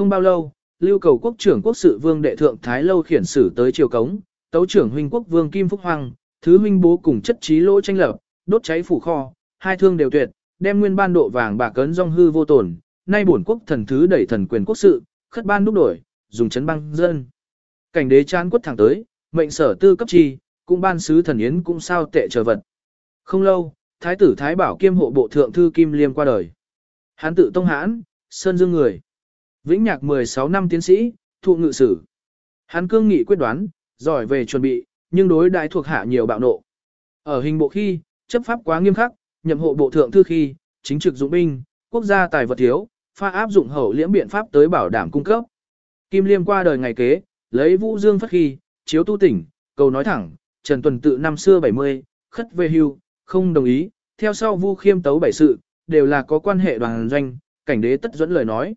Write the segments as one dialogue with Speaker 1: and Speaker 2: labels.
Speaker 1: Không bao lâu, lưu cầu quốc trưởng quốc sự vương đệ thượng Thái Lâu khiển sử tới triều cống, tấu trưởng huynh quốc vương Kim Phúc Hoàng, thứ huynh bố cùng chất trí lỗ tranh lập, đốt cháy phủ kho, hai thương đều tuyệt, đem nguyên ban độ vàng bạc cấn rong hư vô tổn, nay bổn quốc thần thứ đẩy thần quyền quốc sự, khất ban đúc đổi, dùng chấn băng dân. Cảnh đế chán quất thẳng tới, mệnh sở tư cấp chi, cũng ban sứ thần yến cũng sao tệ trở vật. Không lâu, thái tử thái bảo kiêm hộ bộ thượng thư kim liêm qua đời. Hán tự tông hãn, sơn dương người. Vĩnh nhạc 16 năm tiến sĩ, thụ ngự sử. Hán cương nghị quyết đoán, giỏi về chuẩn bị, nhưng đối đại thuộc hạ nhiều bạo nộ. Ở hình bộ khi, chấp pháp quá nghiêm khắc, nhậm hộ bộ thượng thư khi, chính trực dụng binh, quốc gia tài vật thiếu, pha áp dụng hậu liễm biện pháp tới bảo đảm cung cấp. Kim Liêm qua đời ngày kế, lấy Vũ Dương phát khi, chiếu tu tỉnh, cầu nói thẳng, Trần Tuần tự năm xưa 70, khất về hưu, không đồng ý, theo sau Vu Khiêm tấu bảy sự, đều là có quan hệ đoàn doanh, cảnh đế tất dẫn lời nói.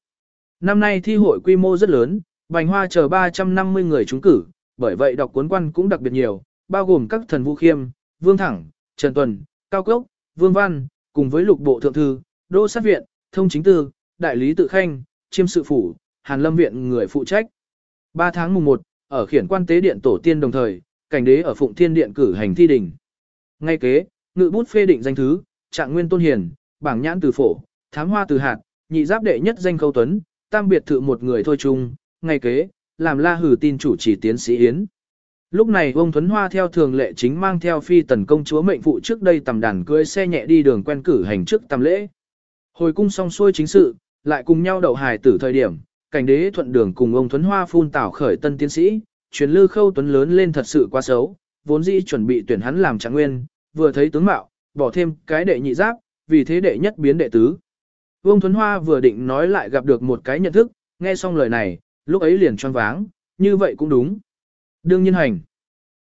Speaker 1: Năm nay thi hội quy mô rất lớn, Bành Hoa chờ 350 người trúng cử, bởi vậy đọc cuốn quan cũng đặc biệt nhiều, bao gồm các thần vũ Khiêm, Vương Thẳng, Trần Tuần, Cao Cốc, Vương Văn, cùng với lục bộ thượng thư, đô sát viện, thông chính tư, đại lý tự khanh, chiêm sự phủ, hàn lâm viện người phụ trách. 3 tháng mùng 1, ở khiển quan tế điện tổ tiên đồng thời, cảnh đế ở phụng thiên điện cử hành thi đình. Ngay kế, ngự bút phê định danh thứ, trạng nguyên tôn hiền, bảng nhãn từ phổ, thám hoa từ hạt, nhị giáp đệ nhất danh khâu tuấn, tam biệt thự một người thôi chung, ngay kế, làm la hử tin chủ chỉ tiến sĩ Yến. Lúc này ông Thuấn Hoa theo thường lệ chính mang theo phi tần công chúa mệnh phụ trước đây tầm đàn cưới xe nhẹ đi đường quen cử hành trước tầm lễ. Hồi cung xong xuôi chính sự, lại cùng nhau đậu hài tử thời điểm, cảnh đế thuận đường cùng ông Thuấn Hoa phun tảo khởi tân tiến sĩ, chuyển lư khâu tuấn lớn lên thật sự quá xấu, vốn dĩ chuẩn bị tuyển hắn làm trạng nguyên, vừa thấy tướng mạo, bỏ thêm cái đệ nhị giáp, vì thế đệ nhất biến đệ tứ. Vương Thuấn Hoa vừa định nói lại gặp được một cái nhận thức, nghe xong lời này, lúc ấy liền choáng váng, như vậy cũng đúng. Đương nhiên hành.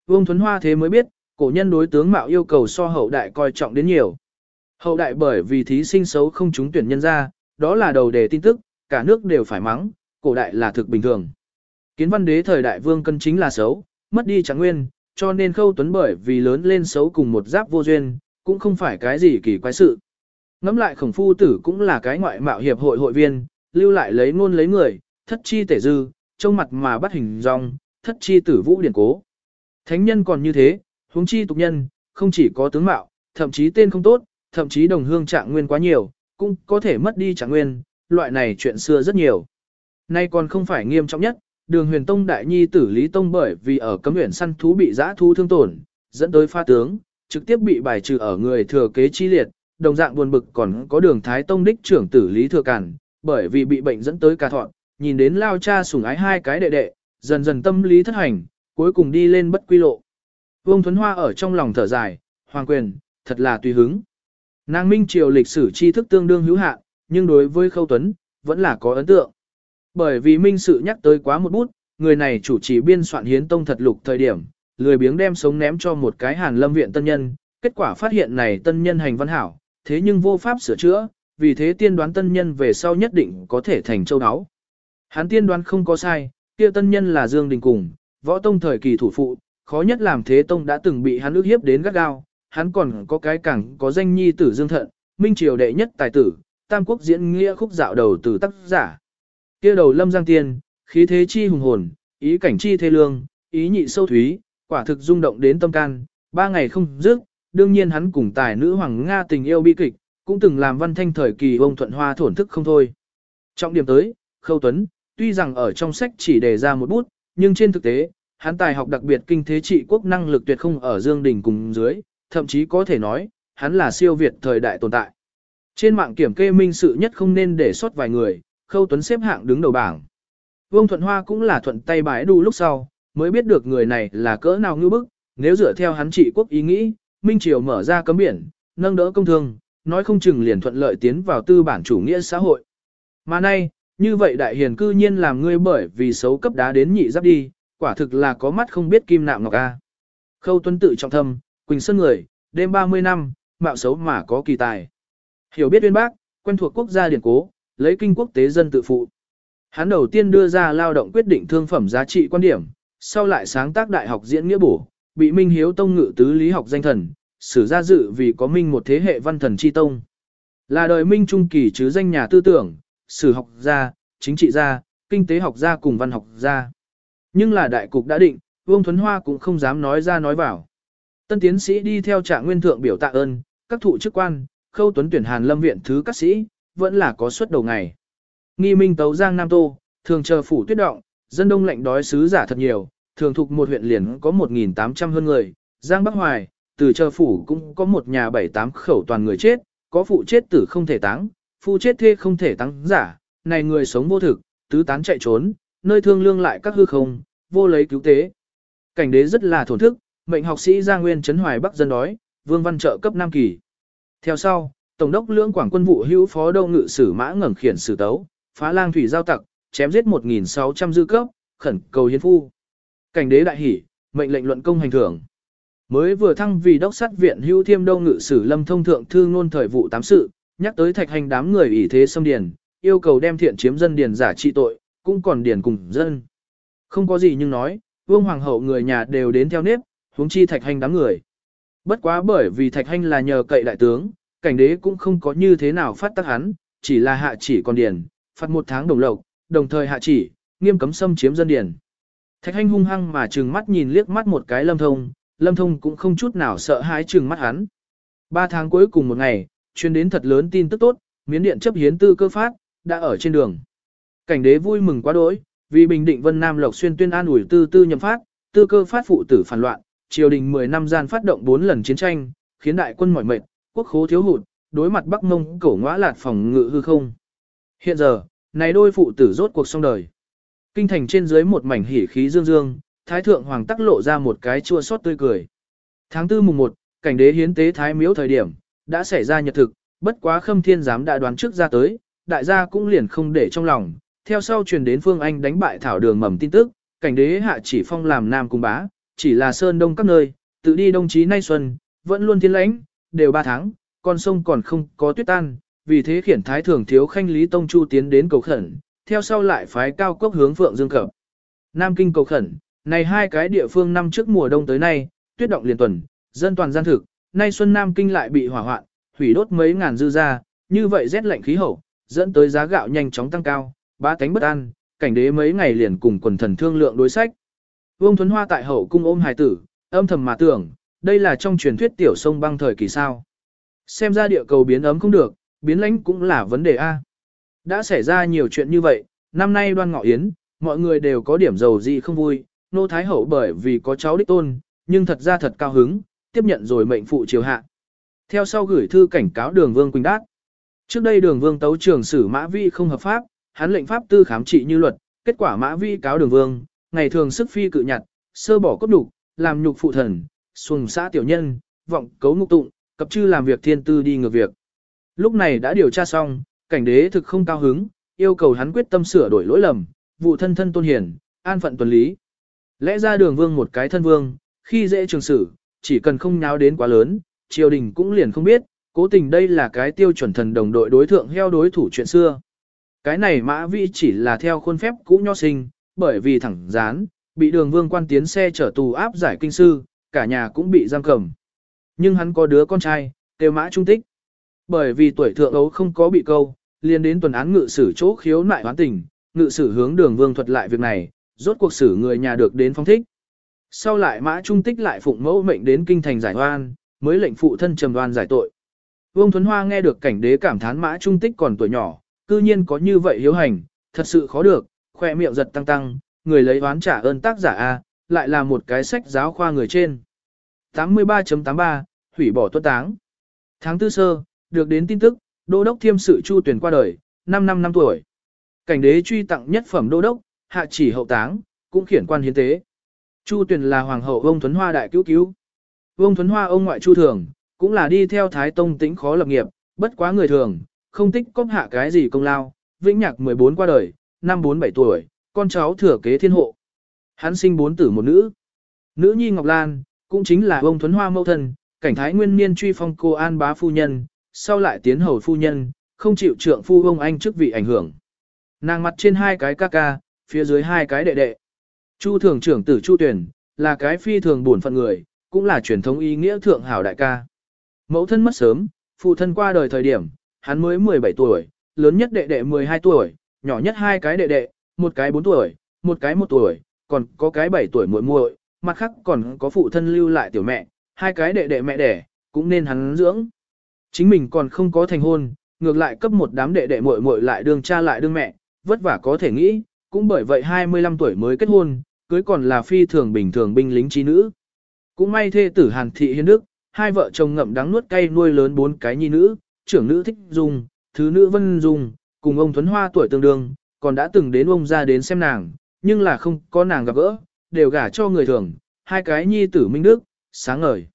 Speaker 1: Vương Thuấn Hoa thế mới biết, cổ nhân đối tướng mạo yêu cầu so hậu đại coi trọng đến nhiều. Hậu đại bởi vì thí sinh xấu không trúng tuyển nhân ra, đó là đầu đề tin tức, cả nước đều phải mắng, cổ đại là thực bình thường. Kiến văn đế thời đại vương cân chính là xấu, mất đi chẳng nguyên, cho nên khâu tuấn bởi vì lớn lên xấu cùng một giáp vô duyên, cũng không phải cái gì kỳ quái sự. Ngắm lại khổng phu tử cũng là cái ngoại mạo hiệp hội hội viên, lưu lại lấy ngôn lấy người, thất chi tể dư, trông mặt mà bắt hình dong, thất chi tử vũ điển cố. Thánh nhân còn như thế, huống chi tục nhân, không chỉ có tướng mạo, thậm chí tên không tốt, thậm chí đồng hương trạng nguyên quá nhiều, cũng có thể mất đi trạng nguyên, loại này chuyện xưa rất nhiều. Nay còn không phải nghiêm trọng nhất, đường huyền tông đại nhi tử Lý Tông bởi vì ở cấm huyện săn thú bị giã thu thương tổn, dẫn tới pha tướng, trực tiếp bị bài trừ ở người thừa kế chi liệt, đồng dạng buồn bực còn có đường thái tông đích trưởng tử Lý Thừa Cản, bởi vì bị bệnh dẫn tới ca thọn, nhìn đến lao cha sủng ái hai cái đệ đệ, dần dần tâm lý thất hành, cuối cùng đi lên bất quy lộ. Vương Thuấn Hoa ở trong lòng thở dài, hoàng quyền, thật là tùy hứng. Nàng minh triều lịch sử tri thức tương đương hữu hạn, nhưng đối với Khâu Tuấn, vẫn là có ấn tượng. Bởi vì minh sự nhắc tới quá một bút, người này chủ trì biên soạn hiến tông thật lục thời điểm, lười biếng đem sống ném cho một cái hàn lâm viện tân nhân, kết quả phát hiện này tân nhân hành văn hảo, thế nhưng vô pháp sửa chữa, vì thế tiên đoán tân nhân về sau nhất định có thể thành châu áo. Hắn tiên đoán không có sai, kia tân nhân là Dương Đình Cùng, võ tông thời kỳ thủ phụ, khó nhất làm thế tông đã từng bị hắn ước hiếp đến gắt gao, hắn còn có cái cẳng có danh nhi tử Dương Thận, minh triều đệ nhất tài tử, tam quốc diễn nghĩa khúc dạo đầu từ tác giả. Kia đầu lâm giang tiên, khí thế chi hùng hồn, ý cảnh chi thê lương, ý nhị sâu thúy, quả thực rung động đến tâm can, ba ngày không dứt, đương nhiên hắn cùng tài nữ hoàng Nga tình yêu bi kịch, cũng từng làm văn thanh thời kỳ ông thuận hoa thổn thức không thôi. Trọng điểm tới, Khâu Tuấn, tuy rằng ở trong sách chỉ đề ra một bút, nhưng trên thực tế, hắn tài học đặc biệt kinh thế trị quốc năng lực tuyệt không ở Dương Đình cùng dưới, thậm chí có thể nói, hắn là siêu việt thời đại tồn tại. Trên mạng kiểm kê minh sự nhất không nên để sót vài người, Khâu Tuấn xếp hạng đứng đầu bảng. Vương Thuận Hoa cũng là thuận tay bái đu lúc sau, mới biết được người này là cỡ nào ngư bức, nếu dựa theo hắn trị quốc ý nghĩ, Minh Triều mở ra cấm biển, nâng đỡ công thương, nói không chừng liền thuận lợi tiến vào tư bản chủ nghĩa xã hội. Mà nay, như vậy đại hiền cư nhiên làm ngươi bởi vì xấu cấp đá đến nhị giáp đi, quả thực là có mắt không biết kim nạm ngọc a. Khâu Tuấn tự trọng thâm, Quỳnh Sơn người, đêm 30 năm, mạo xấu mà có kỳ tài. Hiểu biết uyên bác, quen thuộc quốc gia điển cố, lấy kinh quốc tế dân tự phụ. Hắn đầu tiên đưa ra lao động quyết định thương phẩm giá trị quan điểm, sau lại sáng tác đại học diễn nghĩa bổ, bị Minh Hiếu Tông ngự tứ lý học danh thần, sử ra dự vì có Minh một thế hệ văn thần chi tông. Là đời Minh Trung Kỳ chứ danh nhà tư tưởng, sử học gia, chính trị gia, kinh tế học gia cùng văn học gia. Nhưng là đại cục đã định, Vương Thuấn Hoa cũng không dám nói ra nói vào. Tân tiến sĩ đi theo trạng nguyên thượng biểu tạ ơn, các thụ chức quan, khâu tuấn tuyển hàn lâm viện thứ các sĩ, vẫn là có suất đầu ngày. Nghi minh tấu giang Nam Tô, thường chờ phủ tuyết động, dân đông lạnh đói sứ giả thật nhiều, thường thuộc một huyện liền có 1.800 hơn người, giang Bắc Hoài, từ chờ phủ cũng có một nhà bảy tám khẩu toàn người chết, có phụ chết tử không thể táng, phụ chết thê không thể táng giả, này người sống vô thực, tứ tán chạy trốn, nơi thương lương lại các hư không, vô lấy cứu tế. Cảnh đế rất là thổn thức, mệnh học sĩ Giang Nguyên Trấn Hoài Bắc dân đói, vương văn trợ cấp Nam Kỳ. Theo sau, Tổng đốc lưỡng quảng quân vụ hữu phó đâu ngự sử mã ngẩng khiển sử tấu, phá lang thủy giao tặc, chém giết 1.600 dư cấp, khẩn cầu hiến phu. Cảnh đế đại hỉ, mệnh lệnh luận công hành thưởng. Mới vừa thăng vì đốc sát viện hữu thiêm đâu ngự sử lâm thông thượng thư ngôn thời vụ tám sự, nhắc tới thạch hành đám người ủy thế xâm điền, yêu cầu đem thiện chiếm dân điền giả trị tội, cũng còn điền cùng dân. Không có gì nhưng nói, vương hoàng hậu người nhà đều đến theo nếp, huống chi thạch hành đám người. Bất quá bởi vì thạch hành là nhờ cậy đại tướng, cảnh đế cũng không có như thế nào phát tác hắn, chỉ là hạ chỉ còn điền, phạt một tháng đồng lộc, đồng thời hạ chỉ, nghiêm cấm xâm chiếm dân điền. Thạch hành hung hăng mà trừng mắt nhìn liếc mắt một cái lâm thông, lâm thông cũng không chút nào sợ hãi trừng mắt hắn. Ba tháng cuối cùng một ngày, chuyên đến thật lớn tin tức tốt, miến điện chấp hiến tư cơ phát, đã ở trên đường. Cảnh đế vui mừng quá đỗi, vì bình định Vân Nam Lộc xuyên tuyên an ủi tư tư nhậm phát, tư cơ phát phụ tử phản loạn, triều đình 10 năm gian phát động 4 lần chiến tranh, khiến đại quân mỏi mệt, quốc khố thiếu hụt, đối mặt Bắc Mông cổ ngõa lạt phòng ngự hư không. Hiện giờ, này đôi phụ tử rốt cuộc xong đời. Kinh thành trên dưới một mảnh hỉ khí dương dương, thái thượng hoàng tắc lộ ra một cái chua xót tươi cười. Tháng tư mùng 1, cảnh đế hiến tế thái miếu thời điểm, đã xảy ra nhật thực, bất quá khâm thiên giám đã đoán trước ra tới, đại gia cũng liền không để trong lòng, theo sau truyền đến Phương Anh đánh bại thảo đường mầm tin tức, cảnh đế hạ chỉ phong làm nam cung bá, chỉ là sơn đông các nơi, tự đi đông chí nay xuân, vẫn luôn thiên lãnh, đều ba tháng, con sông còn không có tuyết tan, vì thế khiển thái thường thiếu khanh Lý Tông Chu tiến đến cầu khẩn, theo sau lại phái cao cốc hướng Phượng Dương Cập. Nam Kinh cầu khẩn, này hai cái địa phương năm trước mùa đông tới nay, tuyết động liền tuần, dân toàn gian thực, nay xuân Nam Kinh lại bị hỏa hoạn, hủy đốt mấy ngàn dư ra, như vậy rét lạnh khí hậu, dẫn tới giá gạo nhanh chóng tăng cao, ba cánh bất an, cảnh đế mấy ngày liền cùng quần thần thương lượng đối sách. Vương Thuấn Hoa tại hậu cung ôm hài tử, âm thầm mà tưởng, đây là trong truyền thuyết tiểu sông băng thời kỳ sao. Xem ra địa cầu biến ấm không được, biến lãnh cũng là vấn đề A. Đã xảy ra nhiều chuyện như vậy, năm nay đoan ngọ yến, mọi người đều có điểm giàu gì không vui, nô thái hậu bởi vì có cháu đích tôn, nhưng thật ra thật cao hứng, tiếp nhận rồi mệnh phụ triều hạ. Theo sau gửi thư cảnh cáo đường vương Quỳnh Đát. Trước đây đường vương tấu trường sử mã vi không hợp pháp, hắn lệnh pháp tư khám trị như luật, kết quả mã vi cáo đường vương, ngày thường sức phi cự nhặt, sơ bỏ cốt đục, làm nhục phụ thần, xuồng xã tiểu nhân, vọng cấu ngục tụng, cập chư làm việc thiên tư đi ngược việc. Lúc này đã điều tra xong, cảnh đế thực không cao hứng, yêu cầu hắn quyết tâm sửa đổi lỗi lầm, vụ thân thân tôn hiển, an phận tuần lý. Lẽ ra đường vương một cái thân vương, khi dễ trường sử, chỉ cần không nháo đến quá lớn, triều đình cũng liền không biết, cố tình đây là cái tiêu chuẩn thần đồng đội đối thượng heo đối thủ chuyện xưa. Cái này mã vĩ chỉ là theo khuôn phép cũ nho sinh, bởi vì thẳng dán, bị đường vương quan tiến xe chở tù áp giải kinh sư, cả nhà cũng bị giam cầm. Nhưng hắn có đứa con trai, tiêu mã trung tích. Bởi vì tuổi thượng ấu không có bị câu, liền đến tuần án ngự sử chỗ khiếu nại hoán tình, ngự sử hướng đường vương thuật lại việc này, rốt cuộc xử người nhà được đến phong thích. Sau lại mã trung tích lại phụng mẫu mệnh đến kinh thành giải oan, mới lệnh phụ thân trầm đoan giải tội. Vương Thuấn Hoa nghe được cảnh đế cảm thán mã trung tích còn tuổi nhỏ, cư nhiên có như vậy hiếu hành, thật sự khó được, khoe miệng giật tăng tăng, người lấy oán trả ơn tác giả A, lại là một cái sách giáo khoa người trên. 83.83, hủy bỏ tuất táng. Tháng tư sơ, được đến tin tức, đô đốc thiêm sự chu tuyển qua đời, 5 năm năm tuổi. Cảnh đế truy tặng nhất phẩm đô đốc, hạ chỉ hậu táng, cũng khiển quan hiến tế. Chu tuyển là hoàng hậu Vương Thuấn Hoa đại cứu cứu. Vương Thuấn Hoa ông ngoại chu thường, cũng là đi theo Thái Tông tĩnh khó lập nghiệp, bất quá người thường, không tích cóp hạ cái gì công lao, vĩnh nhạc 14 qua đời, năm 47 tuổi, con cháu thừa kế thiên hộ. Hắn sinh bốn tử một nữ. Nữ nhi Ngọc Lan, cũng chính là Vương Thuấn Hoa mẫu thân, cảnh thái nguyên niên truy phong cô An bá phu nhân, sau lại tiến hầu phu nhân, không chịu trượng phu ông anh chức vị ảnh hưởng. Nàng mặt trên hai cái ca ca, phía dưới hai cái đệ đệ. Chu thường trưởng tử Chu Tuyển, là cái phi thường buồn phận người, cũng là truyền thống ý nghĩa thượng hảo đại ca. Mẫu thân mất sớm, phụ thân qua đời thời điểm, hắn mới 17 tuổi, lớn nhất đệ đệ 12 tuổi, nhỏ nhất hai cái đệ đệ, một cái 4 tuổi, một cái 1 tuổi, còn có cái 7 tuổi muội muội, mặt khác còn có phụ thân lưu lại tiểu mẹ, hai cái đệ đệ mẹ đẻ, cũng nên hắn dưỡng. Chính mình còn không có thành hôn, ngược lại cấp một đám đệ đệ muội muội lại đương cha lại đương mẹ, vất vả có thể nghĩ, cũng bởi vậy 25 tuổi mới kết hôn, cưới còn là phi thường bình thường binh lính trí nữ. Cũng may thê tử Hàn Thị Hiên Đức, hai vợ chồng ngậm đắng nuốt cay nuôi lớn bốn cái nhi nữ, trưởng nữ thích dung, thứ nữ vân dung, cùng ông Thuấn Hoa tuổi tương đương, còn đã từng đến ông ra đến xem nàng, nhưng là không có nàng gặp gỡ, đều gả cho người thường, hai cái nhi tử Minh Đức, sáng ngời.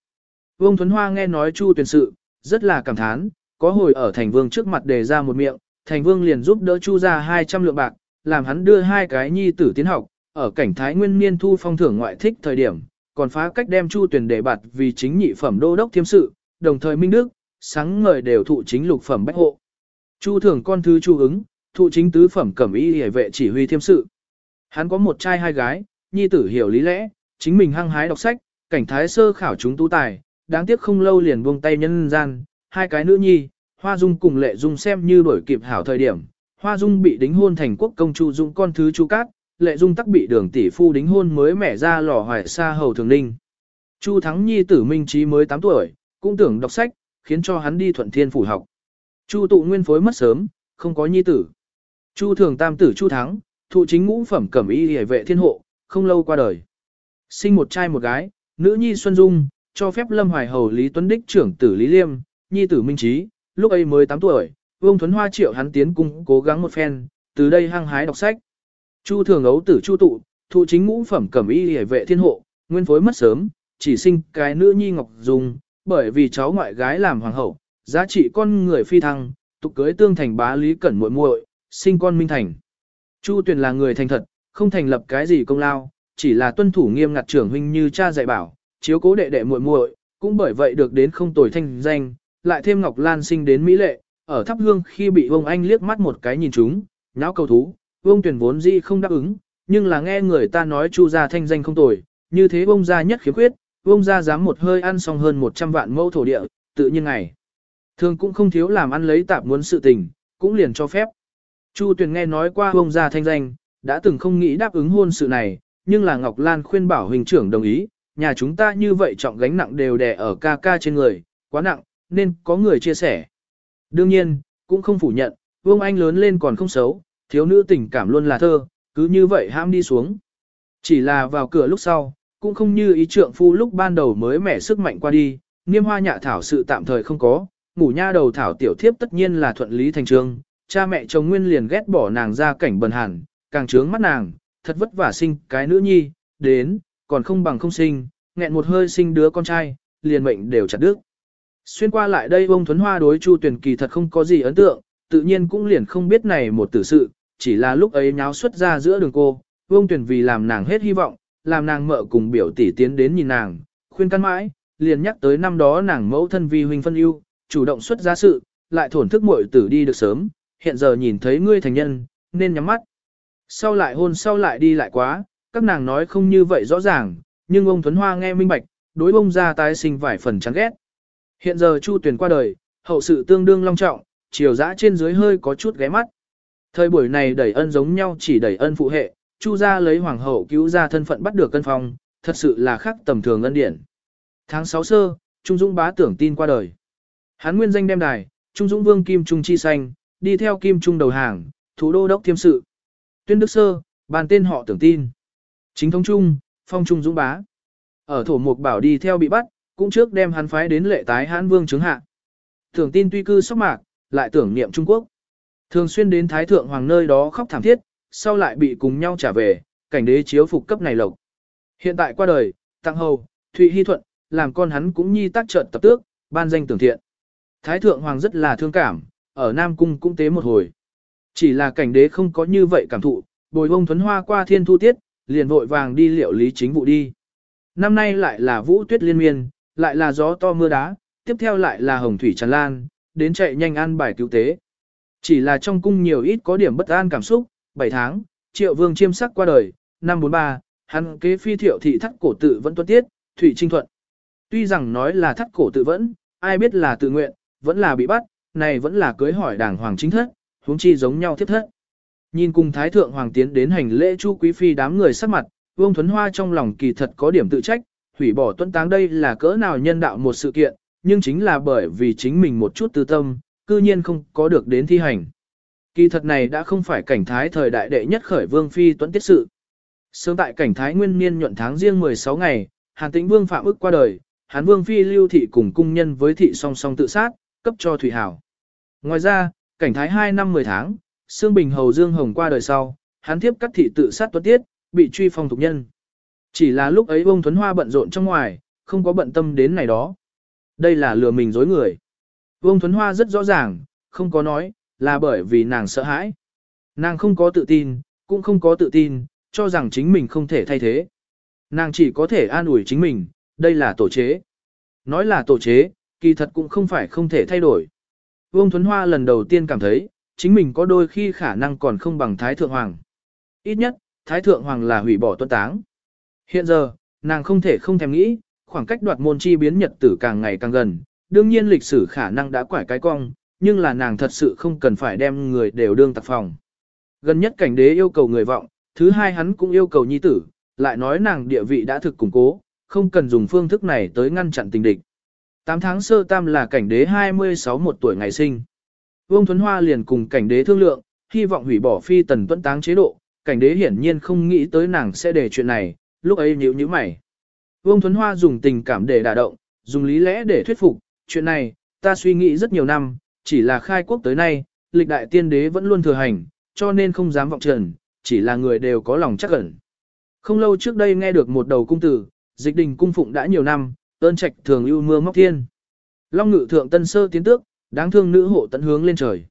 Speaker 1: Ông Thuấn Hoa nghe nói Chu tuyển sự, rất là cảm thán, có hồi ở thành vương trước mặt đề ra một miệng, thành vương liền giúp đỡ Chu ra 200 lượng bạc, làm hắn đưa hai cái nhi tử tiến học, ở cảnh thái nguyên niên thu phong thưởng ngoại thích thời điểm, còn phá cách đem Chu tuyển đề bạt vì chính nhị phẩm đô đốc thiêm sự, đồng thời Minh Đức, sáng ngời đều thụ chính lục phẩm bách hộ. Chu thưởng con thứ Chu ứng, thụ chính tứ phẩm cẩm y hề vệ chỉ huy thiêm sự. Hắn có một trai hai gái, nhi tử hiểu lý lẽ, chính mình hăng hái đọc sách, cảnh thái sơ khảo chúng tú tài, đáng tiếc không lâu liền buông tay nhân gian, hai cái nữ nhi, Hoa Dung cùng Lệ Dung xem như đổi kịp hảo thời điểm. Hoa Dung bị đính hôn thành quốc công Chu Dung con thứ Chu Cát, Lệ Dung tắc bị đường tỷ phu đính hôn mới mẻ ra lò hoài xa hầu thường ninh. Chu Thắng Nhi tử Minh Trí mới 8 tuổi, cũng tưởng đọc sách, khiến cho hắn đi thuận thiên phủ học. Chu tụ nguyên phối mất sớm, không có nhi tử. Chu thường tam tử Chu Thắng, thụ chính ngũ phẩm cẩm y hề vệ thiên hộ, không lâu qua đời. Sinh một trai một gái, nữ nhi Xuân Dung, cho phép Lâm Hoài Hầu Lý Tuấn Đích trưởng tử Lý Liêm, nhi tử Minh Trí, lúc ấy mới 8 tuổi, Vương Thuấn Hoa triệu hắn tiến cung cố gắng một phen, từ đây hăng hái đọc sách. Chu thường ấu tử Chu tụ, thụ chính ngũ phẩm cẩm y hề vệ thiên hộ, nguyên phối mất sớm, chỉ sinh cái nữ nhi Ngọc Dung, bởi vì cháu ngoại gái làm hoàng hậu, giá trị con người phi thăng, tục cưới tương thành bá lý cẩn muội muội, sinh con minh thành. Chu Tuyền là người thành thật, không thành lập cái gì công lao, chỉ là tuân thủ nghiêm ngặt trưởng huynh như cha dạy bảo, chiếu cố đệ đệ muội muội, cũng bởi vậy được đến không tồi thanh danh, lại thêm Ngọc Lan sinh đến mỹ lệ, ở thắp hương khi bị Vương Anh liếc mắt một cái nhìn chúng, nháo cầu thú, Vương Tuyền vốn dĩ không đáp ứng, nhưng là nghe người ta nói Chu gia thanh danh không tồi, như thế Vương gia nhất khiếm khuyết, Vương gia dám một hơi ăn xong hơn 100 vạn mẫu thổ địa, tự nhiên ngày. Thường cũng không thiếu làm ăn lấy tạp muốn sự tình, cũng liền cho phép. Chu Tuyền nghe nói qua Vương gia thanh danh, đã từng không nghĩ đáp ứng hôn sự này, nhưng là Ngọc Lan khuyên bảo huynh trưởng đồng ý, nhà chúng ta như vậy trọng gánh nặng đều đè ở ca ca trên người, quá nặng, nên có người chia sẻ. Đương nhiên, cũng không phủ nhận, Vương Anh lớn lên còn không xấu, thiếu nữ tình cảm luôn là thơ, cứ như vậy ham đi xuống. Chỉ là vào cửa lúc sau, cũng không như ý trượng phu lúc ban đầu mới mẻ sức mạnh qua đi, niêm hoa nhạ thảo sự tạm thời không có, ngủ nha đầu thảo tiểu thiếp tất nhiên là thuận lý thành trương, cha mẹ chồng nguyên liền ghét bỏ nàng ra cảnh bần hàn, càng trướng mắt nàng, thật vất vả sinh cái nữ nhi, đến, còn không bằng không sinh, nghẹn một hơi sinh đứa con trai, liền mệnh đều chặt đứt. Xuyên qua lại đây ông Thuấn Hoa đối Chu Tuyền kỳ thật không có gì ấn tượng, tự nhiên cũng liền không biết này một tử sự, chỉ là lúc ấy nháo xuất ra giữa đường cô, Vương Tuyền vì làm nàng hết hy vọng, làm nàng mợ cùng biểu tỷ tiến đến nhìn nàng, khuyên căn mãi, liền nhắc tới năm đó nàng mẫu thân vi huynh phân ưu, chủ động xuất ra sự, lại thổn thức muội tử đi được sớm, hiện giờ nhìn thấy ngươi thành nhân, nên nhắm mắt. Sau lại hôn sau lại đi lại quá, các nàng nói không như vậy rõ ràng, nhưng ông Thuấn Hoa nghe minh bạch, đối bông ra tái sinh vài phần chán ghét. Hiện giờ Chu Tuyền qua đời, hậu sự tương đương long trọng, chiều dã trên dưới hơi có chút ghé mắt. Thời buổi này đẩy ân giống nhau chỉ đẩy ân phụ hệ, Chu gia lấy hoàng hậu cứu ra thân phận bắt được cân phong, thật sự là khác tầm thường ân điển. Tháng 6 sơ, Trung Dũng bá tưởng tin qua đời. Hắn nguyên danh đem đài, Trung Dũng Vương Kim Trung Chi Xanh, đi theo Kim Trung đầu hàng, thủ đô đốc thiêm sự. Tuyên Đức Sơ, bàn tên họ tưởng tin. Chính thống Trung, phong Trung Dũng bá. Ở thổ mục bảo đi theo bị bắt, cũng trước đem hắn phái đến lệ tái hãn vương chứng hạ. Thường tin tuy cư sóc mạc, lại tưởng niệm Trung Quốc. Thường xuyên đến Thái Thượng Hoàng nơi đó khóc thảm thiết, sau lại bị cùng nhau trả về, cảnh đế chiếu phục cấp này lộc. Hiện tại qua đời, Tăng Hầu, Thụy Hy Thuận, làm con hắn cũng nhi tác trận tập tước, ban danh tưởng thiện. Thái Thượng Hoàng rất là thương cảm, ở Nam Cung cũng tế một hồi. Chỉ là cảnh đế không có như vậy cảm thụ, bồi bông thuấn hoa qua thiên thu tiết, liền vội vàng đi liệu lý chính vụ đi. Năm nay lại là vũ tuyết liên miên, lại là gió to mưa đá, tiếp theo lại là hồng thủy tràn lan, đến chạy nhanh ăn bài cứu tế. Chỉ là trong cung nhiều ít có điểm bất an cảm xúc, 7 tháng, triệu vương chiêm sắc qua đời, năm 43, hắn kế phi thiệu thị thắt cổ tự vẫn tuân tiết, thủy trinh thuận. Tuy rằng nói là thắt cổ tự vẫn, ai biết là tự nguyện, vẫn là bị bắt, này vẫn là cưới hỏi đảng hoàng chính thất, huống chi giống nhau thiết thất. Nhìn cùng Thái Thượng Hoàng tiến đến hành lễ Chu Quý Phi đám người sắc mặt, Vương Thuấn Hoa trong lòng kỳ thật có điểm tự trách, hủy bỏ tuân táng đây là cỡ nào nhân đạo một sự kiện, nhưng chính là bởi vì chính mình một chút tư tâm, cư nhiên không có được đến thi hành. Kỳ thật này đã không phải cảnh thái thời đại đệ nhất khởi Vương Phi tuấn tiết sự. Sớm tại cảnh thái nguyên niên nhuận tháng riêng 16 ngày, Hàn Tĩnh Vương phạm ức qua đời, Hàn Vương Phi lưu thị cùng cung nhân với thị song song tự sát, cấp cho Thủy Hảo. Ngoài ra, cảnh thái 2 năm 10 tháng, Sương Bình Hầu Dương Hồng qua đời sau, hắn tiếp cắt thị tự sát tuất tiết, bị truy phong tục nhân. Chỉ là lúc ấy ông Thuấn Hoa bận rộn trong ngoài, không có bận tâm đến này đó. Đây là lừa mình dối người. Vương Thuấn Hoa rất rõ ràng, không có nói, là bởi vì nàng sợ hãi. Nàng không có tự tin, cũng không có tự tin, cho rằng chính mình không thể thay thế. Nàng chỉ có thể an ủi chính mình, đây là tổ chế. Nói là tổ chế, kỳ thật cũng không phải không thể thay đổi. Vương Thuấn Hoa lần đầu tiên cảm thấy, chính mình có đôi khi khả năng còn không bằng Thái Thượng Hoàng. Ít nhất, Thái Thượng Hoàng là hủy bỏ tuân táng. Hiện giờ, nàng không thể không thèm nghĩ, khoảng cách đoạt môn chi biến nhật tử càng ngày càng gần, đương nhiên lịch sử khả năng đã quải cái cong, nhưng là nàng thật sự không cần phải đem người đều đương tặc phòng. Gần nhất cảnh đế yêu cầu người vọng, thứ hai hắn cũng yêu cầu nhi tử, lại nói nàng địa vị đã thực củng cố, không cần dùng phương thức này tới ngăn chặn tình địch. 8 tháng sơ tam là cảnh đế 26 một tuổi ngày sinh. Vương Thuấn Hoa liền cùng cảnh đế thương lượng, hy vọng hủy bỏ phi tần tuẫn táng chế độ, cảnh đế hiển nhiên không nghĩ tới nàng sẽ để chuyện này, lúc ấy nhíu nhíu mày. Vương Thuấn Hoa dùng tình cảm để đả động, dùng lý lẽ để thuyết phục, chuyện này, ta suy nghĩ rất nhiều năm, chỉ là khai quốc tới nay, lịch đại tiên đế vẫn luôn thừa hành, cho nên không dám vọng trần, chỉ là người đều có lòng chắc ẩn. Không lâu trước đây nghe được một đầu cung tử, dịch đình cung phụng đã nhiều năm, ơn trạch thường ưu mưa móc thiên. Long ngự thượng tân sơ tiến tước, đáng thương nữ hộ tận hướng lên trời.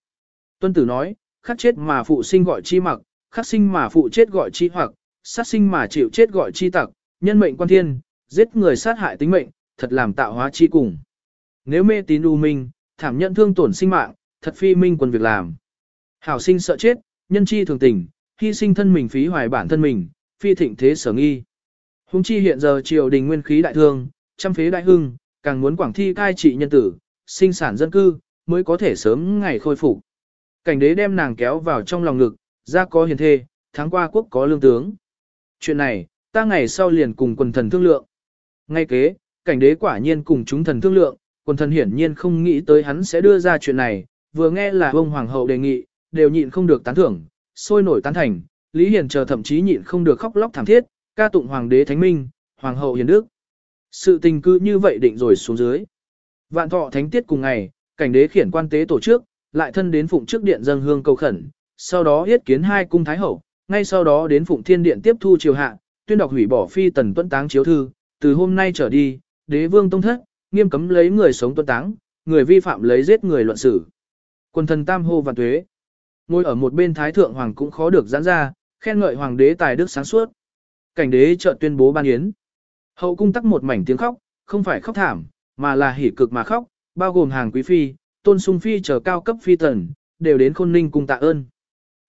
Speaker 1: Tuân tử nói, khắc chết mà phụ sinh gọi chi mặc, khắc sinh mà phụ chết gọi chi hoặc, sát sinh mà chịu chết gọi chi tặc, nhân mệnh quan thiên, giết người sát hại tính mệnh, thật làm tạo hóa chi cùng. Nếu mê tín u minh, thảm nhận thương tổn sinh mạng, thật phi minh quân việc làm. Hảo sinh sợ chết, nhân chi thường tình, hy sinh thân mình phí hoài bản thân mình, phi thịnh thế sở nghi. Hùng chi hiện giờ triều đình nguyên khí đại thương, trăm phế đại hưng, càng muốn quảng thi cai trị nhân tử, sinh sản dân cư, mới có thể sớm ngày khôi phục. Cảnh đế đem nàng kéo vào trong lòng ngực, ra có hiền thê, tháng qua quốc có lương tướng. Chuyện này, ta ngày sau liền cùng quần thần thương lượng. Ngay kế, cảnh đế quả nhiên cùng chúng thần thương lượng, quần thần hiển nhiên không nghĩ tới hắn sẽ đưa ra chuyện này, vừa nghe là ông hoàng hậu đề nghị, đều nhịn không được tán thưởng, sôi nổi tán thành, Lý Hiền chờ thậm chí nhịn không được khóc lóc thảm thiết, ca tụng hoàng đế thánh minh, hoàng hậu hiền đức. Sự tình cư như vậy định rồi xuống dưới. Vạn thọ thánh tiết cùng ngày, cảnh đế khiển quan tế tổ chức, lại thân đến phụng trước điện dân hương cầu khẩn, sau đó yết kiến hai cung thái hậu, ngay sau đó đến phụng thiên điện tiếp thu triều hạ, tuyên đọc hủy bỏ phi tần tuấn táng chiếu thư, từ hôm nay trở đi, đế vương tông thất, nghiêm cấm lấy người sống tuấn táng, người vi phạm lấy giết người luận xử. Quân thần tam hô và tuế. Ngồi ở một bên thái thượng hoàng cũng khó được giãn ra, khen ngợi hoàng đế tài đức sáng suốt. Cảnh đế chợt tuyên bố ban yến. Hậu cung tắc một mảnh tiếng khóc, không phải khóc thảm, mà là hỉ cực mà khóc, bao gồm hàng quý phi, tôn sung phi chờ cao cấp phi tần, đều đến khôn ninh cung tạ ơn.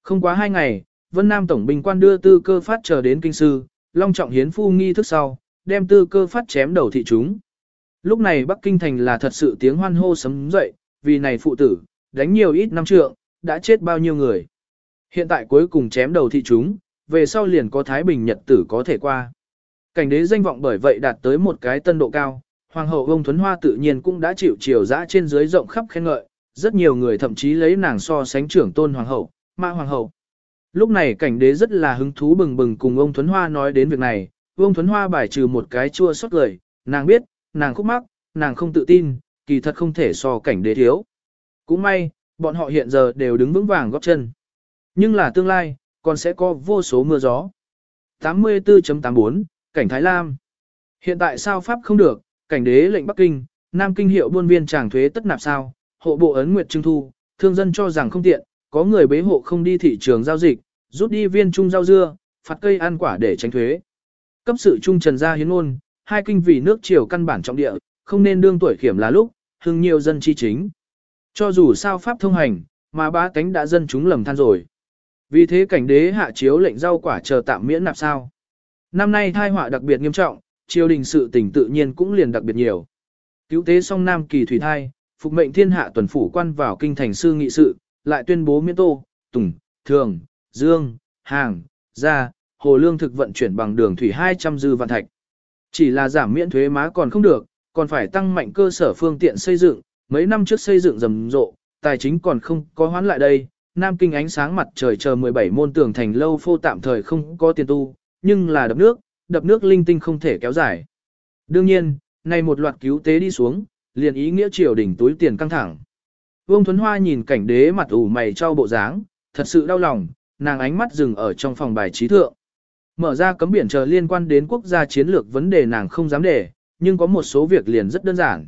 Speaker 1: Không quá hai ngày, Vân Nam Tổng binh quan đưa tư cơ phát chờ đến kinh sư, long trọng hiến phu nghi thức sau, đem tư cơ phát chém đầu thị chúng. Lúc này Bắc Kinh thành là thật sự tiếng hoan hô sấm dậy, vì này phụ tử, đánh nhiều ít năm trượng, đã chết bao nhiêu người. Hiện tại cuối cùng chém đầu thị chúng, về sau liền có Thái Bình Nhật tử có thể qua. Cảnh đế danh vọng bởi vậy đạt tới một cái tân độ cao, Hoàng hậu ông Thuấn Hoa tự nhiên cũng đã chịu chiều dã trên dưới rộng khắp khen ngợi, rất nhiều người thậm chí lấy nàng so sánh trưởng tôn Hoàng hậu, Mã Hoàng hậu. Lúc này cảnh đế rất là hứng thú bừng bừng cùng ông Thuấn Hoa nói đến việc này, ông Thuấn Hoa bài trừ một cái chua xót lời, nàng biết, nàng khúc mắc, nàng không tự tin, kỳ thật không thể so cảnh đế thiếu. Cũng may, bọn họ hiện giờ đều đứng vững vàng góp chân. Nhưng là tương lai, còn sẽ có vô số mưa gió. 84.84, cảnh Thái Lam. Hiện tại sao Pháp không được, cảnh đế lệnh Bắc Kinh, Nam Kinh hiệu buôn viên tràng thuế tất nạp sao, hộ bộ ấn nguyệt trưng thu, thương dân cho rằng không tiện, có người bế hộ không đi thị trường giao dịch, rút đi viên trung rau dưa, phạt cây ăn quả để tránh thuế. Cấp sự trung trần gia hiến ôn, hai kinh vì nước triều căn bản trọng địa, không nên đương tuổi khiểm là lúc, hưng nhiều dân chi chính. Cho dù sao pháp thông hành, mà ba cánh đã dân chúng lầm than rồi. Vì thế cảnh đế hạ chiếu lệnh rau quả chờ tạm miễn nạp sao. Năm nay thai họa đặc biệt nghiêm trọng, triều đình sự tình tự nhiên cũng liền đặc biệt nhiều. Cứu tế song Nam kỳ thủy thai, phục mệnh thiên hạ tuần phủ quan vào kinh thành sư nghị sự, lại tuyên bố miễn tô, tùng, thường, dương, hàng, gia, hồ lương thực vận chuyển bằng đường thủy 200 dư vạn thạch. Chỉ là giảm miễn thuế má còn không được, còn phải tăng mạnh cơ sở phương tiện xây dựng, mấy năm trước xây dựng rầm rộ, tài chính còn không có hoán lại đây. Nam Kinh ánh sáng mặt trời chờ 17 môn tường thành lâu phô tạm thời không có tiền tu, nhưng là đập nước, đập nước linh tinh không thể kéo dài. Đương nhiên, nay một loạt cứu tế đi xuống, liền ý nghĩa triều đỉnh túi tiền căng thẳng. Vương Thuấn Hoa nhìn cảnh đế mặt ủ mày trao bộ dáng, thật sự đau lòng, nàng ánh mắt dừng ở trong phòng bài trí thượng. Mở ra cấm biển chờ liên quan đến quốc gia chiến lược vấn đề nàng không dám để, nhưng có một số việc liền rất đơn giản.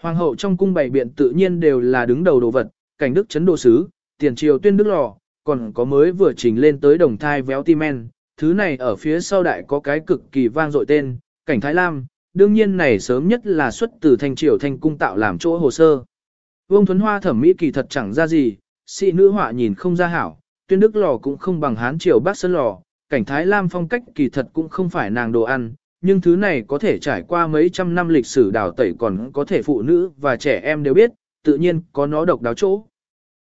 Speaker 1: Hoàng hậu trong cung bày biện tự nhiên đều là đứng đầu đồ vật, cảnh đức chấn đồ sứ, tiền triều tuyên đức lò, còn có mới vừa trình lên tới đồng thai véo tim men, thứ này ở phía sau đại có cái cực kỳ vang dội tên, cảnh Thái Lam, đương nhiên này sớm nhất là xuất từ thanh triều thanh cung tạo làm chỗ hồ sơ. Vương Thuấn Hoa thẩm mỹ kỳ thật chẳng ra gì, sĩ nữ họa nhìn không ra hảo, tuyên đức lò cũng không bằng hán triều bác sơn lò, cảnh Thái Lam phong cách kỳ thật cũng không phải nàng đồ ăn, nhưng thứ này có thể trải qua mấy trăm năm lịch sử đào tẩy còn có thể phụ nữ và trẻ em đều biết, tự nhiên có nó độc đáo chỗ.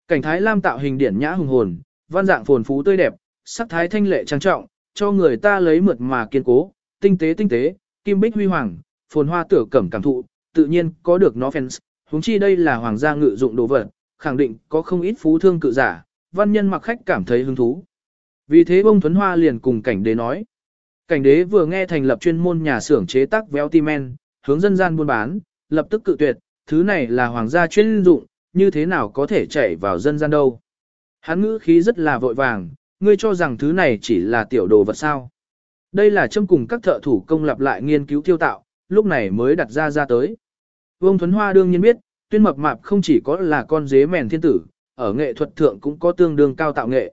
Speaker 1: Cảnh Thái Lam tạo hình điển nhã hùng hồn, văn dạng phồn phú tươi đẹp, sắc thái thanh lệ trang trọng, cho người ta lấy mượt mà kiên cố, tinh tế tinh tế, kim bích huy hoàng, phồn hoa tửa cẩm cảm thụ, tự nhiên có được nó fans, huống chi đây là hoàng gia ngự dụng đồ vật, khẳng định có không ít phú thương cự giả, văn nhân mặc khách cảm thấy hứng thú. Vì thế bông thuấn hoa liền cùng cảnh đế nói. Cảnh đế vừa nghe thành lập chuyên môn nhà xưởng chế tác véo timen, hướng dân gian buôn bán, lập tức cự tuyệt, thứ này là hoàng gia chuyên dụng, như thế nào có thể chạy vào dân gian đâu. Hắn ngữ khí rất là vội vàng, ngươi cho rằng thứ này chỉ là tiểu đồ vật sao. Đây là châm cùng các thợ thủ công lặp lại nghiên cứu tiêu tạo, lúc này mới đặt ra ra tới. Vương Thuấn Hoa đương nhiên biết, tuyên mập mạp không chỉ có là con dế mèn thiên tử, ở nghệ thuật thượng cũng có tương đương cao tạo nghệ.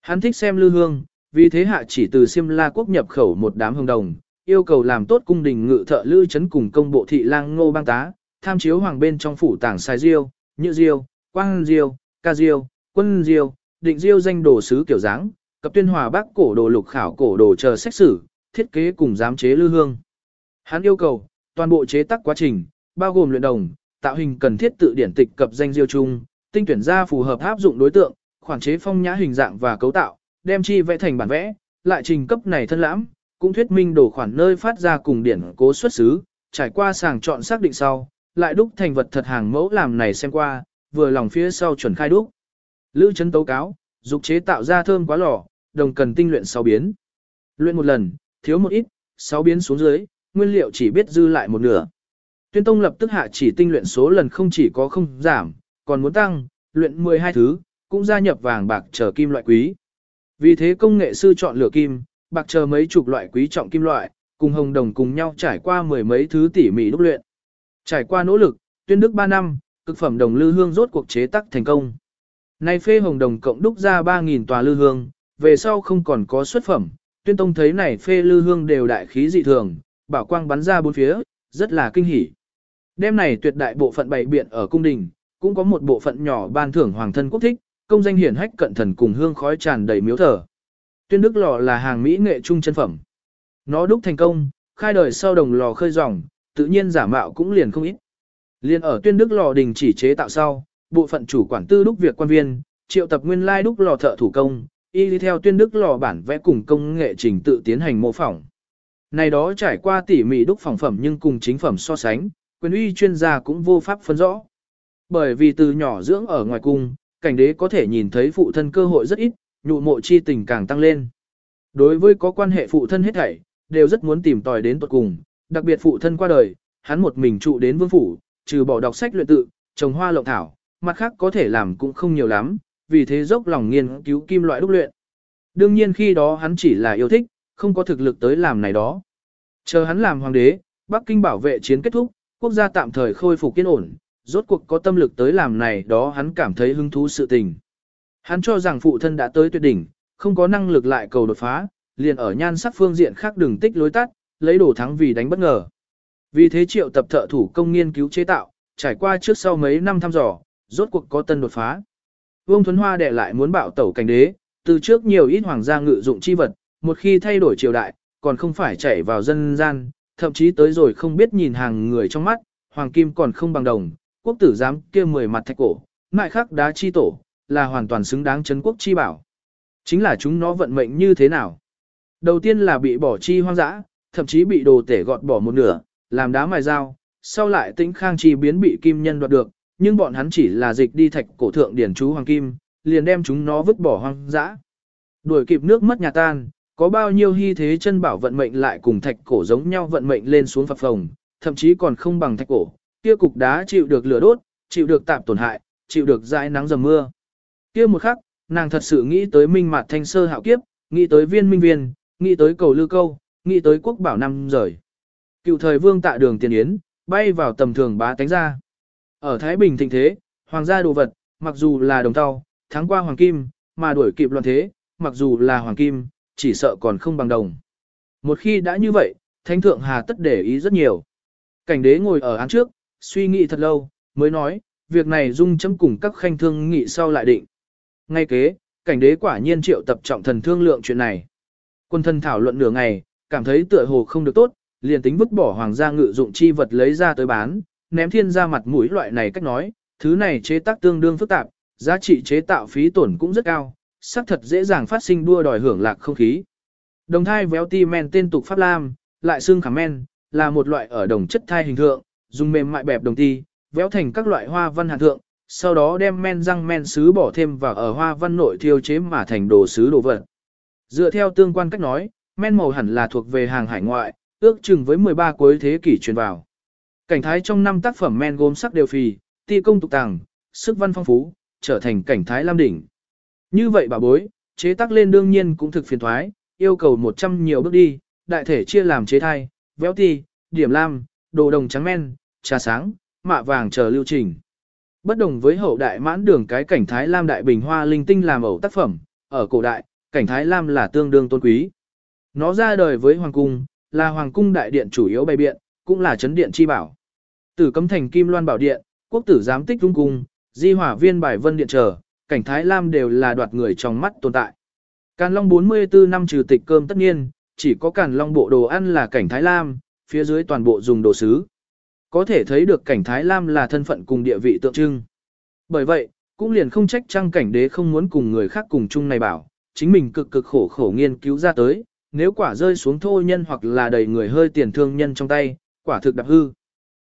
Speaker 1: Hắn thích xem lưu hương, vì thế hạ chỉ từ Siêm La quốc nhập khẩu một đám hương đồng, yêu cầu làm tốt cung đình ngự thợ lư chấn cùng công bộ thị lang ngô bang tá, tham chiếu hoàng bên trong phủ tảng sai diêu, nhự diêu, quang diêu, ca diêu, quân diêu, định diêu danh đồ sứ kiểu dáng, cập tuyên hòa bác cổ đồ lục khảo cổ đồ chờ xét xử, thiết kế cùng giám chế lưu hương. Hắn yêu cầu, toàn bộ chế tác quá trình, bao gồm luyện đồng, tạo hình cần thiết tự điển tịch cập danh diêu chung, tinh tuyển ra phù hợp áp dụng đối tượng, khoản chế phong nhã hình dạng và cấu tạo, đem chi vẽ thành bản vẽ, lại trình cấp này thân lãm, cũng thuyết minh đồ khoản nơi phát ra cùng điển cố xuất xứ, trải qua sàng chọn xác định sau, lại đúc thành vật thật hàng mẫu làm này xem qua, vừa lòng phía sau chuẩn khai đúc. Lữ chấn tố cáo, dục chế tạo ra thơm quá lò, đồng cần tinh luyện 6 biến. Luyện một lần, thiếu một ít, 6 biến xuống dưới, nguyên liệu chỉ biết dư lại một nửa. Tuyên Tông lập tức hạ chỉ tinh luyện số lần không chỉ có không giảm, còn muốn tăng, luyện 12 thứ, cũng gia nhập vàng bạc chờ kim loại quý. Vì thế công nghệ sư chọn lựa kim, bạc chờ mấy chục loại quý trọng kim loại, cùng hồng đồng cùng nhau trải qua mười mấy thứ tỉ mỉ đúc luyện. Trải qua nỗ lực, tuyên đức 3 năm, cực phẩm đồng lư hương rốt cuộc chế tác thành công. Nay phê hồng đồng cộng đúc ra 3.000 tòa lư hương, về sau không còn có xuất phẩm, tuyên tông thấy này phê lư hương đều đại khí dị thường, bảo quang bắn ra bốn phía, rất là kinh hỉ. Đêm này tuyệt đại bộ phận bày biện ở cung đình, cũng có một bộ phận nhỏ ban thưởng hoàng thân quốc thích, công danh hiển hách cận thần cùng hương khói tràn đầy miếu thờ. Tuyên đức lò là hàng mỹ nghệ trung chân phẩm. Nó đúc thành công, khai đời sau đồng lò khơi dòng, tự nhiên giả mạo cũng liền không ít. Liên ở tuyên đức lò đình chỉ chế tạo sau, bộ phận chủ quản tư đúc việc quan viên, triệu tập nguyên lai đúc lò thợ thủ công, y đi theo tuyên đức lò bản vẽ cùng công nghệ trình tự tiến hành mô phỏng. Này đó trải qua tỉ mỉ đúc phòng phẩm nhưng cùng chính phẩm so sánh, quyền uy chuyên gia cũng vô pháp phân rõ. Bởi vì từ nhỏ dưỡng ở ngoài cung, cảnh đế có thể nhìn thấy phụ thân cơ hội rất ít, nhụ mộ chi tình càng tăng lên. Đối với có quan hệ phụ thân hết thảy, đều rất muốn tìm tòi đến tuật cùng, đặc biệt phụ thân qua đời, hắn một mình trụ đến vương phủ, trừ bỏ đọc sách luyện tự, trồng hoa lộng thảo, mặt khác có thể làm cũng không nhiều lắm, vì thế dốc lòng nghiên cứu kim loại đúc luyện. Đương nhiên khi đó hắn chỉ là yêu thích, không có thực lực tới làm này đó. Chờ hắn làm hoàng đế, Bắc Kinh bảo vệ chiến kết thúc, quốc gia tạm thời khôi phục kiên ổn, rốt cuộc có tâm lực tới làm này đó hắn cảm thấy hứng thú sự tình. Hắn cho rằng phụ thân đã tới tuyệt đỉnh, không có năng lực lại cầu đột phá, liền ở nhan sắc phương diện khác đường tích lối tắt, lấy đổ thắng vì đánh bất ngờ. Vì thế triệu tập thợ thủ công nghiên cứu chế tạo, trải qua trước sau mấy năm thăm dò, rốt cuộc có tân đột phá. Vương Thuấn Hoa đệ lại muốn bạo tẩu cảnh đế, từ trước nhiều ít hoàng gia ngự dụng chi vật, một khi thay đổi triều đại, còn không phải chạy vào dân gian, thậm chí tới rồi không biết nhìn hàng người trong mắt, hoàng kim còn không bằng đồng, quốc tử giám kia mười mặt thạch cổ, mại khắc đá chi tổ, là hoàn toàn xứng đáng chấn quốc chi bảo. Chính là chúng nó vận mệnh như thế nào? Đầu tiên là bị bỏ chi hoang dã, thậm chí bị đồ tể gọt bỏ một nửa, làm đá mài dao, sau lại tĩnh khang chi biến bị kim nhân đoạt được, nhưng bọn hắn chỉ là dịch đi thạch cổ thượng điển chú hoàng kim, liền đem chúng nó vứt bỏ hoang dã. Đuổi kịp nước mất nhà tan, có bao nhiêu hy thế chân bảo vận mệnh lại cùng thạch cổ giống nhau vận mệnh lên xuống phập phồng, thậm chí còn không bằng thạch cổ, kia cục đá chịu được lửa đốt, chịu được tạp tổn hại, chịu được dãi nắng dầm mưa. Kia một khắc, nàng thật sự nghĩ tới minh mạt thanh sơ hạo kiếp, nghĩ tới viên minh viên, nghĩ tới cầu lư câu, nghĩ tới quốc bảo năm rời. Cựu thời vương tạ đường tiền yến, bay vào tầm thường bá tánh ra. Ở Thái Bình thịnh thế, hoàng gia đồ vật, mặc dù là đồng tàu, thắng qua hoàng kim, mà đuổi kịp loạn thế, mặc dù là hoàng kim, chỉ sợ còn không bằng đồng. Một khi đã như vậy, thánh thượng hà tất để ý rất nhiều. Cảnh đế ngồi ở án trước, suy nghĩ thật lâu, mới nói, việc này dung chấm cùng các khanh thương nghị sau lại định. Ngay kế, cảnh đế quả nhiên triệu tập trọng thần thương lượng chuyện này. Quân thân thảo luận nửa ngày, cảm thấy tựa hồ không được tốt, liền tính vứt bỏ hoàng gia ngự dụng chi vật lấy ra tới bán, ném thiên ra mặt mũi loại này cách nói, thứ này chế tác tương đương phức tạp, giá trị chế tạo phí tổn cũng rất cao, xác thật dễ dàng phát sinh đua đòi hưởng lạc không khí. Đồng thai véo ti men tên tục Pháp Lam, lại xương khả men, là một loại ở đồng chất thai hình thượng, dùng mềm mại bẹp đồng ti, véo thành các loại hoa văn hạt thượng, sau đó đem men răng men sứ bỏ thêm vào ở hoa văn nội thiêu chế mà thành đồ sứ đồ vật. Dựa theo tương quan cách nói, men màu hẳn là thuộc về hàng hải ngoại, ước chừng với 13 cuối thế kỷ truyền vào. Cảnh thái trong năm tác phẩm men gốm sắc đều phì, ti công tục tàng, sức văn phong phú, trở thành cảnh thái lam đỉnh. Như vậy bà bối, chế tác lên đương nhiên cũng thực phiền thoái, yêu cầu 100 nhiều bước đi, đại thể chia làm chế thai, véo ti, điểm lam, đồ đồng trắng men, trà sáng, mạ vàng chờ lưu trình. Bất đồng với hậu đại mãn đường cái cảnh thái lam đại bình hoa linh tinh làm ẩu tác phẩm, ở cổ đại, cảnh thái lam là tương đương tôn quý. Nó ra đời với hoàng cung, là hoàng cung đại điện chủ yếu bày biện, cũng là chấn điện chi bảo. Tử cấm thành kim loan bảo điện, quốc tử giám tích trung cung, di hỏa viên bài vân điện trở, cảnh thái lam đều là đoạt người trong mắt tồn tại. Càn Long 44 năm trừ tịch cơm tất nhiên, chỉ có Càn Long bộ đồ ăn là cảnh thái lam, phía dưới toàn bộ dùng đồ sứ. Có thể thấy được cảnh thái lam là thân phận cùng địa vị tượng trưng. Bởi vậy, cũng liền không trách trang cảnh đế không muốn cùng người khác cùng chung này bảo, chính mình cực cực khổ khổ nghiên cứu ra tới, nếu quả rơi xuống thô nhân hoặc là đầy người hơi tiền thương nhân trong tay, quả thực đặc hư.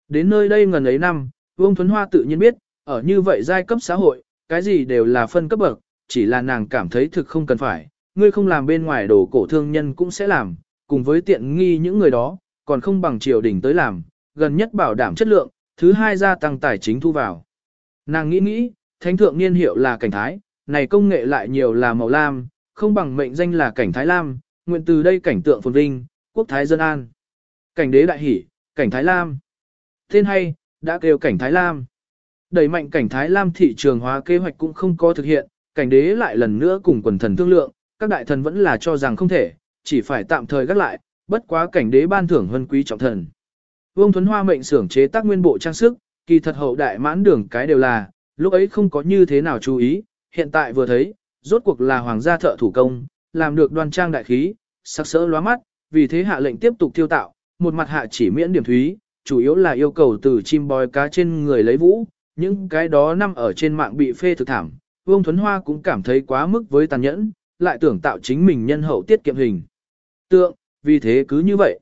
Speaker 1: Đến nơi đây ngần ấy năm, Vương Thuấn Hoa tự nhiên biết, ở như vậy giai cấp xã hội, cái gì đều là phân cấp bậc, chỉ là nàng cảm thấy thực không cần phải, ngươi không làm bên ngoài đồ cổ thương nhân cũng sẽ làm, cùng với tiện nghi những người đó, còn không bằng triều đình tới làm, gần nhất bảo đảm chất lượng, thứ hai gia tăng tài chính thu vào. Nàng nghĩ nghĩ, thánh thượng niên hiệu là cảnh thái, này công nghệ lại nhiều là màu lam, không bằng mệnh danh là cảnh thái lam, nguyện từ đây cảnh tượng phồn vinh, quốc thái dân an. Cảnh đế đại hỉ cảnh thái lam. Tên hay, đã kêu cảnh thái lam. Đẩy mạnh cảnh thái lam thị trường hóa kế hoạch cũng không có thực hiện, cảnh đế lại lần nữa cùng quần thần thương lượng, các đại thần vẫn là cho rằng không thể, chỉ phải tạm thời gác lại, bất quá cảnh đế ban thưởng hân quý trọng thần. Vương Thuấn Hoa mệnh xưởng chế tác nguyên bộ trang sức, kỳ thật hậu đại mãn đường cái đều là, lúc ấy không có như thế nào chú ý, hiện tại vừa thấy, rốt cuộc là hoàng gia thợ thủ công, làm được đoan trang đại khí, sắc sỡ lóa mắt, vì thế hạ lệnh tiếp tục thiêu tạo, một mặt hạ chỉ miễn điểm thúy, chủ yếu là yêu cầu từ chim bói cá trên người lấy vũ, những cái đó nằm ở trên mạng bị phê thực thảm. Vương Thuấn Hoa cũng cảm thấy quá mức với tàn nhẫn, lại tưởng tạo chính mình nhân hậu tiết kiệm hình. Tượng, vì thế cứ như vậy.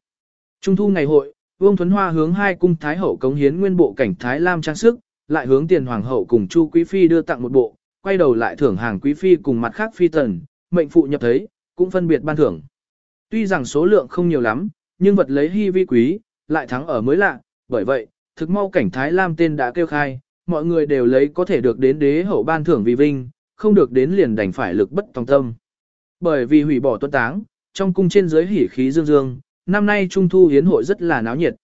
Speaker 1: Trung thu ngày hội, Vương Thuấn Hoa hướng hai cung thái hậu cống hiến nguyên bộ cảnh Thái Lam trang sức, lại hướng tiền hoàng hậu cùng Chu quý phi đưa tặng một bộ, quay đầu lại thưởng hàng quý phi cùng mặt khác phi tần, mệnh phụ nhập thấy, cũng phân biệt ban thưởng. Tuy rằng số lượng không nhiều lắm, nhưng vật lấy hy vi quý, lại thắng ở mới lạ, bởi vậy, thực mau cảnh Thái Lam tên đã kêu khai, mọi người đều lấy có thể được đến đế hậu ban thưởng vì vinh, không được đến liền đành phải lực bất tòng tâm. Bởi vì hủy bỏ tuân táng, trong cung trên dưới hỉ khí dương dương, năm nay trung thu hiến hội rất là náo nhiệt.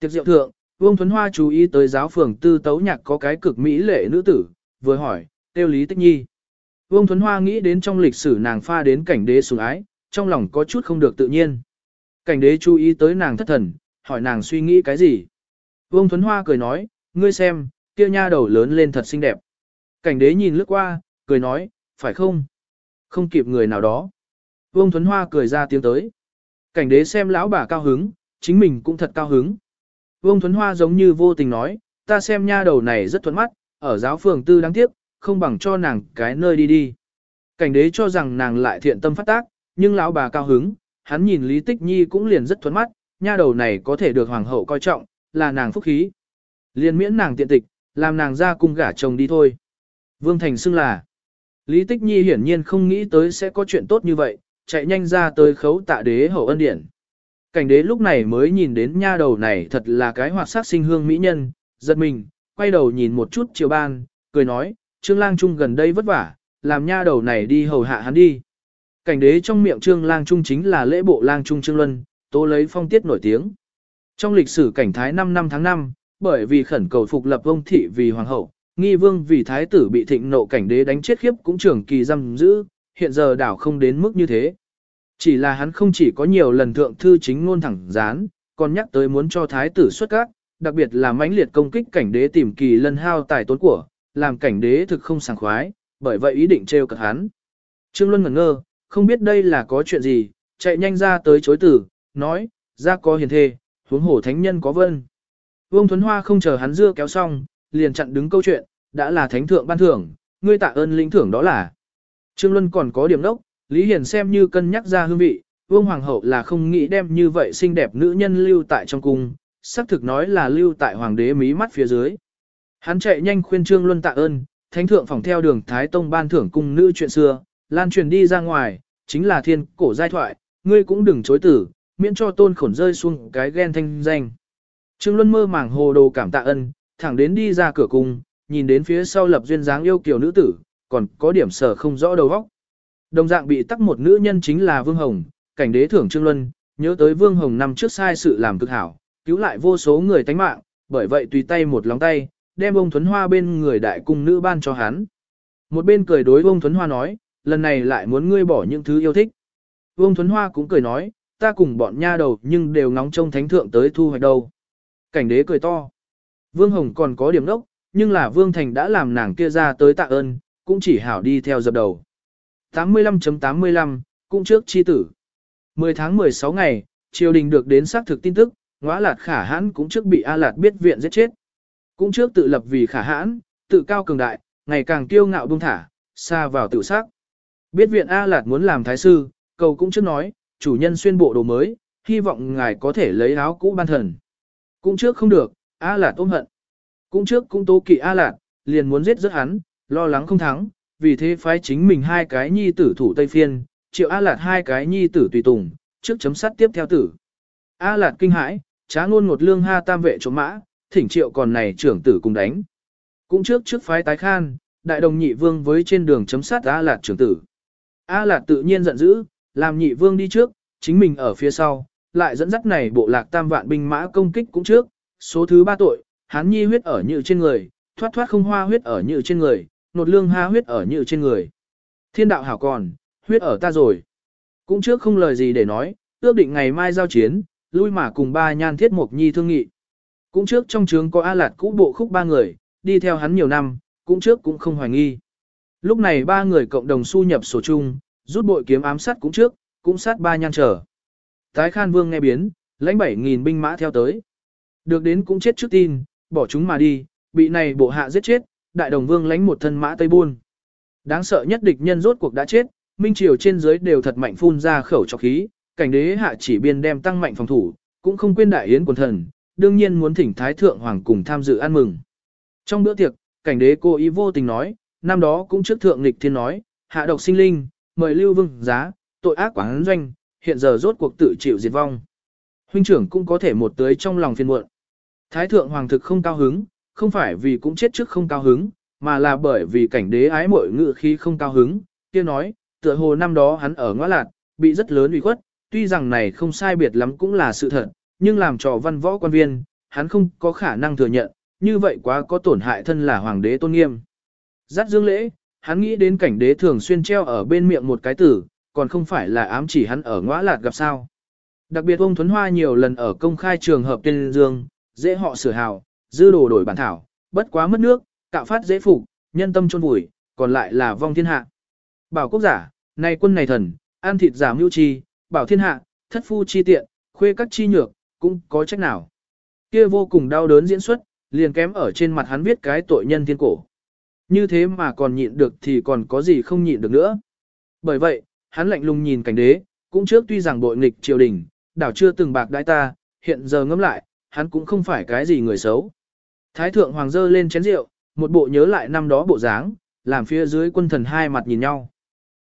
Speaker 1: Tiệc diệu thượng, Vương Thuấn Hoa chú ý tới giáo phường tư tấu nhạc có cái cực mỹ lệ nữ tử, vừa hỏi, tiêu lý tích nhi. Vương Thuấn Hoa nghĩ đến trong lịch sử nàng pha đến cảnh đế sủng ái, trong lòng có chút không được tự nhiên. Cảnh đế chú ý tới nàng thất thần, hỏi nàng suy nghĩ cái gì. Vương Thuấn Hoa cười nói, ngươi xem, kia nha đầu lớn lên thật xinh đẹp. Cảnh đế nhìn lướt qua, cười nói, phải không? Không kịp người nào đó. Vương Thuấn Hoa cười ra tiếng tới. Cảnh đế xem lão bà cao hứng, chính mình cũng thật cao hứng. Vương Thuấn Hoa giống như vô tình nói, ta xem nha đầu này rất thuận mắt, ở giáo phường tư đáng tiếc, không bằng cho nàng cái nơi đi đi. Cảnh đế cho rằng nàng lại thiện tâm phát tác, nhưng lão bà cao hứng, hắn nhìn Lý Tích Nhi cũng liền rất thuấn mắt, nha đầu này có thể được hoàng hậu coi trọng, là nàng phúc khí. liền miễn nàng tiện tịch, làm nàng ra cung gả chồng đi thôi. Vương Thành xưng là. Lý Tích Nhi hiển nhiên không nghĩ tới sẽ có chuyện tốt như vậy, chạy nhanh ra tới khấu tạ đế hậu ân điển. Cảnh đế lúc này mới nhìn đến nha đầu này thật là cái hoạt sát sinh hương mỹ nhân, giật mình, quay đầu nhìn một chút triều ban, cười nói, Trương Lang Trung gần đây vất vả, làm nha đầu này đi hầu hạ hắn đi. Cảnh đế trong miệng Trương Lang Trung chính là lễ bộ Lang Trung Trương Luân, tố lấy phong tiết nổi tiếng. Trong lịch sử cảnh thái 5 năm tháng 5, bởi vì khẩn cầu phục lập vông thị vì hoàng hậu, nghi vương vì thái tử bị thịnh nộ cảnh đế đánh chết khiếp cũng trưởng kỳ giam giữ, hiện giờ đảo không đến mức như thế. Chỉ là hắn không chỉ có nhiều lần thượng thư chính ngôn thẳng gián, còn nhắc tới muốn cho thái tử xuất các, đặc biệt là mãnh liệt công kích cảnh đế tìm kỳ lân hao tài tốn của, làm cảnh đế thực không sảng khoái, bởi vậy ý định trêu cợt hắn. Trương Luân ngẩn ngơ, không biết đây là có chuyện gì, chạy nhanh ra tới chối tử, nói, ra có hiền thê, huống hổ thánh nhân có vân. Vương Thuấn Hoa không chờ hắn dưa kéo xong, liền chặn đứng câu chuyện, đã là thánh thượng ban thưởng, ngươi tạ ơn linh thưởng đó là. Trương Luân còn có điểm đốc, Lý Hiền xem như cân nhắc ra hương vị, Vương Hoàng hậu là không nghĩ đem như vậy xinh đẹp nữ nhân lưu tại trong cung, xác thực nói là lưu tại hoàng đế mí mắt phía dưới. Hắn chạy nhanh khuyên Trương Luân tạ ơn, thánh thượng phòng theo đường Thái Tông ban thưởng cung nữ chuyện xưa, lan truyền đi ra ngoài, chính là thiên cổ giai thoại, ngươi cũng đừng chối tử, miễn cho tôn khổn rơi xuống cái ghen thanh danh. Trương Luân mơ màng hồ đồ cảm tạ ân, thẳng đến đi ra cửa cung, nhìn đến phía sau lập duyên dáng yêu kiều nữ tử, còn có điểm sở không rõ đầu óc. Đồng dạng bị tắc một nữ nhân chính là Vương Hồng, cảnh đế thưởng Trương Luân, nhớ tới Vương Hồng năm trước sai sự làm cực hảo, cứu lại vô số người tánh mạng, bởi vậy tùy tay một lóng tay, đem ông Thuấn Hoa bên người đại cung nữ ban cho hắn. Một bên cười đối ông Thuấn Hoa nói, lần này lại muốn ngươi bỏ những thứ yêu thích. Vương Thuấn Hoa cũng cười nói, ta cùng bọn nha đầu nhưng đều ngóng trông thánh thượng tới thu hoạch đâu. Cảnh đế cười to. Vương Hồng còn có điểm đốc, nhưng là Vương Thành đã làm nàng kia ra tới tạ ơn, cũng chỉ hảo đi theo dập đầu. 85.85, .85, cũng trước chi tử. 10 tháng 16 ngày, triều đình được đến xác thực tin tức, ngõa lạt khả hãn cũng trước bị A Lạt biết viện giết chết. Cũng trước tự lập vì khả hãn, tự cao cường đại, ngày càng kiêu ngạo buông thả, xa vào tự xác. Biết viện A Lạt muốn làm thái sư, cầu cũng trước nói, chủ nhân xuyên bộ đồ mới, hy vọng ngài có thể lấy áo cũ ban thần. Cũng trước không được, A Lạt ôm hận. Cũng trước cũng tố kỵ A Lạt, liền muốn giết rất hắn, lo lắng không thắng, vì thế phái chính mình hai cái nhi tử thủ Tây Phiên, triệu A Lạt hai cái nhi tử tùy tùng, trước chấm sắt tiếp theo tử. A Lạt kinh hãi, trá ngôn một lương ha tam vệ trốn mã, thỉnh triệu còn này trưởng tử cùng đánh. Cũng trước trước phái tái khan, đại đồng nhị vương với trên đường chấm sát A Lạt trưởng tử. A Lạt tự nhiên giận dữ, làm nhị vương đi trước, chính mình ở phía sau, lại dẫn dắt này bộ lạc tam vạn binh mã công kích cũng trước, số thứ ba tội, hán nhi huyết ở nhự trên người, thoát thoát không hoa huyết ở nhự trên người, nột lương ha huyết ở nhự trên người. Thiên đạo hảo còn, huyết ở ta rồi. Cũng trước không lời gì để nói, ước định ngày mai giao chiến, lui mà cùng ba nhan thiết mục nhi thương nghị. Cũng trước trong trướng có A Lạt cũ bộ khúc ba người, đi theo hắn nhiều năm, cũng trước cũng không hoài nghi. Lúc này ba người cộng đồng xu nhập sổ chung, rút bội kiếm ám sát cũng trước, cũng sát ba nhan trở. Tái Khan Vương nghe biến, lãnh 7.000 binh mã theo tới. Được đến cũng chết trước tin, bỏ chúng mà đi, bị này bộ hạ giết chết, đại đồng vương lãnh một thân mã Tây Buôn. Đáng sợ nhất địch nhân rốt cuộc đã chết, Minh Triều trên dưới đều thật mạnh phun ra khẩu cho khí, cảnh đế hạ chỉ biên đem tăng mạnh phòng thủ, cũng không quên đại yến quần thần, đương nhiên muốn thỉnh Thái Thượng Hoàng cùng tham dự ăn mừng. Trong bữa tiệc, cảnh đế cô ý vô tình nói, năm đó cũng trước thượng nghịch thiên nói, hạ độc sinh linh, mời lưu vương giá, tội ác quảng doanh, hiện giờ rốt cuộc tự chịu diệt vong. Huynh trưởng cũng có thể một tới trong lòng phiền muộn. Thái thượng hoàng thực không cao hứng, không phải vì cũng chết trước không cao hứng, mà là bởi vì cảnh đế ái mội ngự khi không cao hứng, kia nói, tựa hồ năm đó hắn ở ngõ lạt, bị rất lớn uy khuất, tuy rằng này không sai biệt lắm cũng là sự thật, nhưng làm trò văn võ quan viên, hắn không có khả năng thừa nhận, như vậy quá có tổn hại thân là hoàng đế tôn nghiêm. Dắt dương lễ, hắn nghĩ đến cảnh đế thường xuyên treo ở bên miệng một cái tử, còn không phải là ám chỉ hắn ở ngõ lạt gặp sao. Đặc biệt ông Thuấn Hoa nhiều lần ở công khai trường hợp tên dương, dễ họ sửa hào, dư đồ đổi bản thảo, bất quá mất nước, cạo phát dễ phục, nhân tâm chôn vùi, còn lại là vong thiên hạ. Bảo quốc giả, này quân này thần, ăn thịt giả mưu chi, bảo thiên hạ, thất phu chi tiện, khuê các chi nhược, cũng có trách nào. Kia vô cùng đau đớn diễn xuất, liền kém ở trên mặt hắn viết cái tội nhân thiên cổ. Như thế mà còn nhịn được thì còn có gì không nhịn được nữa. Bởi vậy, hắn lạnh lùng nhìn cảnh đế, cũng trước tuy rằng bội nghịch triều đình, đảo chưa từng bạc đãi ta, hiện giờ ngẫm lại, hắn cũng không phải cái gì người xấu. Thái thượng hoàng dơ lên chén rượu, một bộ nhớ lại năm đó bộ dáng, làm phía dưới quân thần hai mặt nhìn nhau.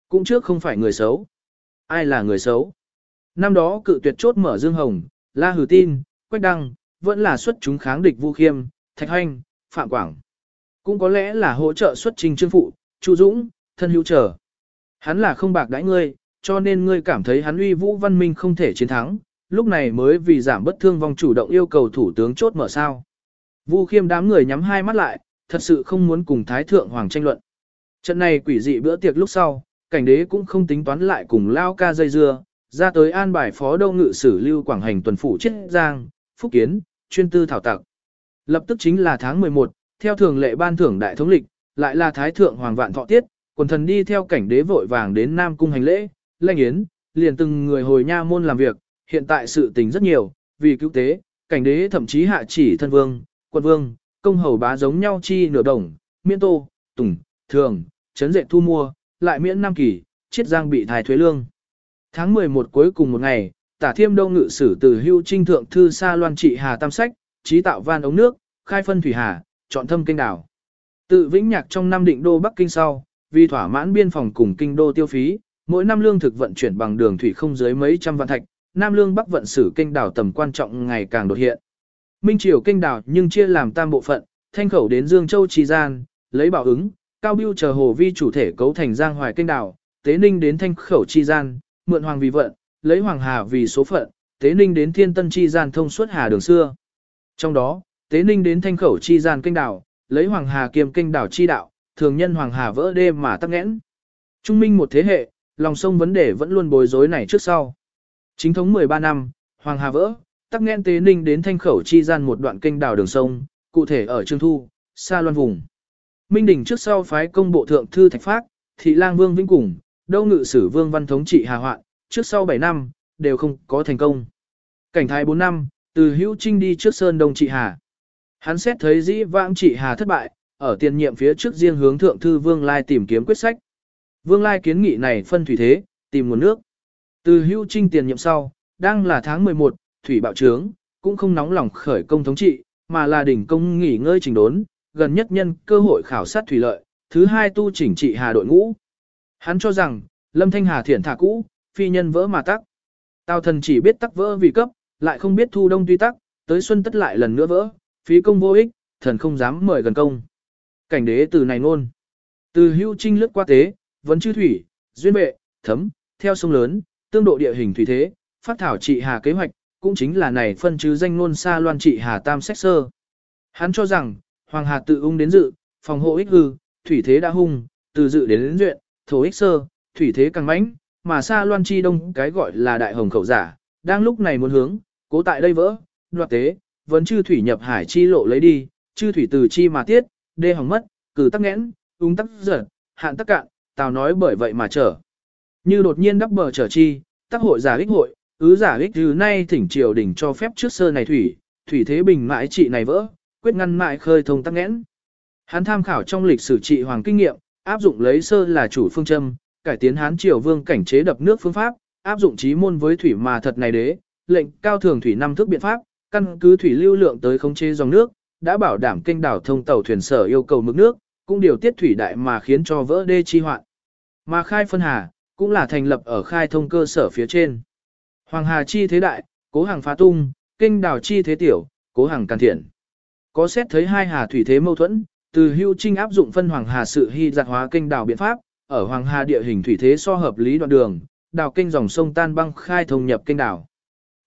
Speaker 1: Cũng trước không phải người xấu. Ai là người xấu? Năm đó cự tuyệt chốt mở Dương Hồng, La Hử Tin, Quách Đăng, vẫn là xuất chúng kháng địch Vu Khiêm, Thạch Hoanh, Phạm Quảng. Cũng có lẽ là hỗ trợ xuất trình trương phụ, Chu Dũng, thân hữu trở. Hắn là không bạc đãi ngươi, cho nên ngươi cảm thấy hắn uy vũ văn minh không thể chiến thắng, lúc này mới vì giảm bất thương vong chủ động yêu cầu thủ tướng chốt mở sao. Vu khiêm đám người nhắm hai mắt lại, thật sự không muốn cùng Thái Thượng Hoàng tranh luận. Trận này quỷ dị bữa tiệc lúc sau, cảnh đế cũng không tính toán lại cùng lao ca dây dưa, ra tới an bài phó đô ngự sử lưu quảng hành tuần phủ chiết giang, phúc kiến, chuyên tư thảo tặc. Lập tức chính là tháng 11, theo thường lệ ban thưởng đại thống lịch, lại là Thái Thượng Hoàng vạn thọ tiết, quần thần đi theo cảnh đế vội vàng đến Nam Cung hành lễ, lanh yến, liền từng người hồi nha môn làm việc, hiện tại sự tình rất nhiều, vì cứu tế, cảnh đế thậm chí hạ chỉ thân vương, quân vương, công hầu bá giống nhau chi nửa đồng, miễn tô, tùng, thường, chấn dệ thu mua, lại miễn năm kỳ, chiết giang bị thái thuế lương. Tháng 11 cuối cùng một ngày, tả thiêm đông ngự sử từ hưu trinh thượng thư xa loan trị hà tam sách, trí tạo van ống nước, khai phân thủy hà, chọn thâm kinh đảo. Tự vĩnh nhạc trong năm định đô Bắc Kinh sau, vì thỏa mãn biên phòng cùng kinh đô tiêu phí, mỗi năm lương thực vận chuyển bằng đường thủy không dưới mấy trăm vạn thạch, Nam Lương Bắc vận sử kinh đảo tầm quan trọng ngày càng đột hiện. Minh Triều kinh đảo nhưng chia làm tam bộ phận, thanh khẩu đến Dương Châu Trì Gian, lấy bảo ứng, cao biêu chờ hồ vi chủ thể cấu thành Giang Hoài kinh đảo, tế ninh đến thanh khẩu Chi Gian, mượn hoàng vì vận, lấy hoàng hà vì số phận, tế ninh đến thiên tân Chi Gian thông suốt hà đường xưa. Trong đó, tế ninh đến thanh khẩu Chi Gian kinh đảo, lấy hoàng hà kiềm kinh đảo chi đạo, thường nhân hoàng hà vỡ đê mà tắc nghẽn. Trung minh một thế hệ, lòng sông vấn đề vẫn luôn bối rối này trước sau. Chính thống 13 năm, Hoàng Hà vỡ, tắc nghẽn tế ninh đến thanh khẩu chi gian một đoạn kênh đảo đường sông, cụ thể ở Trương Thu, xa loan vùng. Minh đỉnh trước sau phái công bộ thượng thư thạch phát, thị lang vương vĩnh cùng, đâu ngự sử vương văn thống trị hà hoạn, trước sau 7 năm, đều không có thành công. Cảnh thái 4 năm, từ hữu trinh đi trước sơn đông trị hà. Hắn xét thấy dĩ vãng trị hà thất bại, ở tiền nhiệm phía trước riêng hướng thượng thư vương lai tìm kiếm quyết sách. Vương lai kiến nghị này phân thủy thế, tìm nguồn nước. Từ hưu trinh tiền nhiệm sau, đang là tháng 11, thủy bạo trướng, cũng không nóng lòng khởi công thống trị, mà là đỉnh công nghỉ ngơi trình đốn, gần nhất nhân cơ hội khảo sát thủy lợi, thứ hai tu chỉnh trị hà đội ngũ. Hắn cho rằng, Lâm Thanh Hà thiển thả cũ, phi nhân vỡ mà tắc. Tào thần chỉ biết tắc vỡ vì cấp, lại không biết thu đông tuy tắc, tới xuân tất lại lần nữa vỡ, phí công vô ích, thần không dám mời gần công. Cảnh đế từ này ngôn. Từ hưu trinh lướt qua tế, vấn chư thủy, duyên bệ, thấm, theo sông lớn, tương độ địa hình thủy thế, phát thảo trị hà kế hoạch, cũng chính là này phân chứ danh ngôn xa loan trị hà tam sách sơ. Hắn cho rằng, Hoàng Hà tự ung đến dự, phòng hộ ích hư, thủy thế đã hung, từ dự đến đến duyện, thổ ích sơ, thủy thế càng mãnh, mà xa loan chi đông cái gọi là đại hồng khẩu giả, đang lúc này muốn hướng, cố tại đây vỡ, đoạt tế, vẫn chư thủy nhập hải chi lộ lấy đi, chư thủy từ chi mà tiết, đê hỏng mất, cử tắc nghẽn, ung tắc giật, hạn tắc cạn, tào nói bởi vậy mà trở. Như đột nhiên đắp bờ trở chi, tắc hội giả ích hội, ứ giả ích từ nay thỉnh triều đình cho phép trước sơ này thủy, thủy thế bình mãi trị này vỡ, quyết ngăn mãi khơi thông tắc nghẽn. Hắn tham khảo trong lịch sử trị hoàng kinh nghiệm, áp dụng lấy sơ là chủ phương châm, cải tiến hán triều vương cảnh chế đập nước phương pháp, áp dụng trí môn với thủy mà thật này đế, lệnh cao thường thủy năm thước biện pháp, căn cứ thủy lưu lượng tới khống chế dòng nước, đã bảo đảm kênh đảo thông tàu thuyền sở yêu cầu mức nước, cũng điều tiết thủy đại mà khiến cho vỡ đê chi hoạn. Mà khai phân hà, cũng là thành lập ở khai thông cơ sở phía trên. Hoàng hà chi thế đại, cố hàng phá tung, kênh đảo chi thế tiểu, cố hàng càn thiện. Có xét thấy hai hà thủy thế mâu thuẫn, từ hưu trinh áp dụng phân hoàng hà sự hy giặt hóa kênh đảo biện pháp, ở hoàng hà địa hình thủy thế so hợp lý đoạn đường, đào kênh dòng sông tan băng khai thông nhập kênh đảo.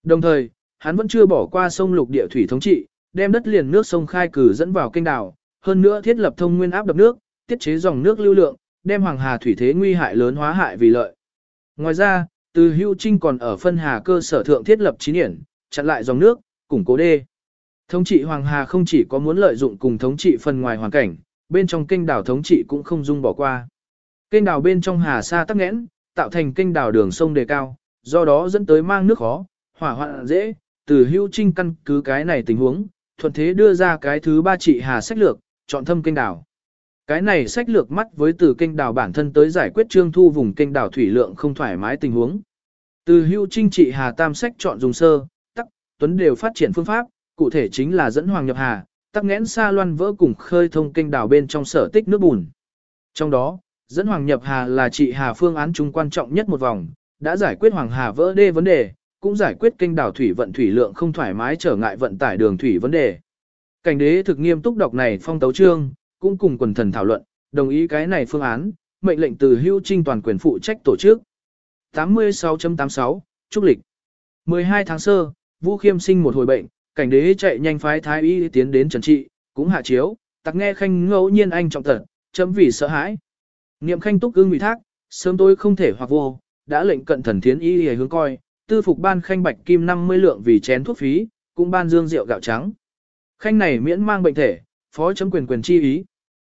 Speaker 1: Đồng thời, hắn vẫn chưa bỏ qua sông lục địa thủy thống trị, đem đất liền nước sông khai cử dẫn vào kênh đảo, hơn nữa thiết lập thông nguyên áp đập nước, tiết chế dòng nước lưu lượng, đem Hoàng Hà thủy thế nguy hại lớn hóa hại vì lợi. Ngoài ra, từ hưu trinh còn ở phân hà cơ sở thượng thiết lập chín điển, chặn lại dòng nước, củng cố đê. Thống trị Hoàng Hà không chỉ có muốn lợi dụng cùng thống trị phần ngoài hoàn cảnh, bên trong kênh đảo thống trị cũng không dung bỏ qua. Kênh đảo bên trong hà sa tắc nghẽn, tạo thành kênh đảo đường sông đề cao, do đó dẫn tới mang nước khó, hỏa hoạn dễ, từ hữu trinh căn cứ cái này tình huống, thuận thế đưa ra cái thứ ba trị hà sách lược, chọn thâm kênh đảo. Cái này sách lược mắt với từ kênh đảo bản thân tới giải quyết trương thu vùng kênh đảo thủy lượng không thoải mái tình huống. Từ hưu trinh trị Hà Tam sách chọn dùng sơ, tắc, tuấn đều phát triển phương pháp, cụ thể chính là dẫn hoàng nhập Hà, tắc nghẽn xa loan vỡ cùng khơi thông kênh đảo bên trong sở tích nước bùn. Trong đó, dẫn hoàng nhập Hà là trị Hà phương án chung quan trọng nhất một vòng, đã giải quyết hoàng Hà vỡ đê vấn đề, cũng giải quyết kênh đảo thủy vận thủy lượng không thoải mái trở ngại vận tải đường thủy vấn đề. Cảnh đế thực nghiêm túc đọc này phong tấu trương, cũng cùng quần thần thảo luận, đồng ý cái này phương án, mệnh lệnh từ hưu trinh toàn quyền phụ trách tổ chức. 86.86, Trúc Lịch 12 tháng sơ, Vũ Khiêm sinh một hồi bệnh, cảnh đế chạy nhanh phái thái y tiến đến trần trị, cũng hạ chiếu, tặc nghe khanh ngẫu nhiên anh trọng tật, chấm vì sợ hãi. Niệm khanh túc ương ủy thác, sớm tôi không thể hoặc vô, đã lệnh cận thần thiến y hề hướng coi, tư phục ban khanh bạch kim 50 lượng vì chén thuốc phí, cũng ban dương rượu gạo trắng. Khanh này miễn mang bệnh thể, phó chấm quyền quyền chi ý.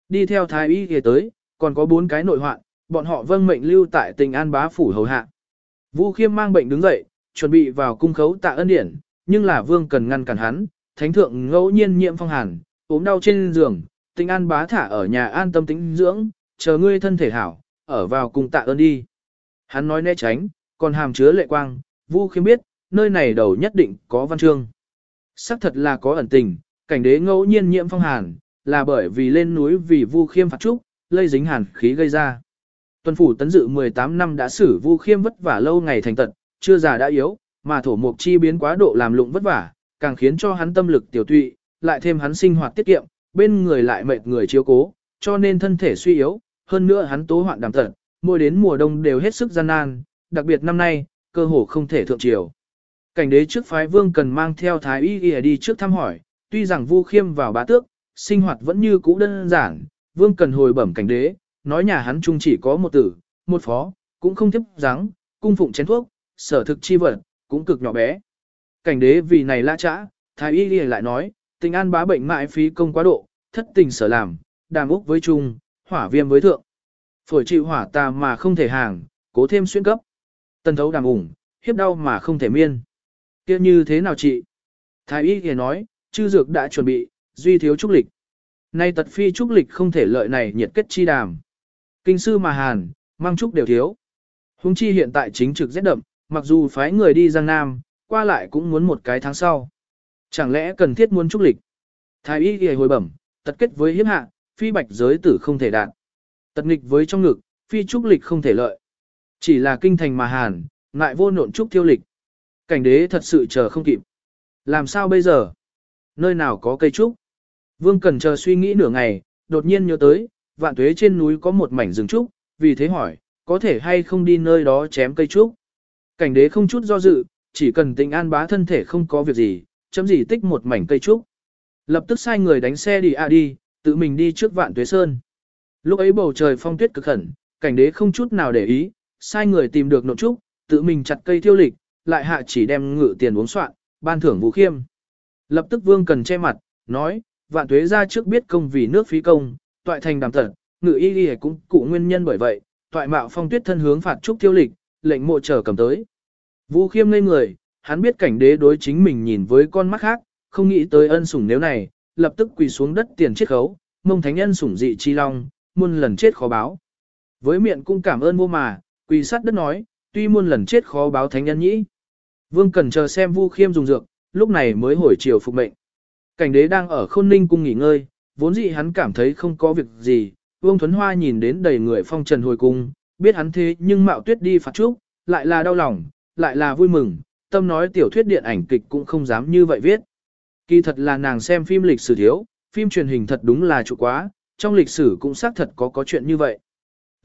Speaker 1: Đi theo thái y kia tới, còn có bốn cái nội hoạn, bọn họ vâng mệnh lưu tại tình an bá phủ hầu hạ. Vu khiêm mang bệnh đứng dậy, chuẩn bị vào cung khấu tạ ân điển, nhưng là vương cần ngăn cản hắn, thánh thượng ngẫu nhiên nhiễm phong hàn, ốm đau trên giường, tình an bá thả ở nhà an tâm tĩnh dưỡng, chờ ngươi thân thể hảo, ở vào cung tạ ơn đi. Hắn nói né tránh, còn hàm chứa lệ quang, Vu Khiêm biết, nơi này đầu nhất định có văn chương. Sắc thật là có ẩn tình, cảnh đế ngẫu nhiên nhiễm phong hàn, là bởi vì lên núi vì Vu Khiêm phạt trúc, lây dính hàn khí gây ra. Tuần phủ tấn dự 18 năm đã xử Vu Khiêm vất vả lâu ngày thành tật, chưa già đã yếu, mà thổ mục chi biến quá độ làm lụng vất vả, càng khiến cho hắn tâm lực tiểu tụy, lại thêm hắn sinh hoạt tiết kiệm, bên người lại mệt người chiếu cố, cho nên thân thể suy yếu, hơn nữa hắn tố hoạn đảm tật, mỗi đến mùa đông đều hết sức gian nan, đặc biệt năm nay, cơ hồ không thể thượng triều. Cảnh đế trước phái vương cần mang theo thái y y đi trước thăm hỏi, tuy rằng Vu Khiêm vào bá tước, sinh hoạt vẫn như cũ đơn giản, vương cần hồi bẩm cảnh đế, nói nhà hắn chung chỉ có một tử, một phó, cũng không tiếp dáng, cung phụng chén thuốc, sở thực chi vật, cũng cực nhỏ bé. Cảnh đế vì này lã trã, thái y y lại nói, tình an bá bệnh mại phí công quá độ, thất tình sở làm, đàm úc với trung, hỏa viêm với thượng. Phổi chịu hỏa tà mà không thể hàng, cố thêm xuyên cấp. Tân thấu đàm ủng, hiếp đau mà không thể miên. kia như thế nào chị? Thái y thì nói, chư dược đã chuẩn bị, duy thiếu trúc lịch. Nay tật phi trúc lịch không thể lợi này nhiệt kết chi đàm. Kinh sư mà hàn, mang trúc đều thiếu. Hùng chi hiện tại chính trực rét đậm, mặc dù phái người đi Giang Nam, qua lại cũng muốn một cái tháng sau. Chẳng lẽ cần thiết muốn trúc lịch? Thái y thì hồi bẩm, tật kết với hiếp hạ, phi bạch giới tử không thể đạt. Tật nghịch với trong ngực, phi trúc lịch không thể lợi. Chỉ là kinh thành mà hàn, ngại vô nộn trúc thiêu lịch. Cảnh đế thật sự chờ không kịp. Làm sao bây giờ? Nơi nào có cây trúc? Vương Cần chờ suy nghĩ nửa ngày, đột nhiên nhớ tới, vạn tuế trên núi có một mảnh rừng trúc, vì thế hỏi, có thể hay không đi nơi đó chém cây trúc? Cảnh đế không chút do dự, chỉ cần tình an bá thân thể không có việc gì, chấm gì tích một mảnh cây trúc. Lập tức sai người đánh xe đi à đi, tự mình đi trước vạn tuế sơn. Lúc ấy bầu trời phong tuyết cực khẩn, cảnh đế không chút nào để ý, sai người tìm được nộn trúc, tự mình chặt cây thiêu lịch, lại hạ chỉ đem ngự tiền uống soạn, ban thưởng vũ khiêm. Lập tức vương cần che mặt, nói, vạn tuế ra trước biết công vì nước phí công, toại thành đàm tận, ngự y y cũng cụ nguyên nhân bởi vậy, toại mạo phong tuyết thân hướng phạt trúc thiêu lịch, lệnh mộ trở cầm tới. Vũ khiêm ngây người, hắn biết cảnh đế đối chính mình nhìn với con mắt khác, không nghĩ tới ân sủng nếu này, lập tức quỳ xuống đất tiền chiết khấu, mông thánh nhân sủng dị chi long, muôn lần chết khó báo. Với miệng cũng cảm ơn vô mà, quỳ sát đất nói, tuy muôn lần chết khó báo thánh nhân nhĩ. Vương cần chờ xem Vu Khiêm dùng dược, lúc này mới hồi chiều phục mệnh. Cảnh đế đang ở khôn ninh cung nghỉ ngơi, vốn dĩ hắn cảm thấy không có việc gì, Vương Thuấn Hoa nhìn đến đầy người phong trần hồi cung, biết hắn thế nhưng mạo tuyết đi phạt trúc, lại là đau lòng, lại là vui mừng, tâm nói tiểu thuyết điện ảnh kịch cũng không dám như vậy viết. Kỳ thật là nàng xem phim lịch sử thiếu, phim truyền hình thật đúng là trụ quá, trong lịch sử cũng xác thật có có chuyện như vậy.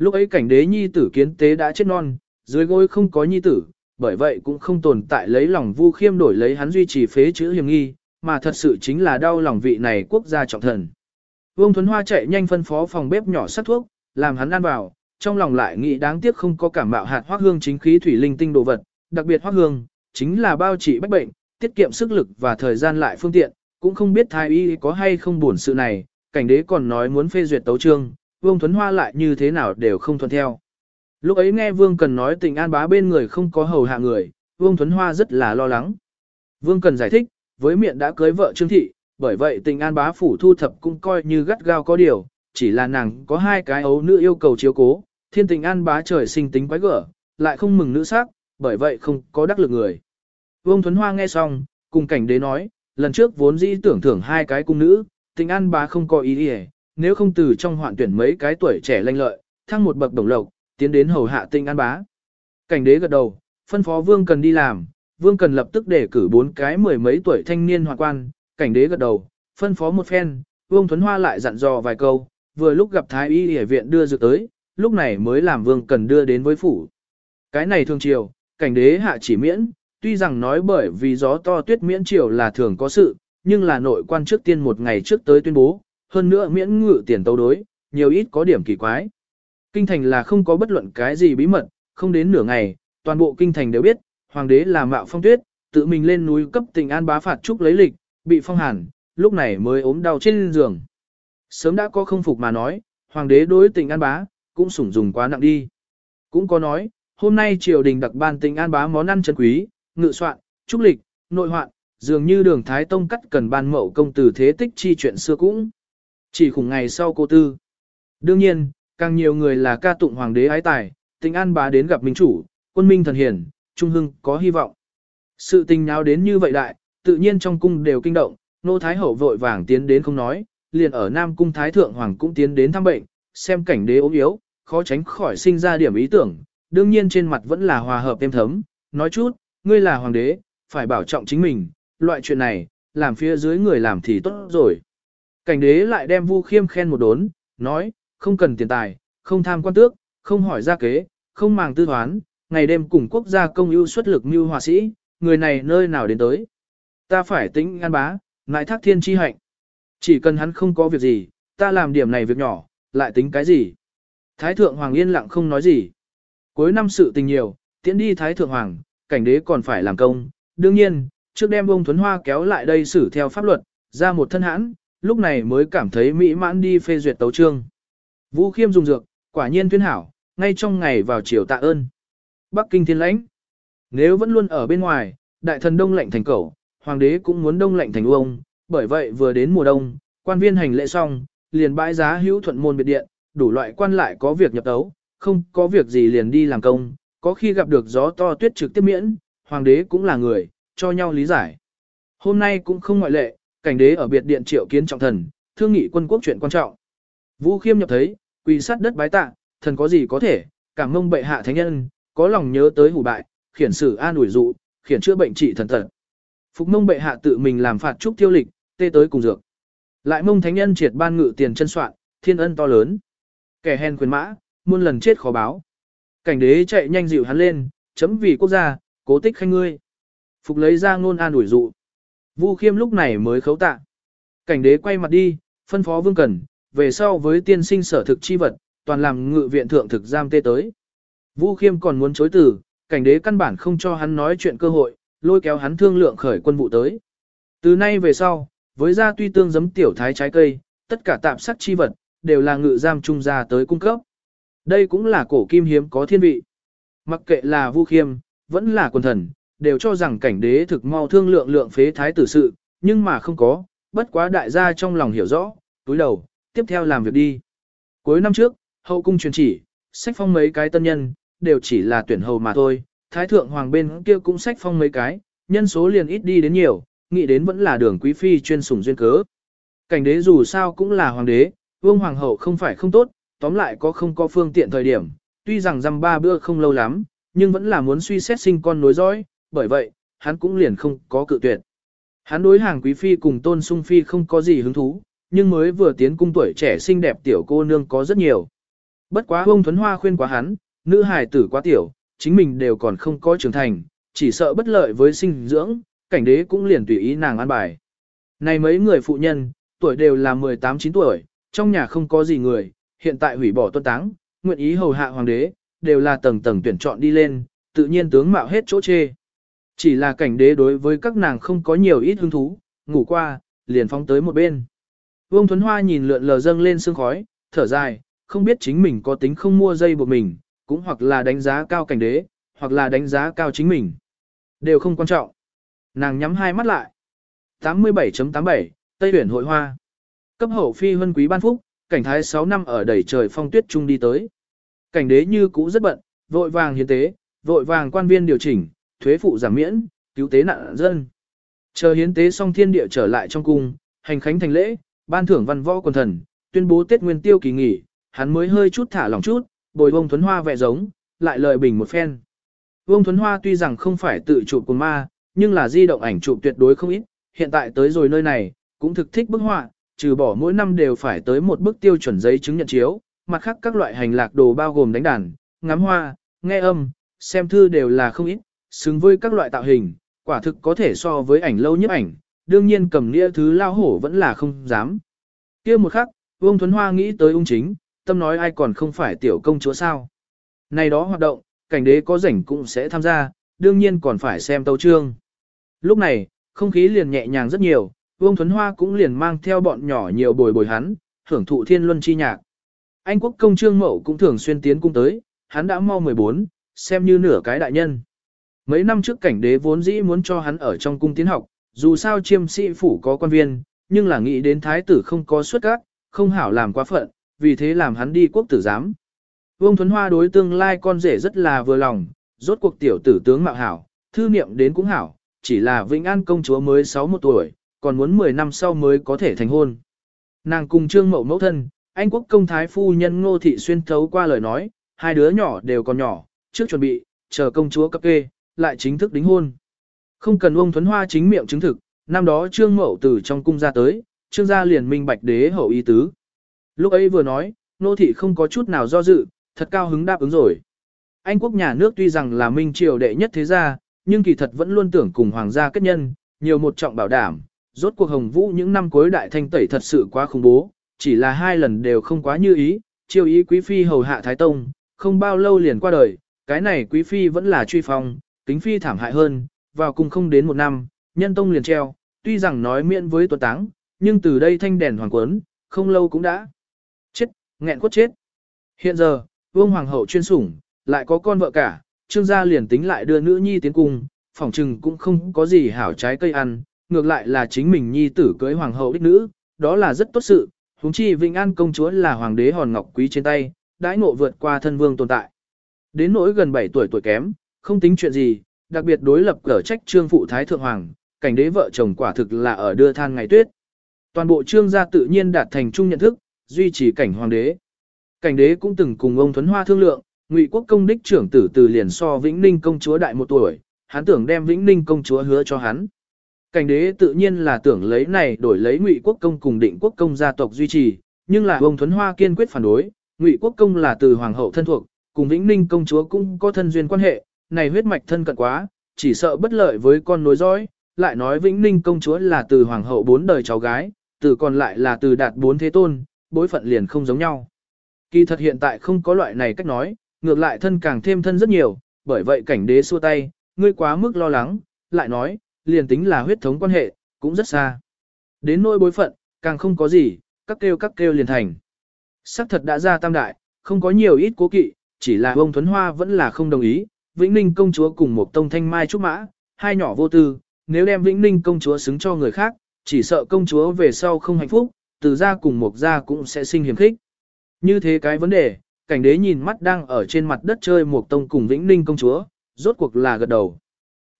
Speaker 1: Lúc ấy cảnh đế nhi tử kiến tế đã chết non, dưới gối không có nhi tử, bởi vậy cũng không tồn tại lấy lòng vu khiêm đổi lấy hắn duy trì phế chữ hiểm nghi, mà thật sự chính là đau lòng vị này quốc gia trọng thần. Vương Thuấn Hoa chạy nhanh phân phó phòng bếp nhỏ sát thuốc, làm hắn ăn vào, trong lòng lại nghĩ đáng tiếc không có cảm mạo hạt hoác hương chính khí thủy linh tinh đồ vật, đặc biệt hoác hương, chính là bao trị bách bệnh, tiết kiệm sức lực và thời gian lại phương tiện, cũng không biết thái y có hay không buồn sự này, cảnh đế còn nói muốn phê duyệt tấu trương, Vương Thuấn Hoa lại như thế nào đều không thuận theo. Lúc ấy nghe Vương Cần nói tình an bá bên người không có hầu hạ người, Vương Thuấn Hoa rất là lo lắng. Vương Cần giải thích, với miệng đã cưới vợ Trương Thị, bởi vậy tình an bá phủ thu thập cũng coi như gắt gao có điều, chỉ là nàng có hai cái ấu nữ yêu cầu chiếu cố, thiên tình an bá trời sinh tính quái gở, lại không mừng nữ sắc, bởi vậy không có đắc lực người. Vương Thuấn Hoa nghe xong, cùng cảnh đế nói, lần trước vốn dĩ tưởng thưởng hai cái cung nữ, tình an bá không có ý gì nếu không từ trong hoạn tuyển mấy cái tuổi trẻ lanh lợi, thăng một bậc đồng lộc, tiến đến hầu hạ tinh an bá. Cảnh đế gật đầu, phân phó vương cần đi làm, vương cần lập tức để cử bốn cái mười mấy tuổi thanh niên hoạn quan, cảnh đế gật đầu, phân phó một phen, vương Thuấn Hoa lại dặn dò vài câu, vừa lúc gặp thái y y viện đưa dược tới, lúc này mới làm vương cần đưa đến với phủ. Cái này thường chiều, cảnh đế hạ chỉ miễn, tuy rằng nói bởi vì gió to tuyết miễn triều là thường có sự, nhưng là nội quan trước tiên một ngày trước tới tuyên bố, hơn nữa miễn ngự tiền tấu đối, nhiều ít có điểm kỳ quái. Kinh thành là không có bất luận cái gì bí mật, không đến nửa ngày, toàn bộ kinh thành đều biết, hoàng đế là mạo phong tuyết, tự mình lên núi cấp tình an bá phạt trúc lấy lịch, bị phong hàn, lúc này mới ốm đau trên giường. Sớm đã có không phục mà nói, hoàng đế đối tình an bá, cũng sủng dùng quá nặng đi. Cũng có nói, hôm nay triều đình đặc ban tình an bá món ăn chân quý, ngự soạn, trúc lịch, nội hoạn, dường như đường Thái Tông cắt cần ban mậu công từ thế tích chi chuyện xưa cũng. Chỉ khủng ngày sau cô tư. Đương nhiên, càng nhiều người là ca tụng hoàng đế ái tài, tình an bá đến gặp minh chủ, quân minh thần hiển, trung hưng có hy vọng. Sự tình nháo đến như vậy đại, tự nhiên trong cung đều kinh động, nô thái hậu vội vàng tiến đến không nói, liền ở Nam cung thái thượng hoàng cũng tiến đến thăm bệnh, xem cảnh đế ốm yếu, khó tránh khỏi sinh ra điểm ý tưởng, đương nhiên trên mặt vẫn là hòa hợp êm thấm, nói chút, ngươi là hoàng đế, phải bảo trọng chính mình, loại chuyện này, làm phía dưới người làm thì tốt rồi. Cảnh đế lại đem Vu Khiêm khen một đốn, nói, không cần tiền tài, không tham quan tước, không hỏi gia kế, không màng tư toán, ngày đêm cùng quốc gia công ưu xuất lực mưu hòa sĩ, người này nơi nào đến tới. Ta phải tính ngăn bá, ngại thác thiên chi hạnh. Chỉ cần hắn không có việc gì, ta làm điểm này việc nhỏ, lại tính cái gì. Thái thượng hoàng yên lặng không nói gì. Cuối năm sự tình nhiều, tiễn đi thái thượng hoàng, cảnh đế còn phải làm công. Đương nhiên, trước đem bông thuấn hoa kéo lại đây xử theo pháp luật, ra một thân hãn, lúc này mới cảm thấy mỹ mãn đi phê duyệt tấu trương. Vũ khiêm dùng dược, quả nhiên tuyên hảo, ngay trong ngày vào chiều tạ ơn. Bắc Kinh thiên lãnh. Nếu vẫn luôn ở bên ngoài, đại thần đông lạnh thành cẩu, hoàng đế cũng muốn đông lạnh thành uông, bởi vậy vừa đến mùa đông, quan viên hành lễ xong, liền bãi giá hữu thuận môn biệt điện, đủ loại quan lại có việc nhập tấu, không có việc gì liền đi làm công, có khi gặp được gió to tuyết trực tiếp miễn, hoàng đế cũng là người, cho nhau lý giải. Hôm nay cũng không ngoại lệ, cảnh đế ở biệt điện triệu kiến trọng thần, thương nghị quân quốc chuyện quan trọng. Vũ khiêm nhập thấy, quỳ sát đất bái tạ, thần có gì có thể, cảm mông bệ hạ thánh nhân, có lòng nhớ tới hủ bại, khiển sử an ủi dụ, khiển chữa bệnh trị thần thần. Phục mông bệ hạ tự mình làm phạt trúc tiêu lịch, tê tới cùng dược. Lại mông thánh nhân triệt ban ngự tiền chân soạn, thiên ân to lớn. Kẻ hèn quyền mã, muôn lần chết khó báo. Cảnh đế chạy nhanh dịu hắn lên, chấm vì quốc gia, cố tích khanh ngươi. Phục lấy ra ngôn an ủi dụ. Vu khiêm lúc này mới khấu tạ. Cảnh đế quay mặt đi, phân phó vương cần, về sau với tiên sinh sở thực chi vật, toàn làm ngự viện thượng thực giam tê tới. Vu khiêm còn muốn chối từ, cảnh đế căn bản không cho hắn nói chuyện cơ hội, lôi kéo hắn thương lượng khởi quân vụ tới. Từ nay về sau, với gia tuy tương giấm tiểu thái trái cây, tất cả tạm sắc chi vật, đều là ngự giam trung gia tới cung cấp. Đây cũng là cổ kim hiếm có thiên vị. Mặc kệ là Vu Khiêm, vẫn là quần thần, đều cho rằng cảnh đế thực mau thương lượng lượng phế thái tử sự, nhưng mà không có, bất quá đại gia trong lòng hiểu rõ, túi đầu, tiếp theo làm việc đi. Cuối năm trước, hậu cung truyền chỉ, sách phong mấy cái tân nhân, đều chỉ là tuyển hầu mà thôi, thái thượng hoàng bên kia cũng sách phong mấy cái, nhân số liền ít đi đến nhiều, nghĩ đến vẫn là đường quý phi chuyên sủng duyên cớ. Cảnh đế dù sao cũng là hoàng đế, vương hoàng hậu không phải không tốt, tóm lại có không có phương tiện thời điểm, tuy rằng dăm ba bữa không lâu lắm, nhưng vẫn là muốn suy xét sinh con nối dõi, bởi vậy, hắn cũng liền không có cự tuyệt. Hắn đối hàng quý phi cùng tôn sung phi không có gì hứng thú, nhưng mới vừa tiến cung tuổi trẻ xinh đẹp tiểu cô nương có rất nhiều. Bất quá ông Thuấn Hoa khuyên quá hắn, nữ hài tử quá tiểu, chính mình đều còn không có trưởng thành, chỉ sợ bất lợi với sinh dưỡng, cảnh đế cũng liền tùy ý nàng an bài. Này mấy người phụ nhân, tuổi đều là 18-9 tuổi, trong nhà không có gì người, hiện tại hủy bỏ tuân táng, nguyện ý hầu hạ hoàng đế, đều là tầng tầng tuyển chọn đi lên, tự nhiên tướng mạo hết chỗ chê. Chỉ là cảnh đế đối với các nàng không có nhiều ít hứng thú, ngủ qua, liền phóng tới một bên. Vương Thuấn Hoa nhìn lượn lờ dâng lên sương khói, thở dài, không biết chính mình có tính không mua dây buộc mình, cũng hoặc là đánh giá cao cảnh đế, hoặc là đánh giá cao chính mình. Đều không quan trọng. Nàng nhắm hai mắt lại. 87.87, Tây Huyển Hội Hoa. Cấp hậu phi huân quý ban phúc, cảnh thái 6 năm ở đầy trời phong tuyết trung đi tới. Cảnh đế như cũ rất bận, vội vàng hiến tế, vội vàng quan viên điều chỉnh, thuế phụ giảm miễn, cứu tế nạn dân. Chờ hiến tế xong thiên địa trở lại trong cung, hành khánh thành lễ, ban thưởng văn võ quần thần, tuyên bố Tết Nguyên Tiêu kỳ nghỉ, hắn mới hơi chút thả lỏng chút, bồi bông thuấn hoa vẻ giống, lại lời bình một phen. Vương Thuấn Hoa tuy rằng không phải tự chụp của ma, nhưng là di động ảnh chụp tuyệt đối không ít, hiện tại tới rồi nơi này, cũng thực thích bức họa, trừ bỏ mỗi năm đều phải tới một bức tiêu chuẩn giấy chứng nhận chiếu, mặt khác các loại hành lạc đồ bao gồm đánh đàn, ngắm hoa, nghe âm, xem thư đều là không ít, xứng với các loại tạo hình, quả thực có thể so với ảnh lâu nhiếp ảnh, đương nhiên cầm nghĩa thứ lao hổ vẫn là không dám. kia một khắc, Vương Thuấn Hoa nghĩ tới ung chính, tâm nói ai còn không phải tiểu công chúa sao. Này đó hoạt động, cảnh đế có rảnh cũng sẽ tham gia, đương nhiên còn phải xem tấu trương. Lúc này, không khí liền nhẹ nhàng rất nhiều, Vương Thuấn Hoa cũng liền mang theo bọn nhỏ nhiều bồi bồi hắn, hưởng thụ thiên luân chi nhạc. Anh quốc công trương mậu cũng thường xuyên tiến cung tới, hắn đã mau 14, xem như nửa cái đại nhân. Mấy năm trước cảnh đế vốn dĩ muốn cho hắn ở trong cung tiến học, dù sao chiêm sĩ phủ có quan viên, nhưng là nghĩ đến thái tử không có xuất các, không hảo làm quá phận, vì thế làm hắn đi quốc tử giám. Vương Thuấn Hoa đối tương lai con rể rất là vừa lòng, rốt cuộc tiểu tử tướng mạo hảo, thư niệm đến cũng hảo, chỉ là Vĩnh An công chúa mới 61 tuổi, còn muốn 10 năm sau mới có thể thành hôn. Nàng cùng trương mậu mẫu thân, anh quốc công thái phu nhân ngô thị xuyên thấu qua lời nói, hai đứa nhỏ đều còn nhỏ, trước chuẩn bị, chờ công chúa cấp kê, lại chính thức đính hôn. Không cần ông Thuấn Hoa chính miệng chứng thực, năm đó trương mậu từ trong cung ra tới, trương gia liền minh bạch đế hậu ý tứ. Lúc ấy vừa nói, nô thị không có chút nào do dự, thật cao hứng đáp ứng rồi. Anh quốc nhà nước tuy rằng là minh triều đệ nhất thế gia, nhưng kỳ thật vẫn luôn tưởng cùng hoàng gia kết nhân, nhiều một trọng bảo đảm, rốt cuộc hồng vũ những năm cuối đại thanh tẩy thật sự quá khủng bố, chỉ là hai lần đều không quá như ý, triều ý quý phi hầu hạ thái tông, không bao lâu liền qua đời, cái này quý phi vẫn là truy phong, kính phi thảm hại hơn, vào cùng không đến một năm, nhân tông liền treo, tuy rằng nói miễn với tuần táng, nhưng từ đây thanh đèn hoàng quấn, không lâu cũng đã chết, nghẹn quất chết. Hiện giờ, vương hoàng hậu chuyên sủng, lại có con vợ cả, trương gia liền tính lại đưa nữ nhi tiến cung, phỏng trừng cũng không có gì hảo trái cây ăn, ngược lại là chính mình nhi tử cưới hoàng hậu đích nữ, đó là rất tốt sự, huống chi Vĩnh An công chúa là hoàng đế hòn ngọc quý trên tay, đãi ngộ vượt qua thân vương tồn tại. Đến nỗi gần 7 tuổi tuổi kém, không tính chuyện gì, đặc biệt đối lập cở trách trương phụ thái thượng hoàng, cảnh đế vợ chồng quả thực là ở đưa than ngày tuyết. Toàn bộ trương gia tự nhiên đạt thành chung nhận thức, duy trì cảnh hoàng đế. Cảnh đế cũng từng cùng ông Thuấn Hoa thương lượng, Ngụy quốc công đích trưởng tử từ liền so Vĩnh Ninh công chúa đại một tuổi, hắn tưởng đem Vĩnh Ninh công chúa hứa cho hắn. Cảnh đế tự nhiên là tưởng lấy này đổi lấy Ngụy quốc công cùng định quốc công gia tộc duy trì, nhưng là ông Thuấn Hoa kiên quyết phản đối, Ngụy quốc công là từ hoàng hậu thân thuộc, cùng Vĩnh Ninh công chúa cũng có thân duyên quan hệ, này huyết mạch thân cận quá, chỉ sợ bất lợi với con nối dõi, lại nói Vĩnh Ninh công chúa là từ hoàng hậu bốn đời cháu gái, từ còn lại là từ đạt bốn thế tôn, bối phận liền không giống nhau. Kỳ thật hiện tại không có loại này cách nói, ngược lại thân càng thêm thân rất nhiều, bởi vậy cảnh đế xua tay, ngươi quá mức lo lắng, lại nói, liền tính là huyết thống quan hệ, cũng rất xa. Đến nỗi bối phận, càng không có gì, các kêu các kêu liền thành. Sắc thật đã ra tam đại, không có nhiều ít cố kỵ, chỉ là ông Thuấn Hoa vẫn là không đồng ý, Vĩnh Ninh công chúa cùng một tông thanh mai trúc mã, hai nhỏ vô tư, nếu đem Vĩnh Ninh công chúa xứng cho người khác, chỉ sợ công chúa về sau không hạnh phúc, từ ra cùng một gia cũng sẽ sinh hiểm khích. Như thế cái vấn đề, cảnh đế nhìn mắt đang ở trên mặt đất chơi một tông cùng Vĩnh Ninh công chúa, rốt cuộc là gật đầu.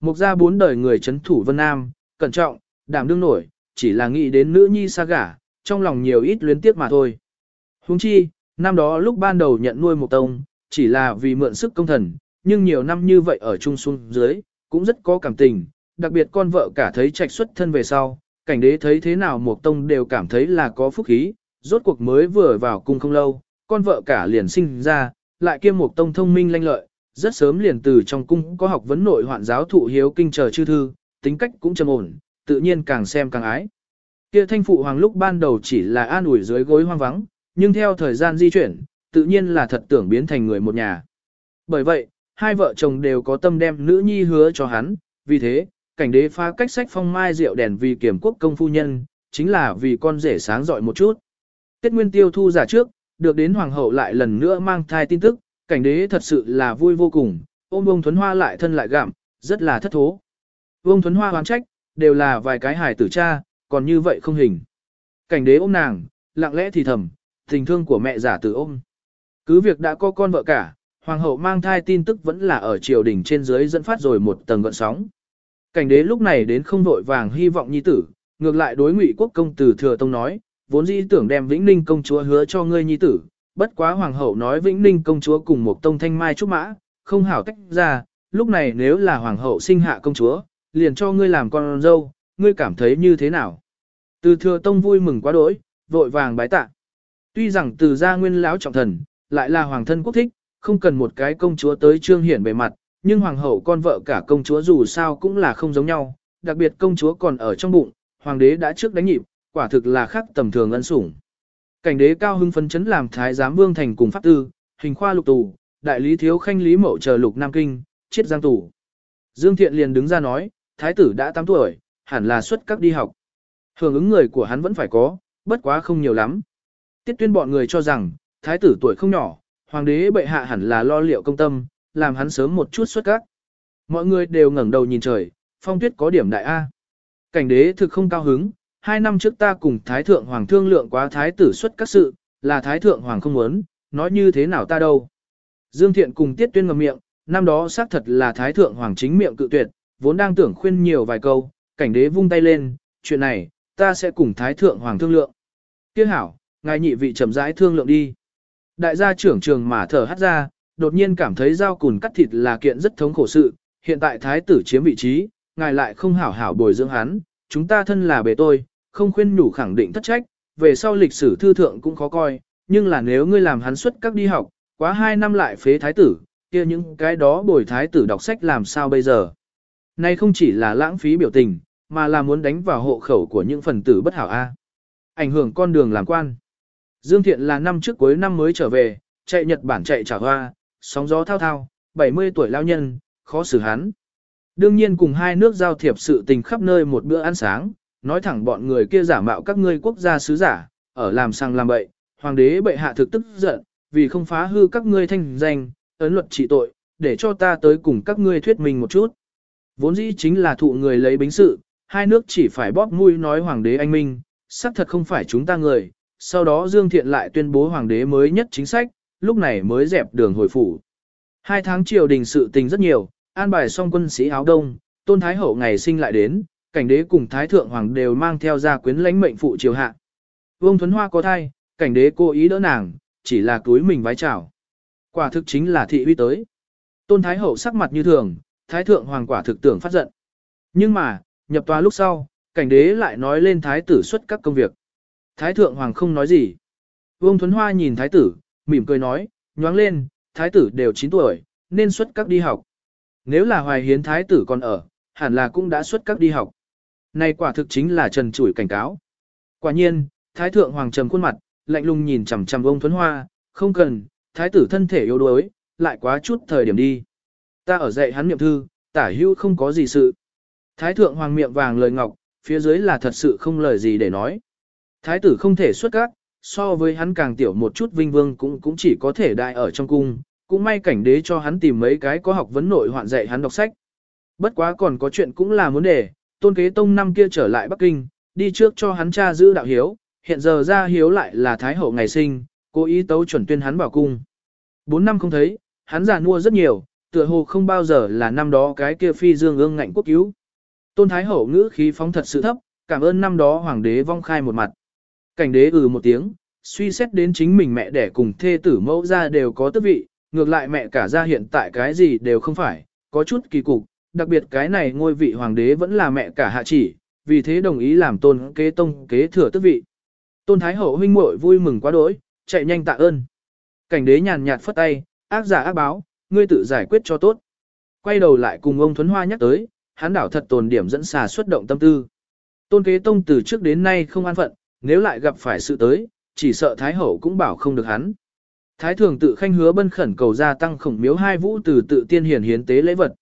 Speaker 1: Một gia bốn đời người chấn thủ Vân Nam, cẩn trọng, đảm đương nổi, chỉ là nghĩ đến nữ nhi xa gả, trong lòng nhiều ít luyến tiếc mà thôi. Huống chi, năm đó lúc ban đầu nhận nuôi một tông, chỉ là vì mượn sức công thần, nhưng nhiều năm như vậy ở chung xuống dưới, cũng rất có cảm tình, đặc biệt con vợ cả thấy trạch xuất thân về sau, cảnh đế thấy thế nào một tông đều cảm thấy là có phúc khí, rốt cuộc mới vừa vào cung không lâu, con vợ cả liền sinh ra, lại kiêm một tông thông minh lanh lợi, rất sớm liền từ trong cung có học vấn nội hoạn giáo thụ hiếu kinh chờ chư thư, tính cách cũng trầm ổn, tự nhiên càng xem càng ái. Kia thanh phụ hoàng lúc ban đầu chỉ là an ủi dưới gối hoang vắng, nhưng theo thời gian di chuyển, tự nhiên là thật tưởng biến thành người một nhà. Bởi vậy, hai vợ chồng đều có tâm đem nữ nhi hứa cho hắn, vì thế, cảnh đế phá cách sách phong mai rượu đèn vì kiểm quốc công phu nhân, chính là vì con rể sáng dọi một chút. Tết nguyên tiêu thu giả trước, được đến hoàng hậu lại lần nữa mang thai tin tức, cảnh đế thật sự là vui vô cùng, ôm ông Thuấn Hoa lại thân lại gặm, rất là thất thố. Ông Thuấn Hoa hoán trách, đều là vài cái hài tử cha, còn như vậy không hình. Cảnh đế ôm nàng, lặng lẽ thì thầm, tình thương của mẹ giả tử ôm. Cứ việc đã có con vợ cả, hoàng hậu mang thai tin tức vẫn là ở triều đình trên dưới dẫn phát rồi một tầng gợn sóng. Cảnh đế lúc này đến không vội vàng hy vọng nhi tử, ngược lại đối ngụy quốc công tử thừa tông nói, vốn dĩ tưởng đem Vĩnh Ninh công chúa hứa cho ngươi nhi tử, bất quá hoàng hậu nói Vĩnh Ninh công chúa cùng một tông thanh mai trúc mã, không hảo tách ra, lúc này nếu là hoàng hậu sinh hạ công chúa, liền cho ngươi làm con dâu, ngươi cảm thấy như thế nào? Từ thừa tông vui mừng quá đỗi, vội vàng bái tạ. Tuy rằng từ gia nguyên lão trọng thần, lại là hoàng thân quốc thích, không cần một cái công chúa tới trương hiển bề mặt, nhưng hoàng hậu con vợ cả công chúa dù sao cũng là không giống nhau, đặc biệt công chúa còn ở trong bụng, hoàng đế đã trước đánh nhịp, quả thực là khác tầm thường ân sủng. Cảnh đế cao hưng phấn chấn làm thái giám vương thành cùng pháp tư, hình khoa lục tù, đại lý thiếu khanh lý mậu chờ lục nam kinh, chết giang tù. Dương Thiện liền đứng ra nói, thái tử đã 8 tuổi, hẳn là xuất các đi học. Hưởng ứng người của hắn vẫn phải có, bất quá không nhiều lắm. Tiết tuyên bọn người cho rằng, thái tử tuổi không nhỏ, hoàng đế bệ hạ hẳn là lo liệu công tâm, làm hắn sớm một chút xuất các. Mọi người đều ngẩng đầu nhìn trời, phong tuyết có điểm đại A. Cảnh đế thực không cao hứng, hai năm trước ta cùng thái thượng hoàng thương lượng quá thái tử xuất các sự, là thái thượng hoàng không muốn, nói như thế nào ta đâu. Dương Thiện cùng Tiết Tuyên ngầm miệng, năm đó xác thật là thái thượng hoàng chính miệng cự tuyệt, vốn đang tưởng khuyên nhiều vài câu, cảnh đế vung tay lên, chuyện này, ta sẽ cùng thái thượng hoàng thương lượng. Tiếc hảo, ngài nhị vị chậm rãi thương lượng đi. Đại gia trưởng trường mà thở hắt ra, đột nhiên cảm thấy dao cùn cắt thịt là kiện rất thống khổ sự, hiện tại thái tử chiếm vị trí, ngài lại không hảo hảo bồi dưỡng hắn, chúng ta thân là bề tôi, không khuyên nhủ khẳng định thất trách, về sau lịch sử thư thượng cũng khó coi, nhưng là nếu ngươi làm hắn xuất các đi học, quá hai năm lại phế thái tử, kia những cái đó bồi thái tử đọc sách làm sao bây giờ. Nay không chỉ là lãng phí biểu tình, mà là muốn đánh vào hộ khẩu của những phần tử bất hảo A. Ảnh hưởng con đường làm quan. Dương Thiện là năm trước cuối năm mới trở về, chạy Nhật Bản chạy trả hoa, sóng gió thao thao, 70 tuổi lao nhân, khó xử hắn. Đương nhiên cùng hai nước giao thiệp sự tình khắp nơi một bữa ăn sáng, nói thẳng bọn người kia giả mạo các ngươi quốc gia sứ giả, ở làm sang làm bậy, hoàng đế bệ hạ thực tức giận, vì không phá hư các ngươi thanh danh, ấn luật trị tội, để cho ta tới cùng các ngươi thuyết minh một chút. Vốn dĩ chính là thụ người lấy bính sự, hai nước chỉ phải bóp mũi nói hoàng đế anh minh, xác thật không phải chúng ta người, sau đó Dương Thiện lại tuyên bố hoàng đế mới nhất chính sách, lúc này mới dẹp đường hồi phủ. Hai tháng triều đình sự tình rất nhiều, an bài xong quân sĩ áo đông, tôn thái hậu ngày sinh lại đến, cảnh đế cùng thái thượng hoàng đều mang theo gia quyến lãnh mệnh phụ triều hạ. Vương Thuấn Hoa có thai, cảnh đế cố ý đỡ nàng, chỉ là túi mình vái chào. Quả thực chính là thị uy tới. Tôn thái hậu sắc mặt như thường, thái thượng hoàng quả thực tưởng phát giận. Nhưng mà, nhập tòa lúc sau, cảnh đế lại nói lên thái tử xuất các công việc. Thái thượng hoàng không nói gì. Vương Thuấn Hoa nhìn thái tử, mỉm cười nói, nhoáng lên, thái tử đều 9 tuổi, nên xuất các đi học. Nếu là hoài hiến thái tử còn ở, hẳn là cũng đã xuất các đi học. Này quả thực chính là trần chủi cảnh cáo. Quả nhiên, thái thượng hoàng trầm khuôn mặt, lạnh lùng nhìn chằm chằm Vương Thuấn Hoa, không cần, thái tử thân thể yếu đuối, lại quá chút thời điểm đi. Ta ở dạy hắn niệm thư, tả hưu không có gì sự. Thái thượng hoàng miệng vàng lời ngọc, phía dưới là thật sự không lời gì để nói. Thái tử không thể xuất các, so với hắn càng tiểu một chút vinh vương cũng cũng chỉ có thể đại ở trong cung, cũng may cảnh đế cho hắn tìm mấy cái có học vấn nội hoạn dạy hắn đọc sách. Bất quá còn có chuyện cũng là muốn đề, tôn kế tông năm kia trở lại Bắc Kinh, đi trước cho hắn cha giữ đạo hiếu, hiện giờ ra hiếu lại là thái hậu ngày sinh, cố ý tấu chuẩn tuyên hắn vào cung. Bốn năm không thấy, hắn già nua rất nhiều, tựa hồ không bao giờ là năm đó cái kia phi dương ương ngạnh quốc cứu. Tôn thái hậu ngữ khí phóng thật sự thấp, cảm ơn năm đó hoàng đế vong khai một mặt. Cảnh đế ừ một tiếng, suy xét đến chính mình mẹ đẻ cùng thê tử mẫu ra đều có tước vị, ngược lại mẹ cả ra hiện tại cái gì đều không phải, có chút kỳ cục, đặc biệt cái này ngôi vị hoàng đế vẫn là mẹ cả hạ chỉ, vì thế đồng ý làm tôn kế tông kế thừa tước vị. Tôn Thái Hậu huynh muội vui mừng quá đỗi, chạy nhanh tạ ơn. Cảnh đế nhàn nhạt phất tay, ác giả ác báo, ngươi tự giải quyết cho tốt. Quay đầu lại cùng ông Thuấn Hoa nhắc tới, hắn đảo thật tồn điểm dẫn xà xuất động tâm tư. Tôn kế tông từ trước đến nay không an phận, nếu lại gặp phải sự tới, chỉ sợ Thái Hậu cũng bảo không được hắn. Thái thường tự khanh hứa bân khẩn cầu gia tăng khổng miếu hai vũ từ tự tiên hiển hiến tế lễ vật.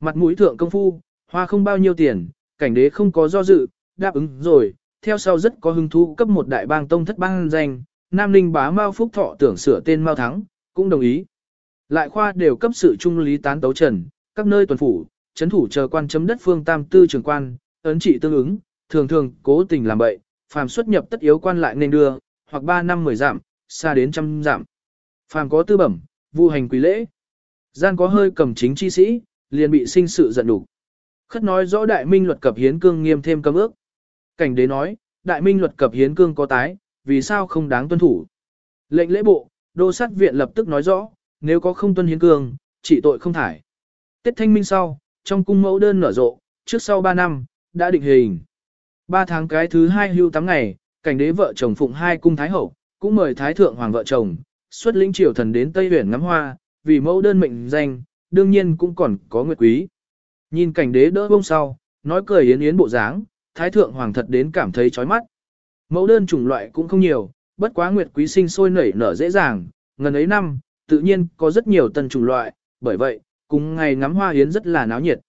Speaker 1: Mặt mũi thượng công phu, hoa không bao nhiêu tiền, cảnh đế không có do dự, đáp ứng rồi, theo sau rất có hứng thú cấp một đại bang tông thất bang danh, Nam Ninh bá Mao Phúc Thọ tưởng sửa tên Mao Thắng, cũng đồng ý. Lại khoa đều cấp sự trung lý tán tấu trần, các nơi tuần phủ, chấn thủ chờ quan chấm đất phương tam tư trường quan, ấn trị tương ứng, thường thường cố tình làm bậy, phàm xuất nhập tất yếu quan lại nên đưa, hoặc 3 năm 10 giảm, xa đến trăm giảm. Phàm có tư bẩm, vu hành quý lễ. Gian có hơi cầm chính chi sĩ, liền bị sinh sự giận đủ. Khất nói rõ đại minh luật cập hiến cương nghiêm thêm cấm ước. Cảnh đế nói, đại minh luật cập hiến cương có tái, vì sao không đáng tuân thủ. Lệnh lễ bộ, đô sát viện lập tức nói rõ, nếu có không tuân hiến cương, chỉ tội không thải. Tết thanh minh sau, trong cung mẫu đơn nở rộ, trước sau 3 năm, đã định hình. Ba tháng cái thứ hai hưu 8 ngày, cảnh đế vợ chồng phụng hai cung thái hậu, cũng mời thái thượng hoàng vợ chồng, xuất lĩnh triều thần đến Tây Huyền ngắm hoa, vì mẫu đơn mệnh danh, đương nhiên cũng còn có nguyệt quý. Nhìn cảnh đế đỡ bông sau, nói cười yến yến bộ dáng, thái thượng hoàng thật đến cảm thấy chói mắt. Mẫu đơn chủng loại cũng không nhiều, bất quá nguyệt quý sinh sôi nảy nở dễ dàng, ngần ấy năm, tự nhiên có rất nhiều tân chủng loại, bởi vậy, cùng ngày ngắm hoa yến rất là náo nhiệt.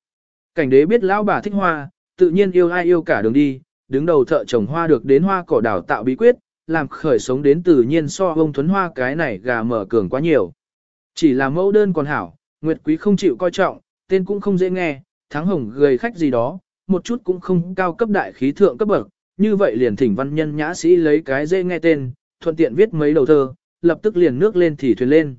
Speaker 1: Cảnh đế biết lão bà thích hoa, tự nhiên yêu ai yêu cả đường đi, đứng đầu thợ trồng hoa được đến hoa cỏ đào tạo bí quyết, làm khởi sống đến tự nhiên so ông thuấn hoa cái này gà mở cường quá nhiều. Chỉ là mẫu đơn còn hảo, Nguyệt Quý không chịu coi trọng, tên cũng không dễ nghe, thắng hồng gầy khách gì đó, một chút cũng không cao cấp đại khí thượng cấp bậc, như vậy liền thỉnh văn nhân nhã sĩ lấy cái dễ nghe tên, thuận tiện viết mấy đầu thơ, lập tức liền nước lên thì thuyền lên.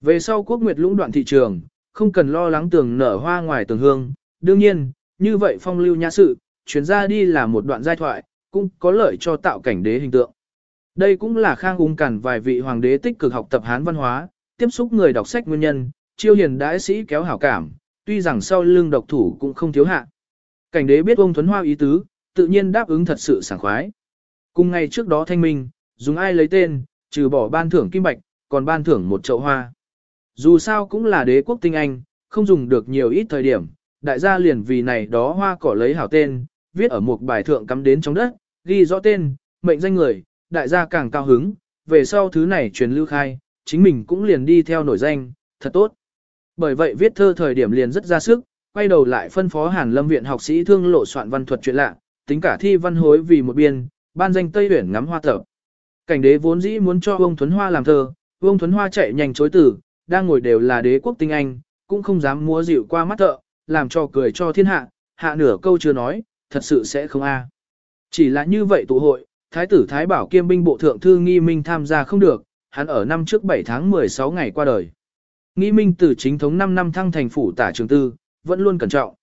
Speaker 1: Về sau quốc nguyệt lũng đoạn thị trường, không cần lo lắng tường nở hoa ngoài tường hương, đương nhiên, như vậy phong lưu nhã sự, chuyến ra đi là một đoạn giai thoại, cũng có lợi cho tạo cảnh đế hình tượng. Đây cũng là khang ung cản vài vị hoàng đế tích cực học tập Hán văn hóa, tiếp xúc người đọc sách nguyên nhân, chiêu hiền đại sĩ kéo hảo cảm, tuy rằng sau lưng độc thủ cũng không thiếu hạ. Cảnh đế biết ông Thuấn Hoa ý tứ, tự nhiên đáp ứng thật sự sảng khoái. Cùng ngày trước đó thanh minh, dùng ai lấy tên, trừ bỏ ban thưởng kim bạch, còn ban thưởng một chậu hoa. Dù sao cũng là đế quốc tinh anh, không dùng được nhiều ít thời điểm, đại gia liền vì này đó hoa cỏ lấy hảo tên, viết ở một bài thượng cắm đến trong đất, ghi rõ tên, mệnh danh người, đại gia càng cao hứng, về sau thứ này truyền lưu khai, chính mình cũng liền đi theo nổi danh, thật tốt. Bởi vậy viết thơ thời điểm liền rất ra sức, quay đầu lại phân phó Hàn Lâm viện học sĩ thương lộ soạn văn thuật chuyện lạ, tính cả thi văn hối vì một biên, ban danh Tây Huyền ngắm hoa tập. Cảnh đế vốn dĩ muốn cho Vương Thuấn Hoa làm thơ, Vương Thuấn Hoa chạy nhanh chối từ, đang ngồi đều là đế quốc tinh anh, cũng không dám múa dịu qua mắt thợ, làm cho cười cho thiên hạ, hạ nửa câu chưa nói, thật sự sẽ không a. À. Chỉ là như vậy tụ hội, Thái tử Thái Bảo kiêm binh bộ thượng thư nghi minh tham gia không được, hắn ở năm trước 7 tháng 16 ngày qua đời. Nghi minh từ chính thống 5 năm thăng thành phủ tả trường tư, vẫn luôn cẩn trọng.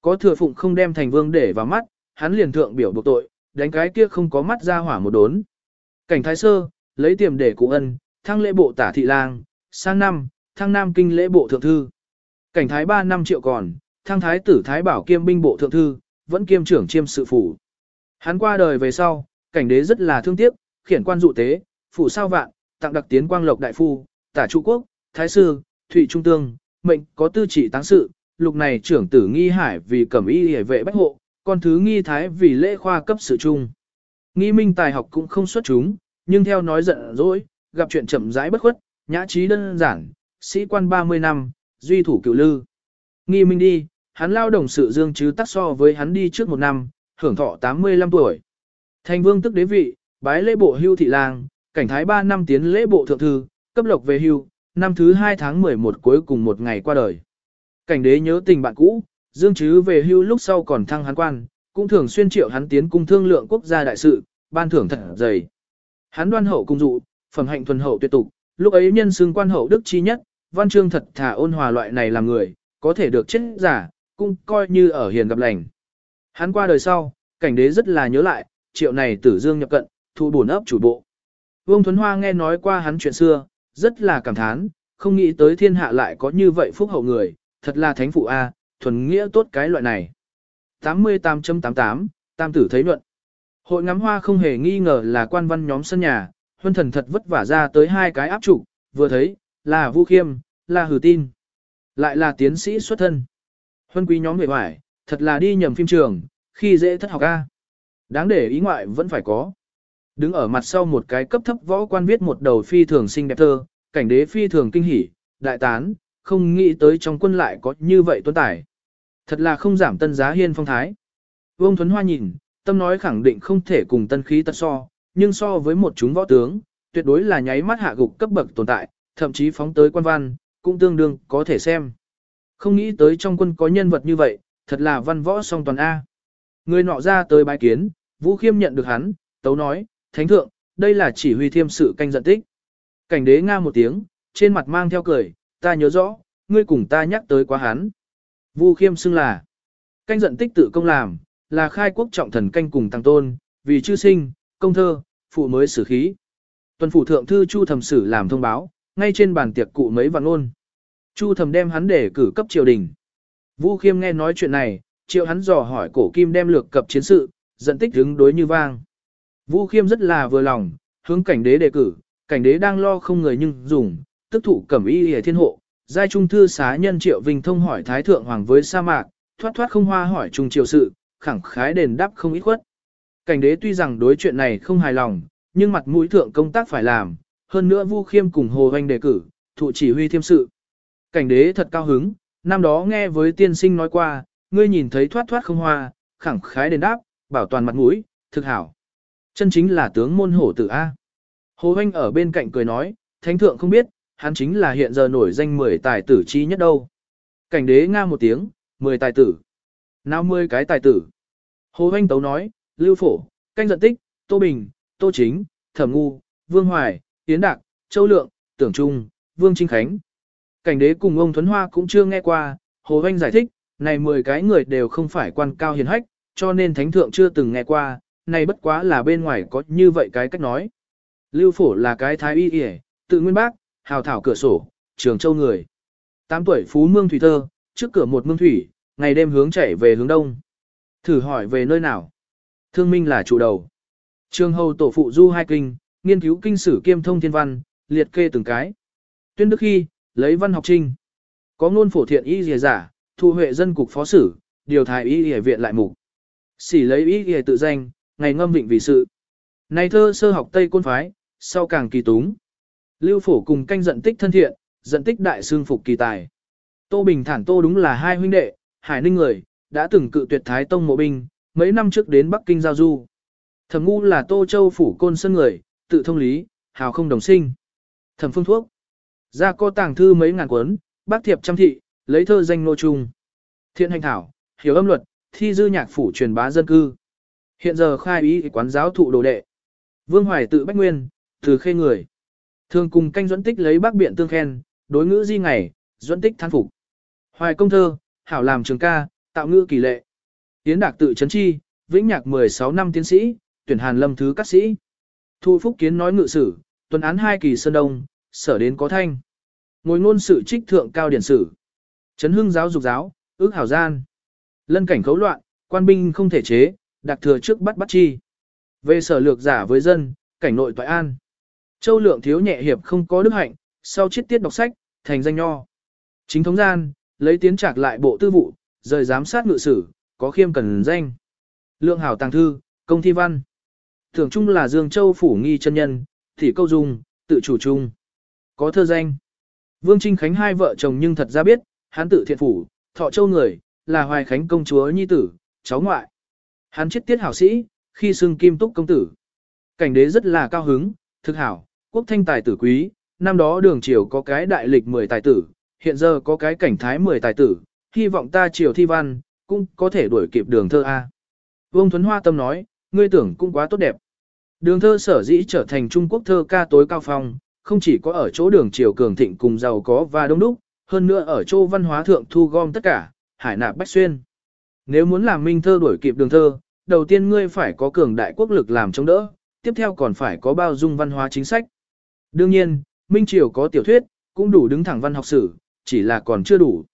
Speaker 1: Có thừa phụng không đem thành vương để vào mắt, hắn liền thượng biểu buộc tội, đánh cái kia không có mắt ra hỏa một đốn. Cảnh thái sơ, lấy tiềm để cụ ân, thăng lễ bộ tả thị lang, sang năm, thăng nam kinh lễ bộ thượng thư. Cảnh thái 3 năm triệu còn, thăng thái tử thái bảo kiêm binh bộ thượng thư, vẫn kiêm trưởng chiêm sự phủ. Hắn qua đời về sau, cảnh đế rất là thương tiếc, khiển quan dụ tế, phủ sao vạn, tặng đặc tiến quang lộc đại phu, tả trụ quốc, thái sư, thụy trung tương, mệnh có tư trị táng sự, lục này trưởng tử nghi hải vì cẩm y hề vệ bách hộ, con thứ nghi thái vì lễ khoa cấp sự trung. Nghi minh tài học cũng không xuất chúng, nhưng theo nói giận dỗi, gặp chuyện chậm rãi bất khuất, nhã trí đơn giản, sĩ quan 30 năm, duy thủ cựu lư. Nghi minh đi, hắn lao đồng sự dương chứ tắc so với hắn đi trước một năm, hưởng thọ 85 tuổi. Thành vương tức đế vị, bái lễ bộ hưu thị lang, cảnh thái 3 năm tiến lễ bộ thượng thư, cấp lộc về hưu, năm thứ 2 tháng 11 cuối cùng một ngày qua đời. Cảnh đế nhớ tình bạn cũ, dương chứ về hưu lúc sau còn thăng hắn quan, cũng thường xuyên triệu hắn tiến cung thương lượng quốc gia đại sự, ban thưởng thật dày. Hắn đoan hậu cung dụ, phẩm hạnh thuần hậu tuyệt tục, lúc ấy nhân xưng quan hậu đức chi nhất, văn chương thật thả ôn hòa loại này làm người, có thể được chết giả, cũng coi như ở hiền gặp lành. Hắn qua đời sau, cảnh đế rất là nhớ lại, triệu này tử dương nhập cận, thu bổn ấp chủ bộ. Vương Thuấn Hoa nghe nói qua hắn chuyện xưa, rất là cảm thán, không nghĩ tới thiên hạ lại có như vậy phúc hậu người, thật là thánh phụ A, thuần nghĩa tốt cái loại này. 88.88, Tam tử thấy luận. Hội ngắm hoa không hề nghi ngờ là quan văn nhóm sân nhà, huân thần thật vất vả ra tới hai cái áp trụ, vừa thấy, là Vu Khiêm, là Hử Tin. Lại là tiến sĩ xuất thân. Huân quý nhóm người ngoài, thật là đi nhầm phim trường, khi dễ thất học A. Đáng để ý ngoại vẫn phải có. Đứng ở mặt sau một cái cấp thấp võ quan viết một đầu phi thường xinh đẹp thơ, cảnh đế phi thường kinh hỉ, đại tán, không nghĩ tới trong quân lại có như vậy tuấn tải. Thật là không giảm tân giá hiên phong thái. Vương Thuấn Hoa nhìn, tâm nói khẳng định không thể cùng tân khí tật so, nhưng so với một chúng võ tướng, tuyệt đối là nháy mắt hạ gục cấp bậc tồn tại, thậm chí phóng tới quan văn, cũng tương đương có thể xem. Không nghĩ tới trong quân có nhân vật như vậy, thật là văn võ song toàn A. Người nọ ra tới bái kiến, Vũ Khiêm nhận được hắn, tấu nói, Thánh thượng, đây là chỉ huy thiêm sự canh giận tích. Cảnh đế nga một tiếng, trên mặt mang theo cười, ta nhớ rõ, ngươi cùng ta nhắc tới quá hắn. Vu khiêm xưng là, canh giận tích tự công làm, là khai quốc trọng thần canh cùng tăng tôn, vì chư sinh, công thơ, phụ mới sử khí. Tuần phủ thượng thư Chu thẩm sử làm thông báo, ngay trên bàn tiệc cụ mấy vạn ngôn. Chu Thầm đem hắn để cử cấp triều đình. Vu khiêm nghe nói chuyện này, triệu hắn dò hỏi cổ kim đem lược cập chiến sự, dẫn tích đứng đối như vang. Vu khiêm rất là vừa lòng, hướng cảnh đế đề cử, cảnh đế đang lo không người nhưng dùng, tức thụ cẩm y hề thiên hộ, giai trung thư xá nhân triệu vinh thông hỏi thái thượng hoàng với sa mạc, thoát thoát không hoa hỏi trung triều sự, khẳng khái đền đáp không ít khuất. Cảnh đế tuy rằng đối chuyện này không hài lòng, nhưng mặt mũi thượng công tác phải làm, hơn nữa Vu Khiêm cùng Hồ Hoành đề cử, thụ chỉ huy thiêm sự. Cảnh đế thật cao hứng, năm đó nghe với tiên sinh nói qua, ngươi nhìn thấy thoát thoát không hoa, khẳng khái đền đáp, bảo toàn mặt mũi, thực hảo. Chân chính là tướng môn hổ tử A. Hồ Hoanh ở bên cạnh cười nói, thánh thượng không biết, hắn chính là hiện giờ nổi danh 10 tài tử chi nhất đâu. Cảnh đế nga một tiếng, 10 tài tử. Nào 10 cái tài tử. Hồ Hoanh tấu nói, Lưu Phổ, Canh Giận Tích, Tô Bình, Tô Chính, Thẩm Ngu, Vương Hoài, Yến Đạc, Châu Lượng, Tưởng Trung, Vương Trinh Khánh. Cảnh đế cùng ông Thuấn Hoa cũng chưa nghe qua, Hồ Hoanh giải thích, này 10 cái người đều không phải quan cao hiền hách, cho nên thánh thượng chưa từng nghe qua, này bất quá là bên ngoài có như vậy cái cách nói. Lưu Phổ là cái thái y y, tự nguyên bác, hào thảo cửa sổ, trường châu người. 8 tuổi phú mương thủy thơ, trước cửa một mương thủy, ngày đêm hướng chạy về hướng đông. Thử hỏi về nơi nào? Thương minh là chủ đầu. Trường hầu tổ phụ du hai kinh, nghiên cứu kinh sử kiêm thông thiên văn, liệt kê từng cái. Tuyên đức khi, lấy văn học trinh. Có ngôn phổ thiện y dìa giả, thu huệ dân cục phó sử, điều thái y dìa viện lại mục. Xỉ lấy y dìa tự danh, ngày ngâm vịnh vì sự. Này thơ sơ học Tây Côn Phái, sau càng kỳ túng. Lưu phổ cùng canh giận tích thân thiện, giận tích đại xương phục kỳ tài. Tô Bình Thản Tô đúng là hai huynh đệ, hải ninh người, đã từng cự tuyệt Thái Tông mộ binh, mấy năm trước đến Bắc Kinh giao du. Thẩm ngu là Tô Châu phủ côn sơn người, tự thông lý, hào không đồng sinh. Thẩm phương thuốc. Ra có tàng thư mấy ngàn cuốn, bác thiệp trăm thị, lấy thơ danh nô trung. Thiện hành thảo, hiểu âm luật, thi dư nhạc phủ truyền bá dân cư. Hiện giờ khai ý quán giáo thụ đồ đệ. Vương Hoài tự bách nguyên, từ khê người. Thường cùng canh dẫn tích lấy bác biện tương khen, đối ngữ di ngày, dẫn tích than phục. Hoài công thơ, hảo làm trường ca, tạo ngữ kỳ lệ. Tiến đạc tự chấn chi, vĩnh nhạc 16 năm tiến sĩ, tuyển hàn lâm thứ các sĩ. Thu Phúc Kiến nói ngự sử, tuần án hai kỳ sơn đông, sở đến có thanh. Ngồi ngôn sự trích thượng cao điển sử. Trấn hưng giáo dục giáo, ước hảo gian. Lân cảnh khấu loạn, quan binh không thể chế, đặc thừa trước bắt bắt chi. Về sở lược giả với dân, cảnh nội toại an. Châu lượng thiếu nhẹ hiệp không có đức hạnh, sau chiết tiết đọc sách, thành danh nho. Chính thống gian, lấy tiến trạc lại bộ tư vụ, rời giám sát ngự sử, có khiêm cần danh. Lượng hảo tàng thư, công thi văn. Thường chung là Dương Châu phủ nghi chân nhân, thì câu dung, tự chủ chung. Có thơ danh. Vương Trinh Khánh hai vợ chồng nhưng thật ra biết, hắn tự thiện phủ, thọ châu người, là Hoài Khánh công chúa nhi tử, cháu ngoại. Hắn chết tiết hảo sĩ, khi xưng kim túc công tử. Cảnh đế rất là cao hứng, thực hảo, quốc thanh tài tử quý, năm đó đường triều có cái đại lịch 10 tài tử, hiện giờ có cái cảnh thái 10 tài tử, hy vọng ta triều thi văn, cũng có thể đuổi kịp đường thơ A. Vương Thuấn Hoa Tâm nói, ngươi tưởng cũng quá tốt đẹp. Đường thơ sở dĩ trở thành Trung Quốc thơ ca tối cao phong, không chỉ có ở chỗ đường triều cường thịnh cùng giàu có và đông đúc, hơn nữa ở chỗ văn hóa thượng thu gom tất cả, hải nạp bách xuyên. Nếu muốn làm minh thơ đuổi kịp đường thơ, đầu tiên ngươi phải có cường đại quốc lực làm chống đỡ, tiếp theo còn phải có bao dung văn hóa chính sách. Đương nhiên, minh triều có tiểu thuyết, cũng đủ đứng thẳng văn học sử, chỉ là còn chưa đủ.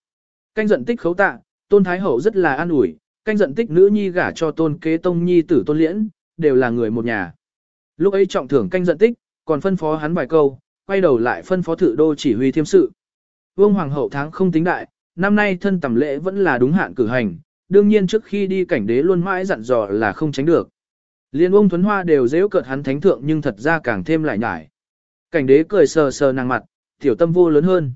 Speaker 1: Canh giận tích khấu tạ, tôn thái hậu rất là an ủi, canh giận tích nữ nhi gả cho tôn kế tông nhi tử tôn liễn, đều là người một nhà. Lúc ấy trọng thưởng canh giận tích, còn phân phó hắn vài câu, quay đầu lại phân phó thự đô chỉ huy thiêm sự. Vương Hoàng hậu tháng không tính đại, năm nay thân tầm lễ vẫn là đúng hạn cử hành, đương nhiên trước khi đi cảnh đế luôn mãi dặn dò là không tránh được. Liên ông Thuấn Hoa đều dễ cợt hắn thánh thượng nhưng thật ra càng thêm lại nhải. Cảnh đế cười sờ sờ nàng mặt, tiểu tâm vô lớn hơn.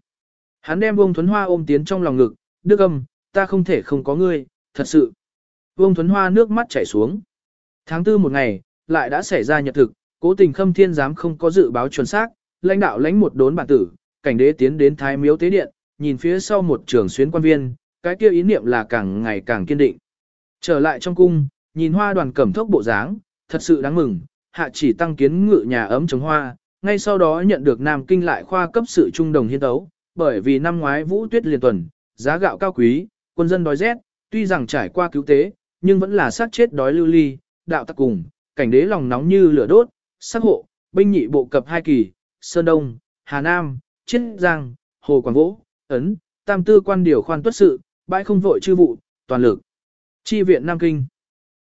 Speaker 1: Hắn đem ông Thuấn Hoa ôm tiến trong lòng ngực, đức âm, ta không thể không có ngươi, thật sự. Vương Thuấn Hoa nước mắt chảy xuống. Tháng tư một ngày, lại đã xảy ra nhật thực, cố tình khâm thiên giám không có dự báo chuẩn xác, lãnh đạo lãnh một đốn bản tử, cảnh đế tiến đến thái miếu tế điện, nhìn phía sau một trường xuyến quan viên, cái kia ý niệm là càng ngày càng kiên định. Trở lại trong cung, nhìn hoa đoàn cẩm thốc bộ dáng, thật sự đáng mừng, hạ chỉ tăng kiến ngự nhà ấm trồng hoa, ngay sau đó nhận được Nam Kinh lại khoa cấp sự trung đồng hiến tấu, bởi vì năm ngoái vũ tuyết liền tuần, giá gạo cao quý, quân dân đói rét, tuy rằng trải qua cứu tế, nhưng vẫn là sát chết đói lưu ly, đạo tắc cùng, cảnh đế lòng nóng như lửa đốt, sắc hộ, binh nhị bộ cập hai kỳ, Sơn Đông, Hà Nam, Chiết Giang, Hồ Quảng Vỗ, Ấn, Tam Tư quan điều khoan tuất sự, bãi không vội chư vụ, toàn lực. Chi viện Nam Kinh.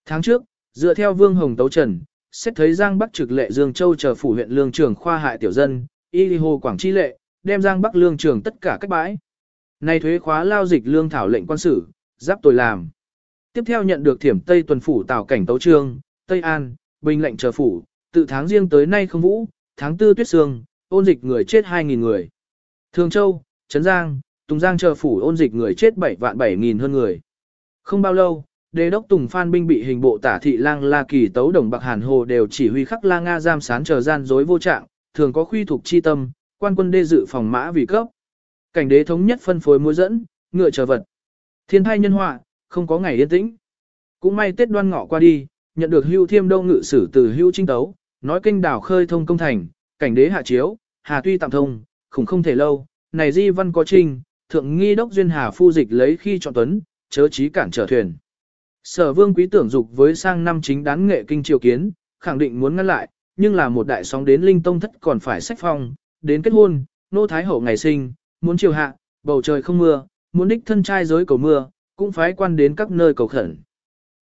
Speaker 1: Tháng trước, dựa theo Vương Hồng Tấu Trần, xét thấy Giang Bắc trực lệ Dương Châu chờ phủ huyện lương trường khoa hại tiểu dân, y hồ Quảng Chi lệ, đem Giang Bắc lương trường tất cả các bãi. Nay thuế khóa lao dịch lương thảo lệnh quan sử, giáp tôi làm. Tiếp theo nhận được thiểm Tây tuần phủ tảo cảnh tấu trương, Tây An, Bình lệnh chờ phủ, tự tháng riêng tới nay không vũ, tháng tư tuyết sương, ôn dịch người chết 2.000 người. Thường Châu, Trấn Giang, Tùng Giang chờ phủ ôn dịch người chết 7 vạn 7 nghìn hơn người. Không bao lâu, đế đốc Tùng Phan binh bị hình bộ tả thị lang La Kỳ tấu đồng Bạc Hàn Hồ đều chỉ huy khắc La Nga giam sán chờ gian dối vô trạng, thường có khuy thuộc chi tâm, quan quân đê dự phòng mã vì cấp. Cảnh đế thống nhất phân phối mua dẫn, ngựa chờ vật. Thiên thai nhân họa, không có ngày yên tĩnh. Cũng may Tết đoan ngọ qua đi, nhận được hưu thiêm đông ngự sử từ hưu trinh tấu, nói kinh đảo khơi thông công thành, cảnh đế hạ chiếu, hà tuy tạm thông, khủng không thể lâu, này di văn có trinh, thượng nghi đốc duyên hà phu dịch lấy khi chọn tuấn, chớ trí cản trở thuyền. Sở vương quý tưởng dục với sang năm chính đán nghệ kinh triều kiến, khẳng định muốn ngăn lại, nhưng là một đại sóng đến linh tông thất còn phải sách phong, đến kết hôn, nô thái hậu ngày sinh, muốn triều hạ, bầu trời không mưa, muốn đích thân trai giới cầu mưa, cũng phái quan đến các nơi cầu khẩn.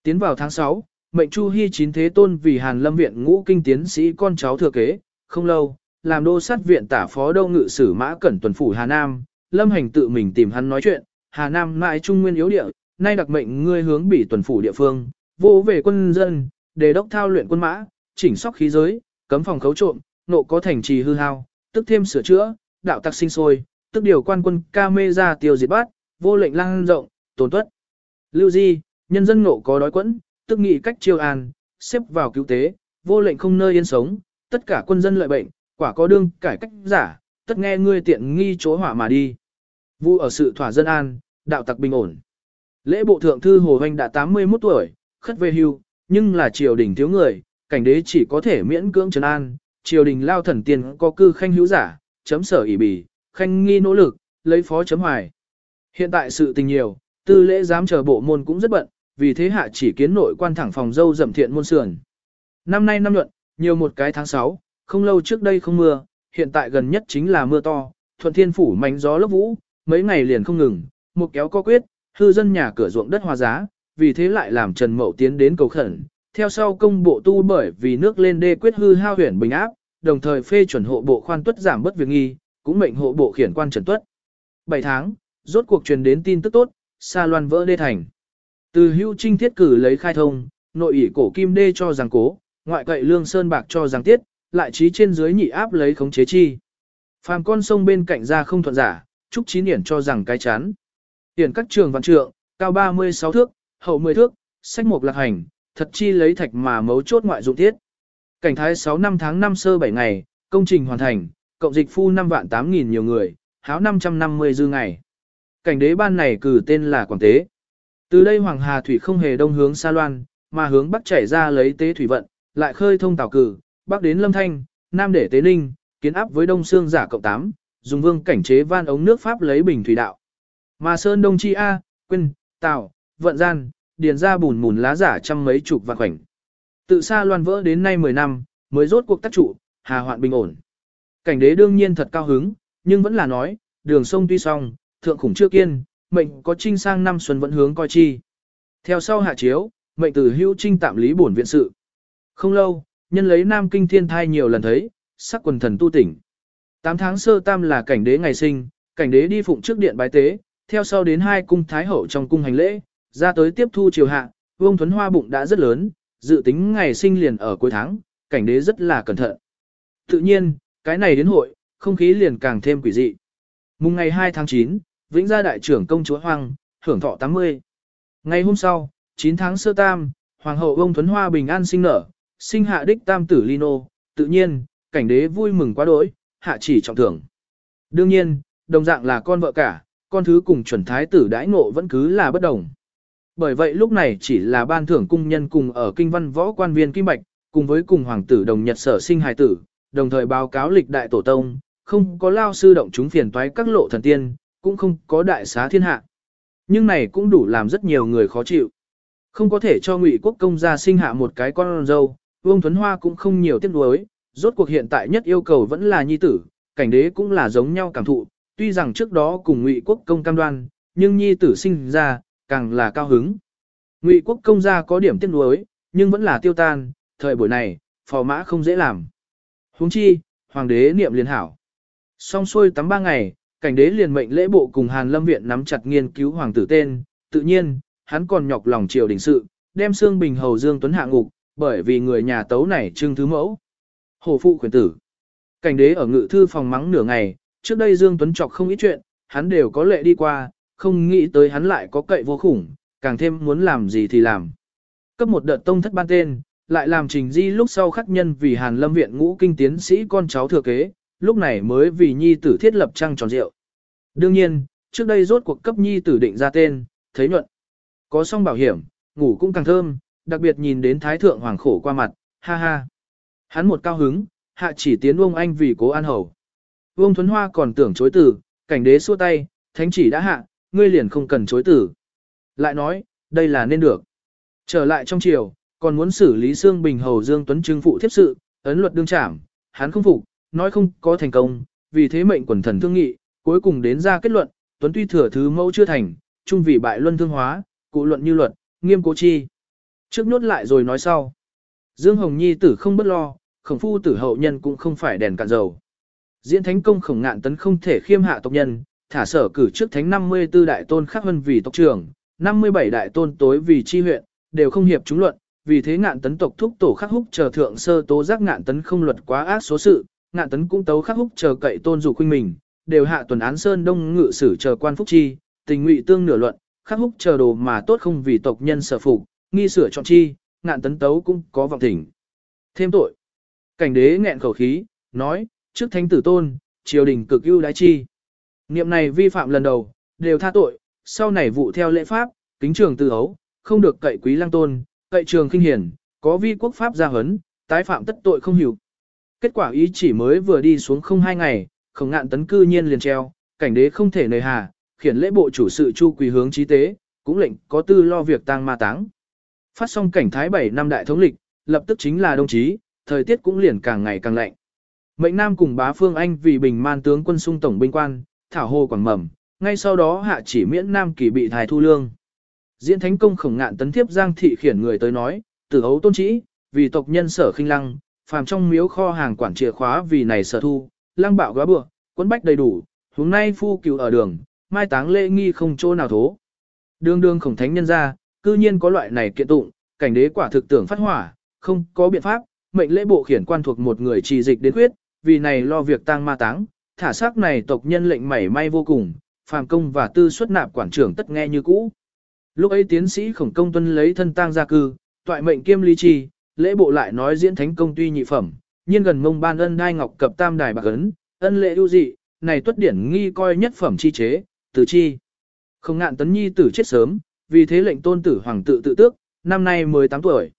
Speaker 1: Tiến vào tháng 6, mệnh Chu Hy chín thế tôn vì Hàn Lâm viện ngũ kinh tiến sĩ con cháu thừa kế, không lâu, làm đô sát viện tả phó đô ngự sử mã cẩn tuần phủ Hà Nam, Lâm Hành tự mình tìm hắn nói chuyện, Hà Nam mãi trung nguyên yếu địa, nay đặc mệnh ngươi hướng bị tuần phủ địa phương, vô về quân dân, đề đốc thao luyện quân mã, chỉnh sóc khí giới, cấm phòng khấu trộm, nộ có thành trì hư hao, tức thêm sửa chữa, đạo tặc sinh sôi, tức điều quan quân ca mê ra tiêu diệt bát, vô lệnh lang rộng, tổn tuất. Lưu Di, nhân dân nộ có đói quẫn, tức nghị cách chiêu an, xếp vào cứu tế, vô lệnh không nơi yên sống, tất cả quân dân lợi bệnh, quả có đương cải cách giả, tất nghe ngươi tiện nghi chối hỏa mà đi. Vu ở sự thỏa dân an, đạo tặc bình ổn. Lễ bộ thượng thư Hồ Hoành đã 81 tuổi, khất về hưu, nhưng là triều đình thiếu người, cảnh đế chỉ có thể miễn cưỡng trấn an, triều đình lao thần tiền có cư khanh hữu giả, chấm sở ỷ bì, khanh nghi nỗ lực, lấy phó chấm hoài. Hiện tại sự tình nhiều, tư lễ giám chờ bộ môn cũng rất bận, vì thế hạ chỉ kiến nội quan thẳng phòng dâu dậm thiện môn sườn. Năm nay năm nhuận, nhiều một cái tháng 6, không lâu trước đây không mưa, hiện tại gần nhất chính là mưa to, thuận thiên phủ mánh gió lốc vũ, mấy ngày liền không ngừng, một kéo có quyết, hư dân nhà cửa ruộng đất hòa giá, vì thế lại làm Trần Mậu tiến đến cầu khẩn, theo sau công bộ tu bởi vì nước lên đê quyết hư hao huyền bình áp, đồng thời phê chuẩn hộ bộ khoan tuất giảm bất việc nghi, cũng mệnh hộ bộ khiển quan trần tuất. 7 tháng, rốt cuộc truyền đến tin tức tốt, Sa Loan vỡ đê thành. Từ hưu trinh thiết cử lấy khai thông, nội ủy cổ kim đê cho rằng cố, ngoại cậy lương sơn bạc cho rằng tiết, lại trí trên dưới nhị áp lấy khống chế chi. Phàm con sông bên cạnh ra không thuận giả, Trúc Chín Điển cho rằng cái chán. Điển các trường văn trượng, cao 36 thước, hậu 10 thước, sách mục lạc hành, thật chi lấy thạch mà mấu chốt ngoại dụng thiết. Cảnh thái 6 năm tháng 5 sơ 7 ngày, công trình hoàn thành, cộng dịch phu 5 vạn 8 nghìn nhiều người, háo 550 dư ngày. Cảnh đế ban này cử tên là Quảng Tế. Từ đây Hoàng Hà Thủy không hề đông hướng Sa Loan, mà hướng bắc chảy ra lấy tế thủy vận, lại khơi thông tàu cử, bắc đến Lâm Thanh, nam để Tế Ninh, kiến áp với Đông Sương giả cộng 8, dùng vương cảnh chế van ống nước Pháp lấy bình thủy đạo. Mà Sơn Đông Chi A, Quyên, Tào, Vận Gian, điền ra bùn mùn lá giả trăm mấy chục vạn khoảnh. Tự xa Loan vỡ đến nay 10 năm, mới rốt cuộc tác trụ, hà hoạn bình ổn. Cảnh đế đương nhiên thật cao hứng, nhưng vẫn là nói, đường sông tuy song, thượng khủng chưa kiên, mệnh có trinh sang năm xuân vẫn hướng coi chi. Theo sau hạ chiếu, mệnh từ hữu trinh tạm lý bổn viện sự. Không lâu, nhân lấy Nam Kinh thiên thai nhiều lần thấy, sắc quần thần tu tỉnh. Tám tháng sơ tam là cảnh đế ngày sinh, cảnh đế đi phụng trước điện bái tế, theo sau đến hai cung thái hậu trong cung hành lễ, ra tới tiếp thu triều hạ, vương thuấn hoa bụng đã rất lớn, dự tính ngày sinh liền ở cuối tháng, cảnh đế rất là cẩn thận. Tự nhiên, cái này đến hội, không khí liền càng thêm quỷ dị. Mùng ngày 2 tháng 9, Vĩnh gia đại trưởng công chúa Hoàng, hưởng thọ 80. Ngày hôm sau, 9 tháng sơ tam, Hoàng hậu vương Thuấn Hoa bình an sinh nở, sinh hạ đích tam tử Lino, tự nhiên, cảnh đế vui mừng quá đỗi, hạ chỉ trọng thưởng. Đương nhiên, đồng dạng là con vợ cả, con thứ cùng chuẩn thái tử đãi ngộ vẫn cứ là bất đồng. Bởi vậy lúc này chỉ là ban thưởng cung nhân cùng ở kinh văn võ quan viên Kim Bạch, cùng với cùng hoàng tử đồng nhật sở sinh hài tử, đồng thời báo cáo lịch đại tổ tông, không có lao sư động chúng phiền toái các lộ thần tiên, cũng không có đại xá thiên hạ. Nhưng này cũng đủ làm rất nhiều người khó chịu. Không có thể cho ngụy quốc công gia sinh hạ một cái con dâu, Vương Thuấn Hoa cũng không nhiều tiếc nuối, rốt cuộc hiện tại nhất yêu cầu vẫn là nhi tử, cảnh đế cũng là giống nhau cảm thụ, tuy rằng trước đó cùng ngụy quốc công cam đoan, nhưng nhi tử sinh ra, càng là cao hứng. Ngụy quốc công gia có điểm tiếc nuối, nhưng vẫn là tiêu tan, thời buổi này, phò mã không dễ làm. huống chi, hoàng đế niệm liền hảo. Xong xuôi tắm ba ngày, cảnh đế liền mệnh lễ bộ cùng Hàn Lâm Viện nắm chặt nghiên cứu hoàng tử tên, tự nhiên, hắn còn nhọc lòng triều đình sự, đem xương bình hầu Dương Tuấn hạ ngục, bởi vì người nhà tấu này trưng thứ mẫu. Hồ phụ khuyến tử. Cảnh đế ở ngự thư phòng mắng nửa ngày, trước đây Dương Tuấn chọc không ít chuyện, hắn đều có lệ đi qua, không nghĩ tới hắn lại có cậy vô khủng, càng thêm muốn làm gì thì làm. Cấp một đợt tông thất ban tên, lại làm trình di lúc sau khắc nhân vì Hàn Lâm Viện ngũ kinh tiến sĩ con cháu thừa kế, lúc này mới vì nhi tử thiết lập trăng tròn rượu. Đương nhiên, trước đây rốt cuộc cấp nhi tử định ra tên, thấy nhuận. Có song bảo hiểm, ngủ cũng càng thơm, đặc biệt nhìn đến thái thượng hoàng khổ qua mặt, ha ha. Hắn một cao hứng, hạ chỉ tiến ông anh vì cố an hầu. Vương Thuấn Hoa còn tưởng chối tử, cảnh đế xua tay, thánh chỉ đã hạ, ngươi liền không cần chối tử. Lại nói, đây là nên được. Trở lại trong triều, còn muốn xử lý xương bình hầu Dương Tuấn Trưng phụ thiếp sự, ấn luật đương trảm, hắn không phục, nói không có thành công, vì thế mệnh quần thần thương nghị, cuối cùng đến ra kết luận, Tuấn tuy thừa thứ mẫu chưa thành, chung vì bại luân thương hóa, cụ luận như luật, nghiêm cố chi. Trước nốt lại rồi nói sau. Dương Hồng Nhi tử không bất lo, khổng phu tử hậu nhân cũng không phải đèn cạn dầu. Diễn thánh công khổng ngạn tấn không thể khiêm hạ tộc nhân, thả sở cử trước thánh 54 đại tôn khắc hơn vì tộc trưởng, 57 đại tôn tối vì chi huyện, đều không hiệp chúng luận, vì thế ngạn tấn tộc thúc tổ khắc húc chờ thượng sơ tố giác ngạn tấn không luật quá ác số sự, ngạn tấn cũng tấu khắc húc chờ cậy tôn dục khuynh mình, đều hạ tuần án sơn đông ngự sử chờ quan phúc chi, tình ngụy tương nửa luận, khắc húc chờ đồ mà tốt không vì tộc nhân sở phục, nghi sửa chọn chi, ngạn tấn tấu cũng có vọng thỉnh. Thêm tội. Cảnh đế nghẹn khẩu khí, nói, trước thánh tử tôn, triều đình cực ưu đái chi. Niệm này vi phạm lần đầu, đều tha tội, sau này vụ theo lễ pháp, kính trường từ ấu, không được cậy quý lang tôn, cậy trường kinh hiển, có vi quốc pháp gia hấn, tái phạm tất tội không hiểu. Kết quả ý chỉ mới vừa đi xuống không hai ngày, không ngạn tấn cư nhiên liền treo, cảnh đế không thể nề hà, khiển lễ bộ chủ sự chu quỳ hướng trí tế, cũng lệnh có tư lo việc tang ma táng. Phát xong cảnh thái 7 năm đại thống lịch, lập tức chính là đồng chí, thời tiết cũng liền càng ngày càng lạnh. Mệnh Nam cùng bá Phương Anh vì bình man tướng quân sung tổng binh quan, thảo hồ quảng mầm, ngay sau đó hạ chỉ miễn Nam kỳ bị thái thu lương. Diễn thánh công khổng ngạn tấn thiếp giang thị khiển người tới nói, tử ấu tôn trĩ, vì tộc nhân sở khinh lăng, phàm trong miếu kho hàng quản chìa khóa vì này sở thu, lăng bạo góa bựa, quấn bách đầy đủ, hướng nay phu cứu ở đường, mai táng lễ nghi không chỗ nào thố. Đường đường khổng thánh nhân ra, cư nhiên có loại này kiện tụng, cảnh đế quả thực tưởng phát hỏa, không có biện pháp, mệnh lễ bộ khiển quan thuộc một người trì dịch đến quyết, vì này lo việc tang ma táng, thả xác này tộc nhân lệnh mảy may vô cùng, phàm công và tư xuất nạp quản trưởng tất nghe như cũ. Lúc ấy tiến sĩ khổng công tuân lấy thân tang gia cư, toại mệnh kiêm lý trì, lễ bộ lại nói diễn thánh công tuy nhị phẩm, nhưng gần mông ban ân đai ngọc cập tam đài bạc ấn, ân lễ ưu dị, này tuất điển nghi coi nhất phẩm chi chế, tử chi. Không ngạn tấn nhi tử chết sớm, vì thế lệnh tôn tử hoàng tự tự tước, năm nay 18 tuổi.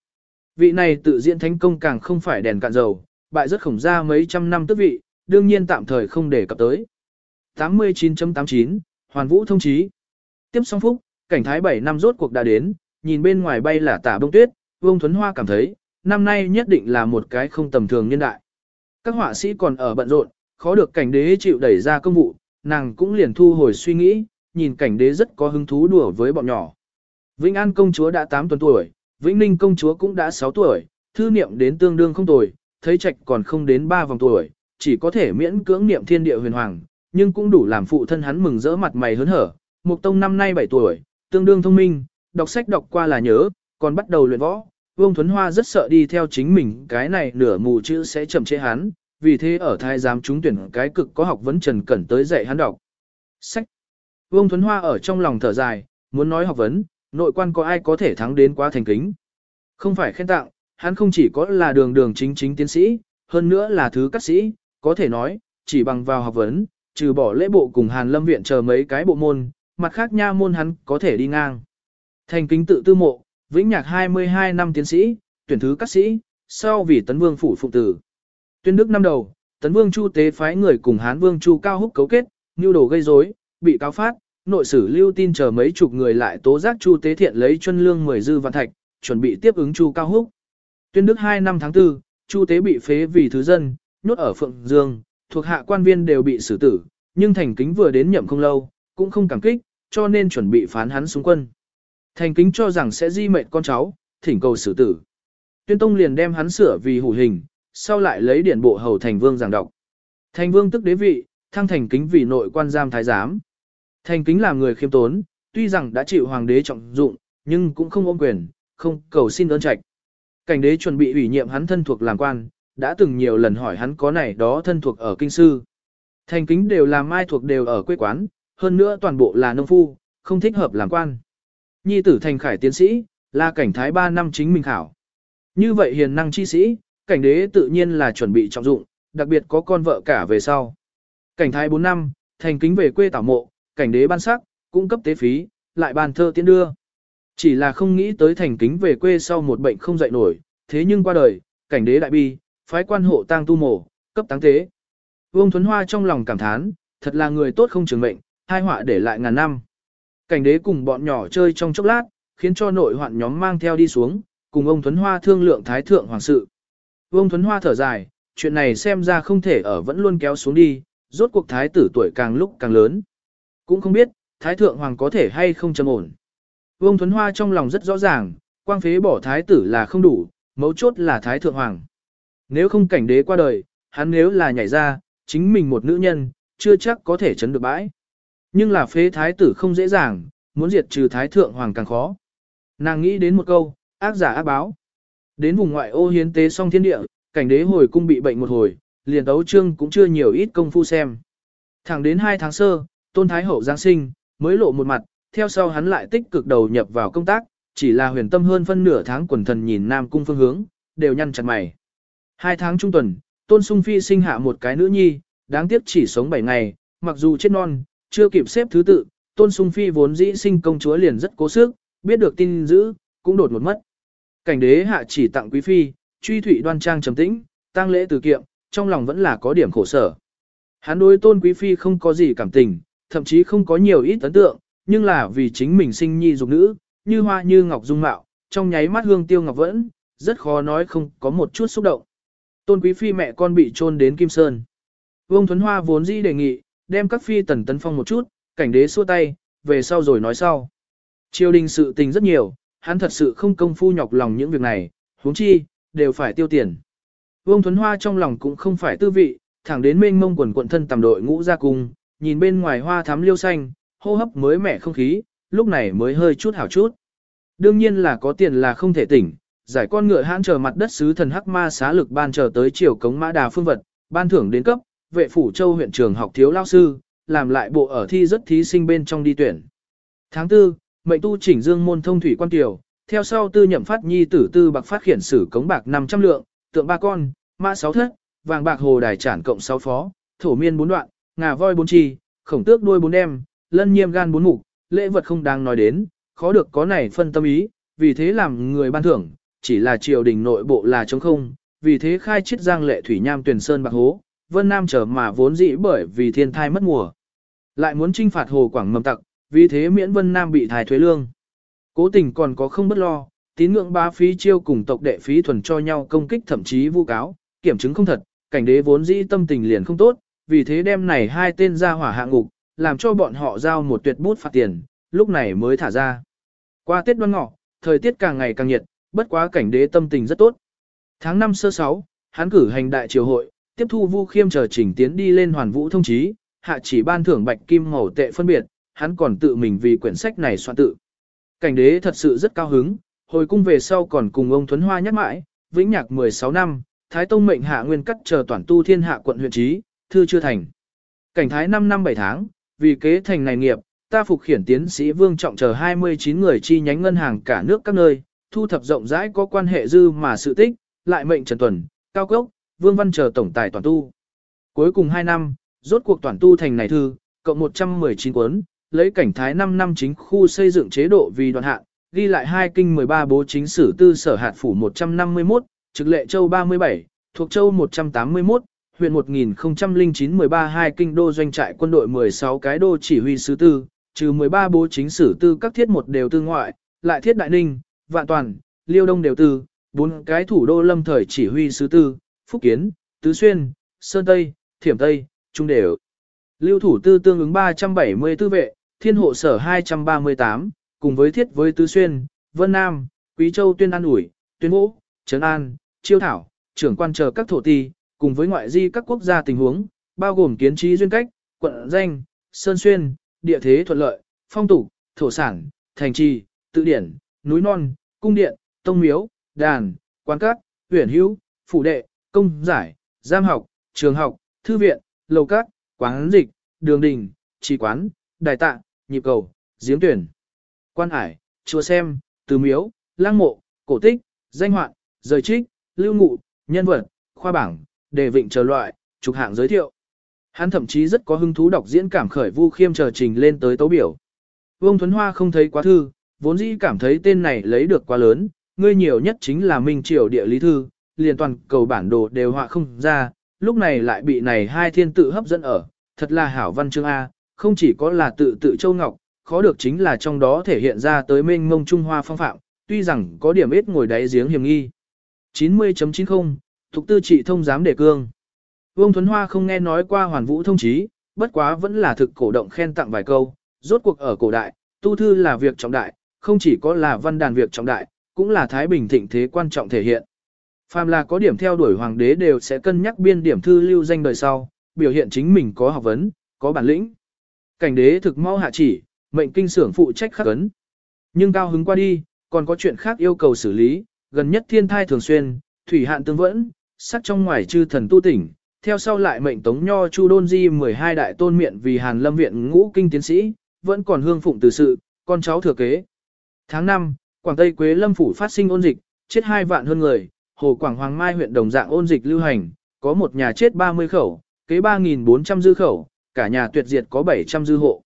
Speaker 1: Vị này tự diễn thánh công càng không phải đèn cạn dầu, bại rất khổng ra mấy trăm năm tước vị, đương nhiên tạm thời không để cập tới. 89.89, Hoàn Vũ thông chí. Tiếp song phúc, cảnh thái 7 năm rốt cuộc đã đến, nhìn bên ngoài bay là tả bông tuyết, Vương Thuấn Hoa cảm thấy, năm nay nhất định là một cái không tầm thường nhân đại. Các họa sĩ còn ở bận rộn, khó được cảnh đế chịu đẩy ra công vụ, nàng cũng liền thu hồi suy nghĩ, nhìn cảnh đế rất có hứng thú đùa với bọn nhỏ. Vĩnh An công chúa đã 8 tuần tuổi, Vĩnh Ninh công chúa cũng đã 6 tuổi, thư niệm đến tương đương không tuổi, thấy trạch còn không đến 3 vòng tuổi, chỉ có thể miễn cưỡng niệm thiên địa huyền hoàng, nhưng cũng đủ làm phụ thân hắn mừng rỡ mặt mày hớn hở. Mục Tông năm nay 7 tuổi, tương đương thông minh, đọc sách đọc qua là nhớ, còn bắt đầu luyện võ. Vương Thuấn Hoa rất sợ đi theo chính mình, cái này nửa mù chữ sẽ chậm chế hắn, vì thế ở thái giám chúng tuyển cái cực có học vấn Trần Cẩn tới dạy hắn đọc. Sách. Vương Thuấn Hoa ở trong lòng thở dài, muốn nói học vấn, nội quan có ai có thể thắng đến quá thành kính. Không phải khen tặng, hắn không chỉ có là đường đường chính chính tiến sĩ, hơn nữa là thứ cắt sĩ, có thể nói, chỉ bằng vào học vấn, trừ bỏ lễ bộ cùng Hàn Lâm Viện chờ mấy cái bộ môn, mặt khác nha môn hắn có thể đi ngang. Thành kính tự tư mộ, vĩnh nhạc 22 năm tiến sĩ, tuyển thứ các sĩ, sau vì tấn vương phủ phụ tử. Tuyên đức năm đầu, tấn vương chu tế phái người cùng hán vương chu cao húc cấu kết, nhu đồ gây rối, bị cáo phát, nội sử lưu tin chờ mấy chục người lại tố giác chu tế thiện lấy chân lương 10 dư văn thạch, chuẩn bị tiếp ứng chu cao húc. Tuyên đức 2 năm tháng 4, chu tế bị phế vì thứ dân, nhốt ở Phượng Dương, thuộc hạ quan viên đều bị xử tử, nhưng thành kính vừa đến nhậm không lâu, cũng không cảm kích, cho nên chuẩn bị phán hắn xuống quân. Thành kính cho rằng sẽ di mệnh con cháu, thỉnh cầu xử tử. Tuyên Tông liền đem hắn sửa vì hủ hình, sau lại lấy điển bộ hầu thành vương giảng đọc. Thành vương tức đế vị, thăng thành kính vì nội quan giam thái giám. Thành kính là người khiêm tốn, tuy rằng đã chịu hoàng đế trọng dụng, nhưng cũng không ôm quyền, không cầu xin ơn trạch. Cảnh đế chuẩn bị ủy nhiệm hắn thân thuộc làm quan, đã từng nhiều lần hỏi hắn có này đó thân thuộc ở kinh sư. Thành kính đều làm mai thuộc đều ở quê quán, hơn nữa toàn bộ là nông phu, không thích hợp làm quan. Nhi tử thành khải tiến sĩ, là cảnh thái 3 năm chính mình khảo. Như vậy hiền năng chi sĩ, cảnh đế tự nhiên là chuẩn bị trọng dụng, đặc biệt có con vợ cả về sau. Cảnh thái 4 năm, thành kính về quê tảo mộ, cảnh đế ban sắc, cung cấp tế phí, lại ban thơ tiến đưa. Chỉ là không nghĩ tới thành kính về quê sau một bệnh không dậy nổi, thế nhưng qua đời, cảnh đế đại bi, phái quan hộ tang tu mổ, cấp táng tế. Vương Thuấn Hoa trong lòng cảm thán, thật là người tốt không trường mệnh, hai họa để lại ngàn năm. Cảnh đế cùng bọn nhỏ chơi trong chốc lát, khiến cho nội hoạn nhóm mang theo đi xuống, cùng ông Thuấn Hoa thương lượng thái thượng hoàng sự. Vương Thuấn Hoa thở dài, chuyện này xem ra không thể ở vẫn luôn kéo xuống đi, rốt cuộc thái tử tuổi càng lúc càng lớn. Cũng không biết, thái thượng hoàng có thể hay không trầm ổn. Vương Thuấn Hoa trong lòng rất rõ ràng, quang phế bỏ thái tử là không đủ, mấu chốt là thái thượng hoàng. Nếu không cảnh đế qua đời, hắn nếu là nhảy ra, chính mình một nữ nhân, chưa chắc có thể chấn được bãi. Nhưng là phế thái tử không dễ dàng, muốn diệt trừ thái thượng hoàng càng khó. Nàng nghĩ đến một câu, ác giả ác báo. Đến vùng ngoại ô hiến tế song thiên địa, cảnh đế hồi cung bị bệnh một hồi, liền tấu trương cũng chưa nhiều ít công phu xem. Thẳng đến 2 tháng sơ, tôn thái hậu Giáng sinh, mới lộ một mặt, theo sau hắn lại tích cực đầu nhập vào công tác, chỉ là huyền tâm hơn phân nửa tháng quần thần nhìn Nam Cung phương hướng, đều nhăn chặt mày. Hai tháng trung tuần, Tôn Sung Phi sinh hạ một cái nữ nhi, đáng tiếc chỉ sống 7 ngày, mặc dù chết non, chưa kịp xếp thứ tự, Tôn Sung Phi vốn dĩ sinh công chúa liền rất cố sức, biết được tin dữ, cũng đột một mất. Cảnh đế hạ chỉ tặng quý phi, truy thủy đoan trang trầm tĩnh, tang lễ từ kiệm, trong lòng vẫn là có điểm khổ sở. Hắn đối Tôn quý phi không có gì cảm tình, thậm chí không có nhiều ít ấn tượng, nhưng là vì chính mình sinh nhi dục nữ, như hoa như ngọc dung mạo, trong nháy mắt hương tiêu ngọc vẫn, rất khó nói không có một chút xúc động. Tôn quý phi mẹ con bị trôn đến Kim Sơn. Vương Thuấn Hoa vốn dĩ đề nghị, đem các phi tần tấn phong một chút, cảnh đế xua tay, về sau rồi nói sau. Triều đình sự tình rất nhiều, hắn thật sự không công phu nhọc lòng những việc này, huống chi, đều phải tiêu tiền. Vương Thuấn Hoa trong lòng cũng không phải tư vị, thẳng đến mênh mông quần quận thân tầm đội ngũ ra cùng, nhìn bên ngoài hoa thắm liêu xanh, hô hấp mới mẻ không khí, lúc này mới hơi chút hảo chút. Đương nhiên là có tiền là không thể tỉnh, giải con ngựa hãn chờ mặt đất sứ thần hắc ma xá lực ban chờ tới chiều cống mã đà phương vật, ban thưởng đến cấp, vệ phủ châu huyện trường học thiếu lao sư, làm lại bộ ở thi rất thí sinh bên trong đi tuyển. Tháng 4, mệnh tu chỉnh dương môn thông thủy quan tiểu, theo sau tư nhậm phát nhi tử tư bạc phát khiển sử cống bạc 500 lượng, tượng ba con, mã 6 thất, vàng bạc hồ đài trản cộng 6 phó, thổ miên 4 đoạn, ngà voi bốn chi, khổng tước đuôi 4 em, lân nhiêm gan bốn mục, lễ vật không đáng nói đến, khó được có này phân tâm ý, vì thế làm người ban thưởng, chỉ là triều đình nội bộ là trống không, vì thế khai chiết giang lệ thủy nham tuyển sơn bạc hố, vân nam trở mà vốn dĩ bởi vì thiên thai mất mùa. Lại muốn trinh phạt hồ quảng mầm tặc, vì thế miễn vân nam bị thái thuế lương. Cố tình còn có không bất lo, tín ngưỡng ba phí chiêu cùng tộc đệ phí thuần cho nhau công kích thậm chí vu cáo, kiểm chứng không thật, cảnh đế vốn dĩ tâm tình liền không tốt, vì thế đem này hai tên ra hỏa hạ ngục, làm cho bọn họ giao một tuyệt bút phạt tiền, lúc này mới thả ra. Qua Tết đoan ngọ, thời tiết càng ngày càng nhiệt, bất quá cảnh đế tâm tình rất tốt. Tháng 5 sơ 6, hắn cử hành đại triều hội, tiếp thu Vu Khiêm chờ chỉnh tiến đi lên hoàn vũ thông chí, hạ chỉ ban thưởng bạch kim màu tệ phân biệt, hắn còn tự mình vì quyển sách này soạn tự. Cảnh đế thật sự rất cao hứng, hồi cung về sau còn cùng ông Thuấn Hoa nhắc mãi, vĩnh nhạc 16 năm, Thái Tông mệnh hạ nguyên cắt chờ toàn tu thiên hạ quận huyện trí, thư chưa thành. Cảnh thái 5 năm 7 tháng, vì kế thành này nghiệp, ta phục khiển tiến sĩ Vương Trọng chờ 29 người chi nhánh ngân hàng cả nước các nơi, thu thập rộng rãi có quan hệ dư mà sự tích, lại mệnh Trần Tuần, Cao Cốc, Vương Văn chờ tổng tài toàn tu. Cuối cùng 2 năm, rốt cuộc toàn tu thành này thư, cộng 119 cuốn, lấy cảnh thái 5 năm chính khu xây dựng chế độ vì đoàn hạn, ghi lại hai kinh 13 bố chính sử tư sở hạt phủ 151, trực lệ châu 37, thuộc châu 181, huyện 1009-13 hai kinh đô doanh trại quân đội 16 cái đô chỉ huy sứ tư, trừ 13 bố chính sử tư các thiết một đều tư ngoại, lại thiết đại ninh, vạn toàn, liêu đông đều tư, bốn cái thủ đô lâm thời chỉ huy sứ tư, phúc kiến, tứ xuyên, sơn tây, thiểm tây, trung đều. Lưu thủ tư tương ứng 370 tư vệ, thiên hộ sở 238, cùng với thiết với tứ xuyên, vân nam, quý châu tuyên an ủi, tuyên vũ trấn an, chiêu thảo, trưởng quan chờ các thổ ti, cùng với ngoại di các quốc gia tình huống, bao gồm kiến trí duyên cách, quận danh, sơn xuyên, địa thế thuận lợi, phong tục, thổ sản, thành trì, tự điển, núi non, cung điện, tông miếu, đàn, quán các, huyện hữu, phủ đệ, công giải, giam học, trường học, thư viện, lầu các, quán dịch, đường đình, trì quán, đài tạ, nhịp cầu, giếng tuyển, quan hải, chùa xem, từ miếu, lang mộ, cổ tích, danh hoạn, rời trích, lưu ngụ, nhân vật, khoa bảng, đề vịnh chờ loại, trục hạng giới thiệu. Hắn thậm chí rất có hứng thú đọc diễn cảm khởi vu khiêm chờ trình lên tới tấu biểu. Vương Thuấn Hoa không thấy quá thư, vốn dĩ cảm thấy tên này lấy được quá lớn, ngươi nhiều nhất chính là Minh Triều địa lý thư, liền toàn cầu bản đồ đều họa không ra, lúc này lại bị này hai thiên tự hấp dẫn ở, thật là hảo văn chương A, không chỉ có là tự tự châu ngọc, khó được chính là trong đó thể hiện ra tới mênh mông Trung Hoa phong phạm, tuy rằng có điểm ít ngồi đáy giếng hiểm nghi. 90.90, Thục tư trị thông giám đề cương. Vương Thuấn Hoa không nghe nói qua hoàn vũ thông chí, bất quá vẫn là thực cổ động khen tặng vài câu, rốt cuộc ở cổ đại, tu thư là việc trọng đại, không chỉ có là văn đàn việc trọng đại, cũng là thái bình thịnh thế quan trọng thể hiện. Phàm là có điểm theo đuổi hoàng đế đều sẽ cân nhắc biên điểm thư lưu danh đời sau, biểu hiện chính mình có học vấn, có bản lĩnh. Cảnh đế thực mau hạ chỉ, mệnh kinh xưởng phụ trách khắc ấn. Nhưng cao hứng qua đi, còn có chuyện khác yêu cầu xử lý, gần nhất thiên thai thường xuyên, thủy hạn tương vẫn, sắc trong ngoài chư thần tu tỉnh, theo sau lại mệnh tống nho chu đôn di 12 đại tôn miệng vì hàn lâm viện ngũ kinh tiến sĩ, vẫn còn hương phụng từ sự, con cháu thừa kế. Tháng 5, Quảng Tây Quế Lâm Phủ phát sinh ôn dịch, chết hai vạn hơn người, Hồ Quảng Hoàng Mai huyện đồng dạng ôn dịch lưu hành, có một nhà chết 30 khẩu, kế 3.400 dư khẩu, cả nhà tuyệt diệt có 700 dư hộ.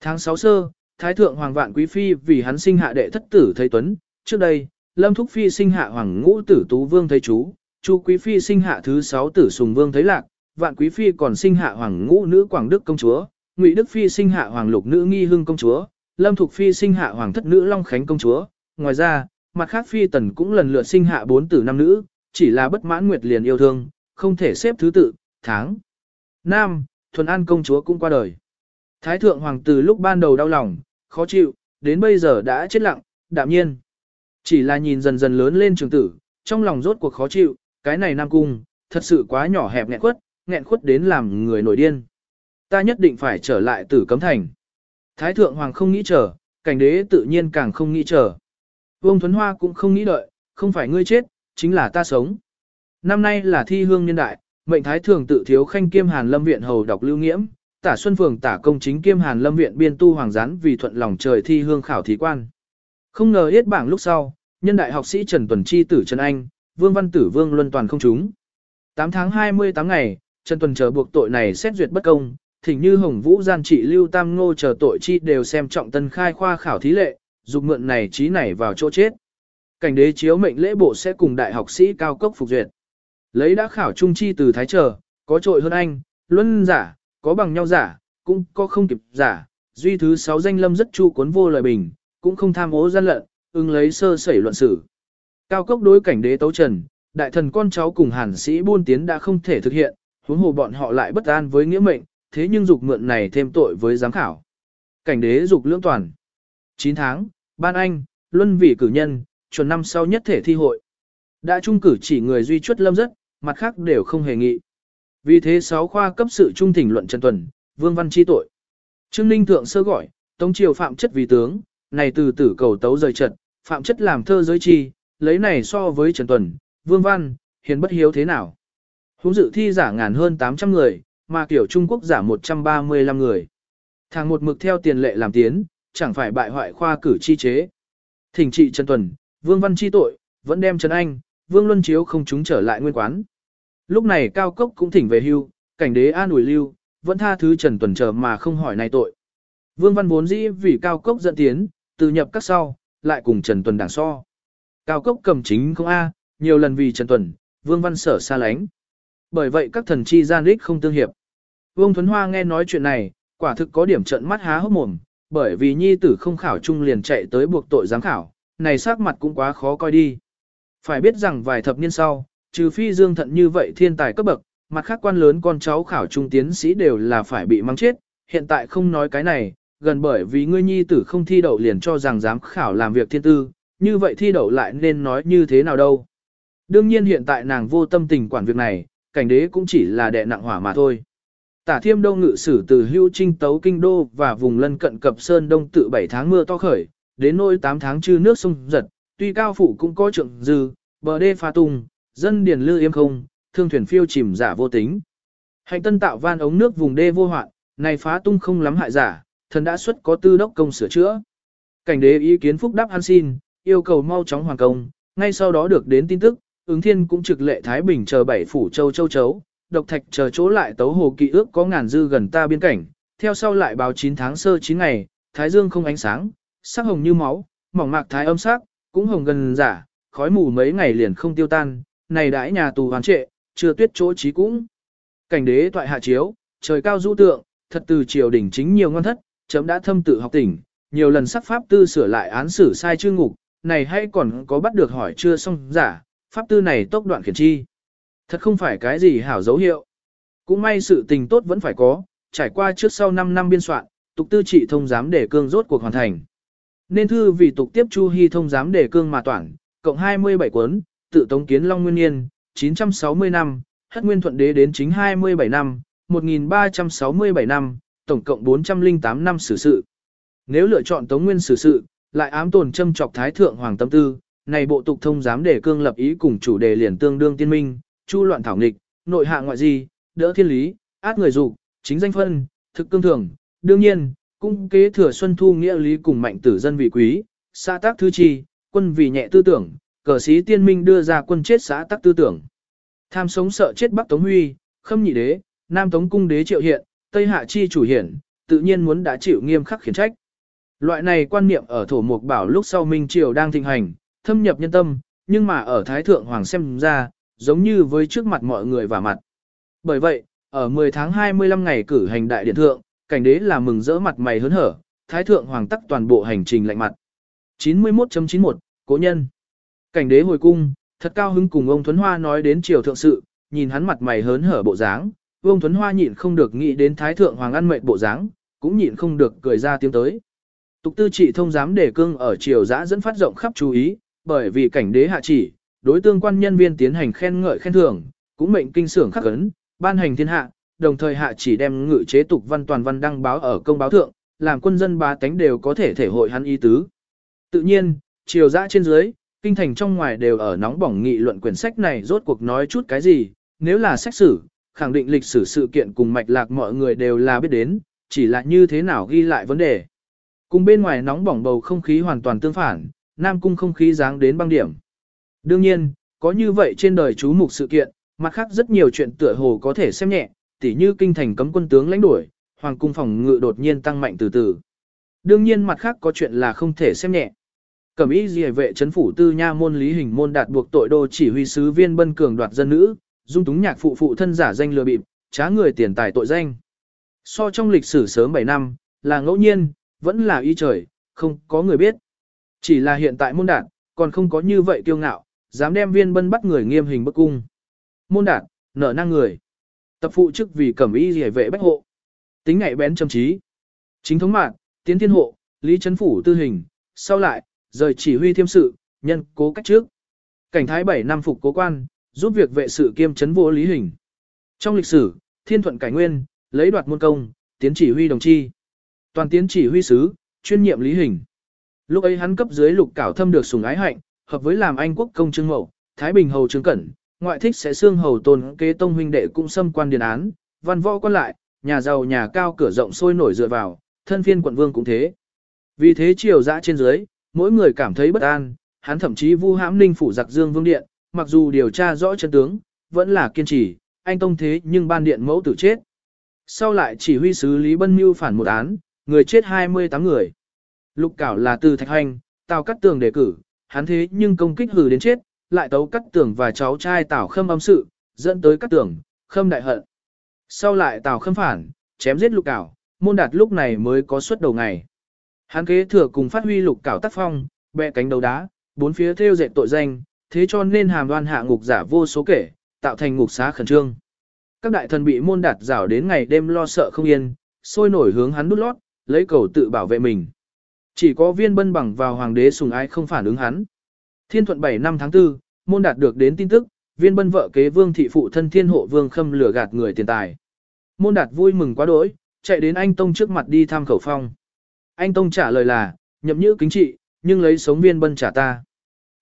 Speaker 1: Tháng 6 sơ, Thái Thượng Hoàng Vạn Quý Phi vì hắn sinh hạ đệ thất tử Thầy Tuấn, trước đây, Lâm Thúc Phi sinh hạ Hoàng Ngũ tử Tú Vương Thầy Chú, Chu Quý Phi sinh hạ thứ 6 tử Sùng Vương Thấy Lạc, Vạn Quý Phi còn sinh hạ Hoàng Ngũ nữ Quảng Đức Công Chúa, Ngụy Đức Phi sinh hạ Hoàng Lục nữ Nghi Hưng Công Chúa, Lâm Thục Phi sinh hạ Hoàng Thất nữ Long Khánh Công Chúa, ngoài ra, mặt khác Phi Tần cũng lần lượt sinh hạ bốn tử năm nữ, chỉ là bất mãn nguyệt liền yêu thương, không thể xếp thứ tự, tháng. Nam, Thuần An Công Chúa cũng qua đời. Thái Thượng Hoàng từ lúc ban đầu đau lòng, khó chịu, đến bây giờ đã chết lặng, đạm nhiên. Chỉ là nhìn dần dần lớn lên trường tử, trong lòng rốt cuộc khó chịu, cái này Nam Cung, thật sự quá nhỏ hẹp nghẹn khuất, nghẹn khuất đến làm người nổi điên. Ta nhất định phải trở lại tử cấm thành. Thái Thượng Hoàng không nghĩ chờ, cảnh đế tự nhiên càng không nghĩ chờ. Vương Thuấn Hoa cũng không nghĩ đợi, không phải ngươi chết, chính là ta sống. Năm nay là thi hương nhân đại, mệnh thái thường tự thiếu khanh kiêm hàn lâm viện hầu đọc lưu nghiễm, tả xuân phường tả công chính kiêm hàn lâm viện biên tu hoàng gián vì thuận lòng trời thi hương khảo thí quan. Không ngờ yết bảng lúc sau, nhân đại học sĩ Trần Tuần Chi tử Trần Anh, Vương Văn Tử Vương Luân toàn không chúng. 8 tháng 28 ngày, Trần Tuần chờ buộc tội này xét duyệt bất công, thỉnh như Hồng Vũ gian trị Lưu Tam Ngô chờ tội chi đều xem trọng tân khai khoa khảo thí lệ, dục mượn này trí này vào chỗ chết. Cảnh đế chiếu mệnh lễ bộ sẽ cùng đại học sĩ cao cấp phục duyệt. Lấy đã khảo trung chi từ thái trở, có trội hơn anh, luân giả, có bằng nhau giả, cũng có không kịp giả, duy thứ sáu danh lâm rất chu cuốn vô lời bình, cũng không tham ố gian lận, ưng lấy sơ sẩy luận xử. Cao cốc đối cảnh đế tấu trần, đại thần con cháu cùng hàn sĩ buôn tiến đã không thể thực hiện, huống hồ bọn họ lại bất an với nghĩa mệnh, thế nhưng dục mượn này thêm tội với giám khảo. Cảnh đế dục lưỡng toàn. 9 tháng, ban anh, luân vị cử nhân, chuẩn năm sau nhất thể thi hội. Đã trung cử chỉ người duy chuất lâm rất, mặt khác đều không hề nghị. Vì thế sáu khoa cấp sự trung thỉnh luận Trần Tuần, Vương Văn chi tội. Trương Ninh Thượng sơ gọi, Tống Triều phạm chất vì tướng, này từ tử cầu tấu rời trận, phạm chất làm thơ giới chi, lấy này so với Trần Tuần, Vương Văn, hiền bất hiếu thế nào. Húng dự thi giả ngàn hơn 800 người, mà kiểu Trung Quốc giả 135 người. Thằng một mực theo tiền lệ làm tiến, chẳng phải bại hoại khoa cử chi chế. Thỉnh trị Trần Tuần, Vương Văn chi tội, vẫn đem Trần Anh, Vương Luân Chiếu không chúng trở lại nguyên quán. Lúc này Cao Cốc cũng thỉnh về hưu, cảnh đế an ủi lưu, vẫn tha thứ Trần Tuần chờ mà không hỏi này tội. Vương Văn vốn dĩ vì Cao Cốc dẫn tiến, từ nhập các sau, lại cùng Trần Tuần đảng so. Cao Cốc cầm chính không A, nhiều lần vì Trần Tuần, Vương Văn Sở xa lánh. Bởi vậy các thần chi gian đích không tương hiệp. Vương Thuấn Hoa nghe nói chuyện này, quả thực có điểm trận mắt há hốc mồm, bởi vì nhi tử không khảo chung liền chạy tới buộc tội giám khảo, này sắc mặt cũng quá khó coi đi. Phải biết rằng vài thập niên sau, trừ phi dương thận như vậy thiên tài cấp bậc, mặt khác quan lớn con cháu khảo trung tiến sĩ đều là phải bị mắng chết, hiện tại không nói cái này, gần bởi vì ngươi nhi tử không thi đậu liền cho rằng giám khảo làm việc thiên tư, như vậy thi đậu lại nên nói như thế nào đâu. Đương nhiên hiện tại nàng vô tâm tình quản việc này, cảnh đế cũng chỉ là đệ nặng hỏa mà thôi. Tả thiêm đông ngự sử từ hưu trinh tấu kinh đô và vùng lân cận cập sơn đông tự 7 tháng mưa to khởi, đến nỗi 8 tháng chư nước sông giật, tuy cao phủ cũng có trượng dư, bờ đê pha tung, dân điền lư yếm không, thương thuyền phiêu chìm giả vô tính. Hành tân tạo van ống nước vùng đê vô hoạn, này phá tung không lắm hại giả, thần đã xuất có tư đốc công sửa chữa. Cảnh đế ý kiến phúc đáp an xin, yêu cầu mau chóng hoàn công, ngay sau đó được đến tin tức, ứng thiên cũng trực lệ Thái Bình chờ bảy phủ châu châu chấu, độc thạch chờ chỗ lại tấu hồ kỵ ước có ngàn dư gần ta biên cảnh, theo sau lại báo 9 tháng sơ 9 ngày, Thái Dương không ánh sáng, sắc hồng như máu, mỏng mạc thái âm sắc, cũng hồng gần giả, khói mù mấy ngày liền không tiêu tan, này đãi nhà tù hoàn trệ, chưa tuyết chỗ trí cũng. Cảnh đế toại hạ chiếu, trời cao du tượng, thật từ triều đỉnh chính nhiều ngon thất, chấm đã thâm tự học tỉnh, nhiều lần sắc pháp tư sửa lại án xử sai chưa ngục, này hay còn có bắt được hỏi chưa xong giả, pháp tư này tốc đoạn khiển chi. Thật không phải cái gì hảo dấu hiệu. Cũng may sự tình tốt vẫn phải có, trải qua trước sau 5 năm biên soạn, tục tư trị thông giám để cương rốt cuộc hoàn thành. Nên thư vì tục tiếp Chu Hy thông giám để cương mà toản, cộng 27 cuốn, tự tống kiến Long Nguyên Niên, 960 năm, hất nguyên thuận đế đến chính 27 năm, 1367 năm, tổng cộng 408 năm xử sự. Nếu lựa chọn tống nguyên xử sự, lại ám tồn châm trọc thái thượng hoàng tâm tư, này bộ tục thông giám để cương lập ý cùng chủ đề liền tương đương tiên minh, chu loạn thảo nghịch, nội hạ ngoại di, đỡ thiên lý, át người dục, chính danh phân, thực cương thường, đương nhiên, cung kế thừa xuân thu nghĩa lý cùng mạnh tử dân vị quý, xã tác thứ chi, quân vì nhẹ tư tưởng, cờ sĩ tiên minh đưa ra quân chết xã tác tư tưởng. Tham sống sợ chết Bắc Tống Huy, khâm nhị đế, Nam Tống cung đế triệu hiện, Tây Hạ chi chủ hiển, tự nhiên muốn đã chịu nghiêm khắc khiển trách. Loại này quan niệm ở thổ mục bảo lúc sau Minh Triều đang thịnh hành, thâm nhập nhân tâm, nhưng mà ở Thái Thượng Hoàng xem ra, giống như với trước mặt mọi người và mặt. Bởi vậy, ở 10 tháng 25 ngày cử hành đại điện thượng, cảnh đế là mừng rỡ mặt mày hớn hở, Thái Thượng Hoàng tắc toàn bộ hành trình lạnh mặt. 91.91, Cố nhân Cảnh đế hồi cung, thật cao hứng cùng ông Thuấn Hoa nói đến triều thượng sự, nhìn hắn mặt mày hớn hở bộ dáng, ông Thuấn Hoa nhịn không được nghĩ đến Thái Thượng Hoàng ăn mệt bộ dáng, cũng nhịn không được cười ra tiếng tới. Tục tư trị thông giám để cương ở triều giã dẫn phát rộng khắp chú ý, bởi vì cảnh đế hạ chỉ, đối tương quan nhân viên tiến hành khen ngợi khen thưởng, cũng mệnh kinh sưởng khắc ấn, ban hành thiên hạ, đồng thời hạ chỉ đem ngự chế tục văn toàn văn đăng báo ở công báo thượng, làm quân dân ba tánh đều có thể thể hội hắn ý tứ. Tự nhiên, triều giã trên dưới, kinh thành trong ngoài đều ở nóng bỏng nghị luận quyển sách này rốt cuộc nói chút cái gì, nếu là sách sử, khẳng định lịch sử sự kiện cùng mạch lạc mọi người đều là biết đến, chỉ là như thế nào ghi lại vấn đề. Cùng bên ngoài nóng bỏng bầu không khí hoàn toàn tương phản, Nam Cung không khí dáng đến băng điểm. Đương nhiên, có như vậy trên đời chú mục sự kiện, mặt khác rất nhiều chuyện tựa hồ có thể xem nhẹ, tỉ như kinh thành cấm quân tướng lãnh đuổi, hoàng cung phòng ngự đột nhiên tăng mạnh từ từ. Đương nhiên mặt khác có chuyện là không thể xem nhẹ. Cẩm ý gì vệ chấn phủ tư nha môn lý hình môn đạt buộc tội đô chỉ huy sứ viên bân cường đoạt dân nữ, dung túng nhạc phụ phụ thân giả danh lừa bịp, trá người tiền tài tội danh. So trong lịch sử sớm 7 năm, là ngẫu nhiên, vẫn là y trời, không có người biết. Chỉ là hiện tại môn đạt, còn không có như vậy kiêu ngạo, dám đem viên bân bắt người nghiêm hình bức cung. Môn đạt, nở năng người. Tập phụ chức vì cẩm y rỉa vệ bách hộ. Tính ngại bén châm trí. Chính thống mạng, tiến thiên hộ, lý chấn phủ tư hình, sau lại, rời chỉ huy thiêm sự, nhân cố cách trước. Cảnh thái 7 năm phục cố quan, giúp việc vệ sự kiêm chấn vô lý hình. Trong lịch sử, thiên thuận cải nguyên, lấy đoạt môn công, tiến chỉ huy đồng chi. Toàn tiến chỉ huy sứ, chuyên nhiệm lý hình. Lúc ấy hắn cấp dưới lục cảo thâm được sùng ái hạnh, hợp với làm anh quốc công trương mậu, Thái Bình hầu trương cẩn, ngoại thích sẽ xương hầu tôn kế tông huynh đệ cũng xâm quan điền án, văn võ quan lại, nhà giàu nhà cao cửa rộng sôi nổi dựa vào, thân phiên quận vương cũng thế. Vì thế triều dã trên dưới, mỗi người cảm thấy bất an, hắn thậm chí vu hãm ninh phủ giặc dương vương điện, mặc dù điều tra rõ chân tướng, vẫn là kiên trì, anh tông thế nhưng ban điện mẫu tử chết. Sau lại chỉ huy sứ Lý Bân Mưu phản một án, người chết 28 người. Lục cảo là từ thạch hành, tào cắt tường đề cử, hắn thế nhưng công kích hừ đến chết, lại tấu cắt tường và cháu trai Tào Khâm âm sự, dẫn tới cắt tường Khâm đại hận. Sau lại Tào Khâm phản, chém giết lục cảo, môn đạt lúc này mới có suất đầu ngày. Hắn kế thừa cùng phát huy lục cảo tác phong, bẹ cánh đầu đá, bốn phía theo dệt tội danh, thế cho nên hàm đoan hạ ngục giả vô số kể, tạo thành ngục xá khẩn trương. Các đại thần bị môn đạt rảo đến ngày đêm lo sợ không yên, sôi nổi hướng hắn đút lót, lấy cầu tự bảo vệ mình. Chỉ có viên bân bằng vào hoàng đế sùng ái không phản ứng hắn. Thiên thuận 7 năm tháng 4, môn đạt được đến tin tức, viên bân vợ kế vương thị phụ thân thiên hộ vương khâm lừa gạt người tiền tài. Môn đạt vui mừng quá đỗi, chạy đến anh Tông trước mặt đi thăm khẩu phong. Anh Tông trả lời là, nhậm nhữ kính trị, nhưng lấy sống viên bân trả ta.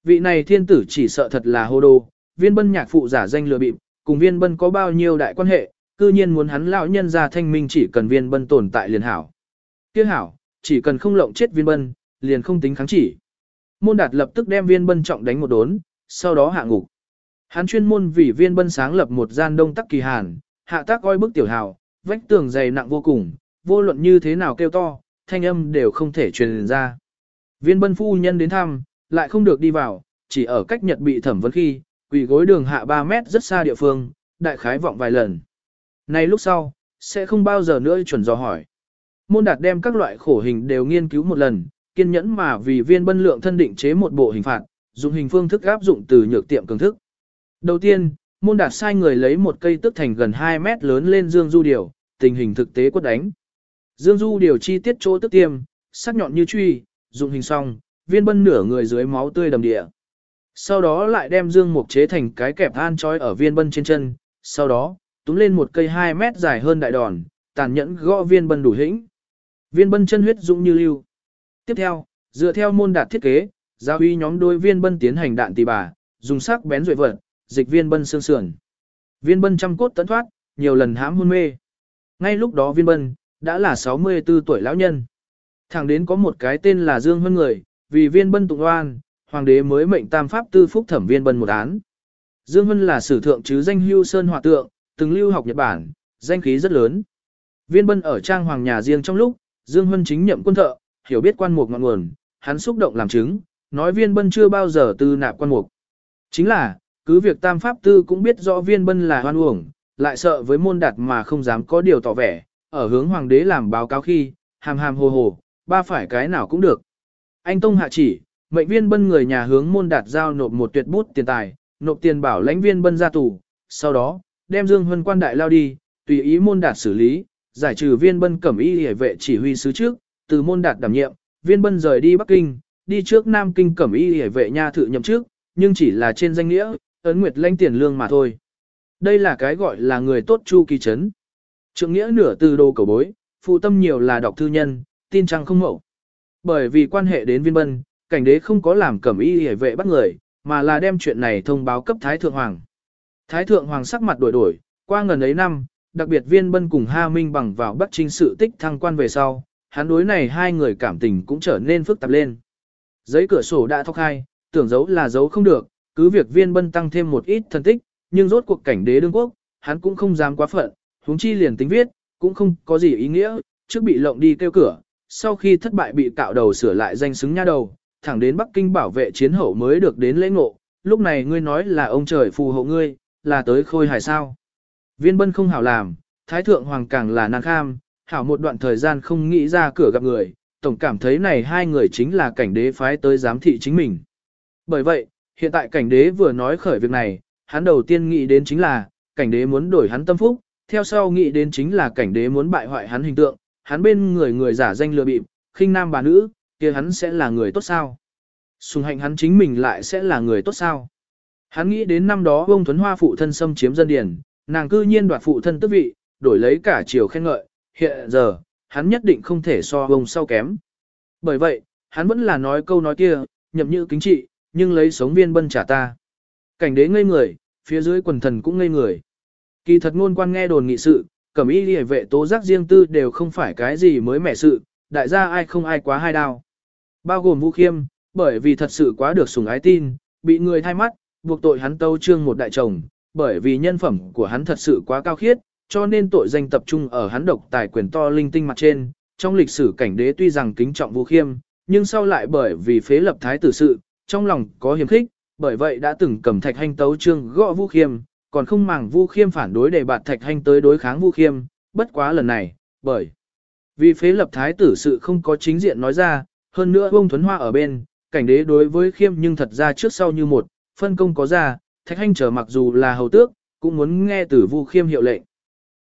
Speaker 1: Vị này thiên tử chỉ sợ thật là hô đồ, viên bân nhạc phụ giả danh lừa bịp, cùng viên bân có bao nhiêu đại quan hệ, cư nhiên muốn hắn lão nhân ra thanh minh chỉ cần viên bân tồn tại liền hảo kia hảo, chỉ cần không lộng chết viên bân, liền không tính kháng chỉ. Môn đạt lập tức đem viên bân trọng đánh một đốn, sau đó hạ ngục. Hắn chuyên môn vì viên bân sáng lập một gian đông tắc kỳ hàn, hạ tác coi bức tiểu hào, vách tường dày nặng vô cùng, vô luận như thế nào kêu to, thanh âm đều không thể truyền ra. Viên bân phu nhân đến thăm, lại không được đi vào, chỉ ở cách nhật bị thẩm vấn khi, quỳ gối đường hạ 3 mét rất xa địa phương, đại khái vọng vài lần. Này lúc sau, sẽ không bao giờ nữa chuẩn dò hỏi. Môn đạt đem các loại khổ hình đều nghiên cứu một lần, kiên nhẫn mà vì viên bân lượng thân định chế một bộ hình phạt, dùng hình phương thức áp dụng từ nhược tiệm cường thức. Đầu tiên, môn đạt sai người lấy một cây tức thành gần 2 mét lớn lên dương du điều, tình hình thực tế quất đánh. Dương du điều chi tiết chỗ tức tiêm, sắc nhọn như truy, dùng hình xong, viên bân nửa người dưới máu tươi đầm địa. Sau đó lại đem dương mục chế thành cái kẹp an trói ở viên bân trên chân, sau đó, túm lên một cây 2 mét dài hơn đại đòn, tàn nhẫn gõ viên bân đủ hĩnh. Viên bân chân huyết dũng như lưu. Tiếp theo, dựa theo môn đạt thiết kế, giao uy nhóm đôi viên bân tiến hành đạn tỳ bà, dùng sắc bén duệ vật, dịch viên bân xương sườn. Viên bân trăm cốt tấn thoát, nhiều lần hãm hôn mê. Ngay lúc đó viên bân, đã là 64 tuổi lão nhân. Thẳng đến có một cái tên là Dương Hân người, vì viên bân tụng oan, hoàng đế mới mệnh tam pháp tư phúc thẩm viên bân một án. Dương Hân là sử thượng chứ danh hưu sơn hòa tượng, từng lưu học Nhật Bản, danh khí rất lớn. Viên bân ở trang hoàng nhà riêng trong lúc, Dương Hân chính nhậm quân thợ, hiểu biết quan mục ngọn nguồn, hắn xúc động làm chứng, nói viên bân chưa bao giờ tư nạp quan mục. Chính là, cứ việc tam pháp tư cũng biết rõ viên bân là hoan uổng, lại sợ với môn đạt mà không dám có điều tỏ vẻ, ở hướng hoàng đế làm báo cáo khi, hàm hàm hồ hồ, ba phải cái nào cũng được. Anh Tông hạ chỉ, mệnh viên bân người nhà hướng môn đạt giao nộp một tuyệt bút tiền tài, nộp tiền bảo lãnh viên bân ra tù, sau đó, đem Dương Hân quan đại lao đi, tùy ý môn đạt xử lý, giải trừ viên bân cẩm y hề vệ chỉ huy sứ trước, từ môn đạt đảm nhiệm, viên bân rời đi Bắc Kinh, đi trước Nam Kinh cẩm y hề vệ nha thự nhậm trước, nhưng chỉ là trên danh nghĩa, ấn nguyệt lãnh tiền lương mà thôi. Đây là cái gọi là người tốt chu kỳ chấn. Trượng nghĩa nửa từ đồ cầu bối, phụ tâm nhiều là đọc thư nhân, tin chăng không mẫu. Bởi vì quan hệ đến viên bân, cảnh đế không có làm cẩm y hề vệ bắt người, mà là đem chuyện này thông báo cấp Thái Thượng Hoàng. Thái Thượng Hoàng sắc mặt đổi đổi, qua ngần ấy năm, đặc biệt viên bân cùng Ha Minh bằng vào Bắc Trinh sự tích thăng quan về sau, hắn đối này hai người cảm tình cũng trở nên phức tạp lên. Giấy cửa sổ đã thóc hai, tưởng giấu là giấu không được, cứ việc viên bân tăng thêm một ít thân tích, nhưng rốt cuộc cảnh đế đương quốc, hắn cũng không dám quá phận, huống chi liền tính viết, cũng không có gì ý nghĩa, trước bị lộng đi kêu cửa, sau khi thất bại bị cạo đầu sửa lại danh xứng nha đầu, thẳng đến Bắc Kinh bảo vệ chiến hậu mới được đến lễ ngộ, lúc này ngươi nói là ông trời phù hộ ngươi, là tới khôi hài sao. Viên bân không hảo làm, thái thượng hoàng càng là nàng kham, hảo một đoạn thời gian không nghĩ ra cửa gặp người, tổng cảm thấy này hai người chính là cảnh đế phái tới giám thị chính mình. Bởi vậy, hiện tại cảnh đế vừa nói khởi việc này, hắn đầu tiên nghĩ đến chính là, cảnh đế muốn đổi hắn tâm phúc, theo sau nghĩ đến chính là cảnh đế muốn bại hoại hắn hình tượng, hắn bên người người giả danh lừa bịp, khinh nam bà nữ, kia hắn sẽ là người tốt sao? Sùng hạnh hắn chính mình lại sẽ là người tốt sao? Hắn nghĩ đến năm đó ông Thuấn Hoa phụ thân xâm chiếm dân điển, nàng cư nhiên đoạt phụ thân tước vị, đổi lấy cả chiều khen ngợi, hiện giờ, hắn nhất định không thể so ông sau kém. Bởi vậy, hắn vẫn là nói câu nói kia, nhậm như kính trị, nhưng lấy sống viên bân trả ta. Cảnh đế ngây người, phía dưới quần thần cũng ngây người. Kỳ thật ngôn quan nghe đồn nghị sự, cẩm y liề vệ tố giác riêng tư đều không phải cái gì mới mẻ sự, đại gia ai không ai quá hai đao. Bao gồm vũ khiêm, bởi vì thật sự quá được sủng ái tin, bị người thay mắt, buộc tội hắn tâu trương một đại chồng, bởi vì nhân phẩm của hắn thật sự quá cao khiết, cho nên tội danh tập trung ở hắn độc tài quyền to linh tinh mặt trên. Trong lịch sử cảnh đế tuy rằng kính trọng vũ khiêm, nhưng sau lại bởi vì phế lập thái tử sự, trong lòng có hiềm khích, bởi vậy đã từng cầm thạch hành tấu trương gõ Vu Khiêm, còn không màng Vu Khiêm phản đối để bạt thạch hành tới đối kháng Vu Khiêm, bất quá lần này, bởi vì phế lập thái tử sự không có chính diện nói ra, hơn nữa bông thuấn hoa ở bên, cảnh đế đối với Khiêm nhưng thật ra trước sau như một, phân công có ra, thạch hành trở mặc dù là hầu tước, cũng muốn nghe từ Vu Khiêm hiệu lệnh.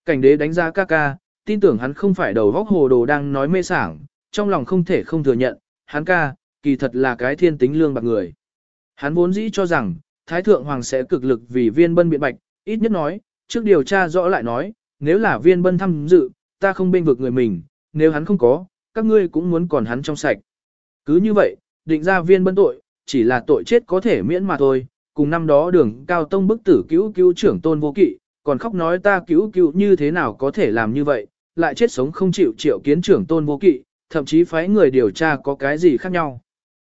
Speaker 1: Cảnh đế đánh giá ca ca, tin tưởng hắn không phải đầu góc hồ đồ đang nói mê sảng, trong lòng không thể không thừa nhận, hắn ca, kỳ thật là cái thiên tính lương bạc người. Hắn vốn dĩ cho rằng, Thái Thượng Hoàng sẽ cực lực vì viên bân biện bạch, ít nhất nói, trước điều tra rõ lại nói, nếu là viên bân tham dự, ta không bên vực người mình, nếu hắn không có, các ngươi cũng muốn còn hắn trong sạch. Cứ như vậy, định ra viên bân tội, chỉ là tội chết có thể miễn mà thôi, cùng năm đó đường cao tông bức tử cứu cứu trưởng tôn vô kỵ, còn khóc nói ta cứu cứu như thế nào có thể làm như vậy, lại chết sống không chịu triệu kiến trưởng tôn vô kỵ, thậm chí phái người điều tra có cái gì khác nhau.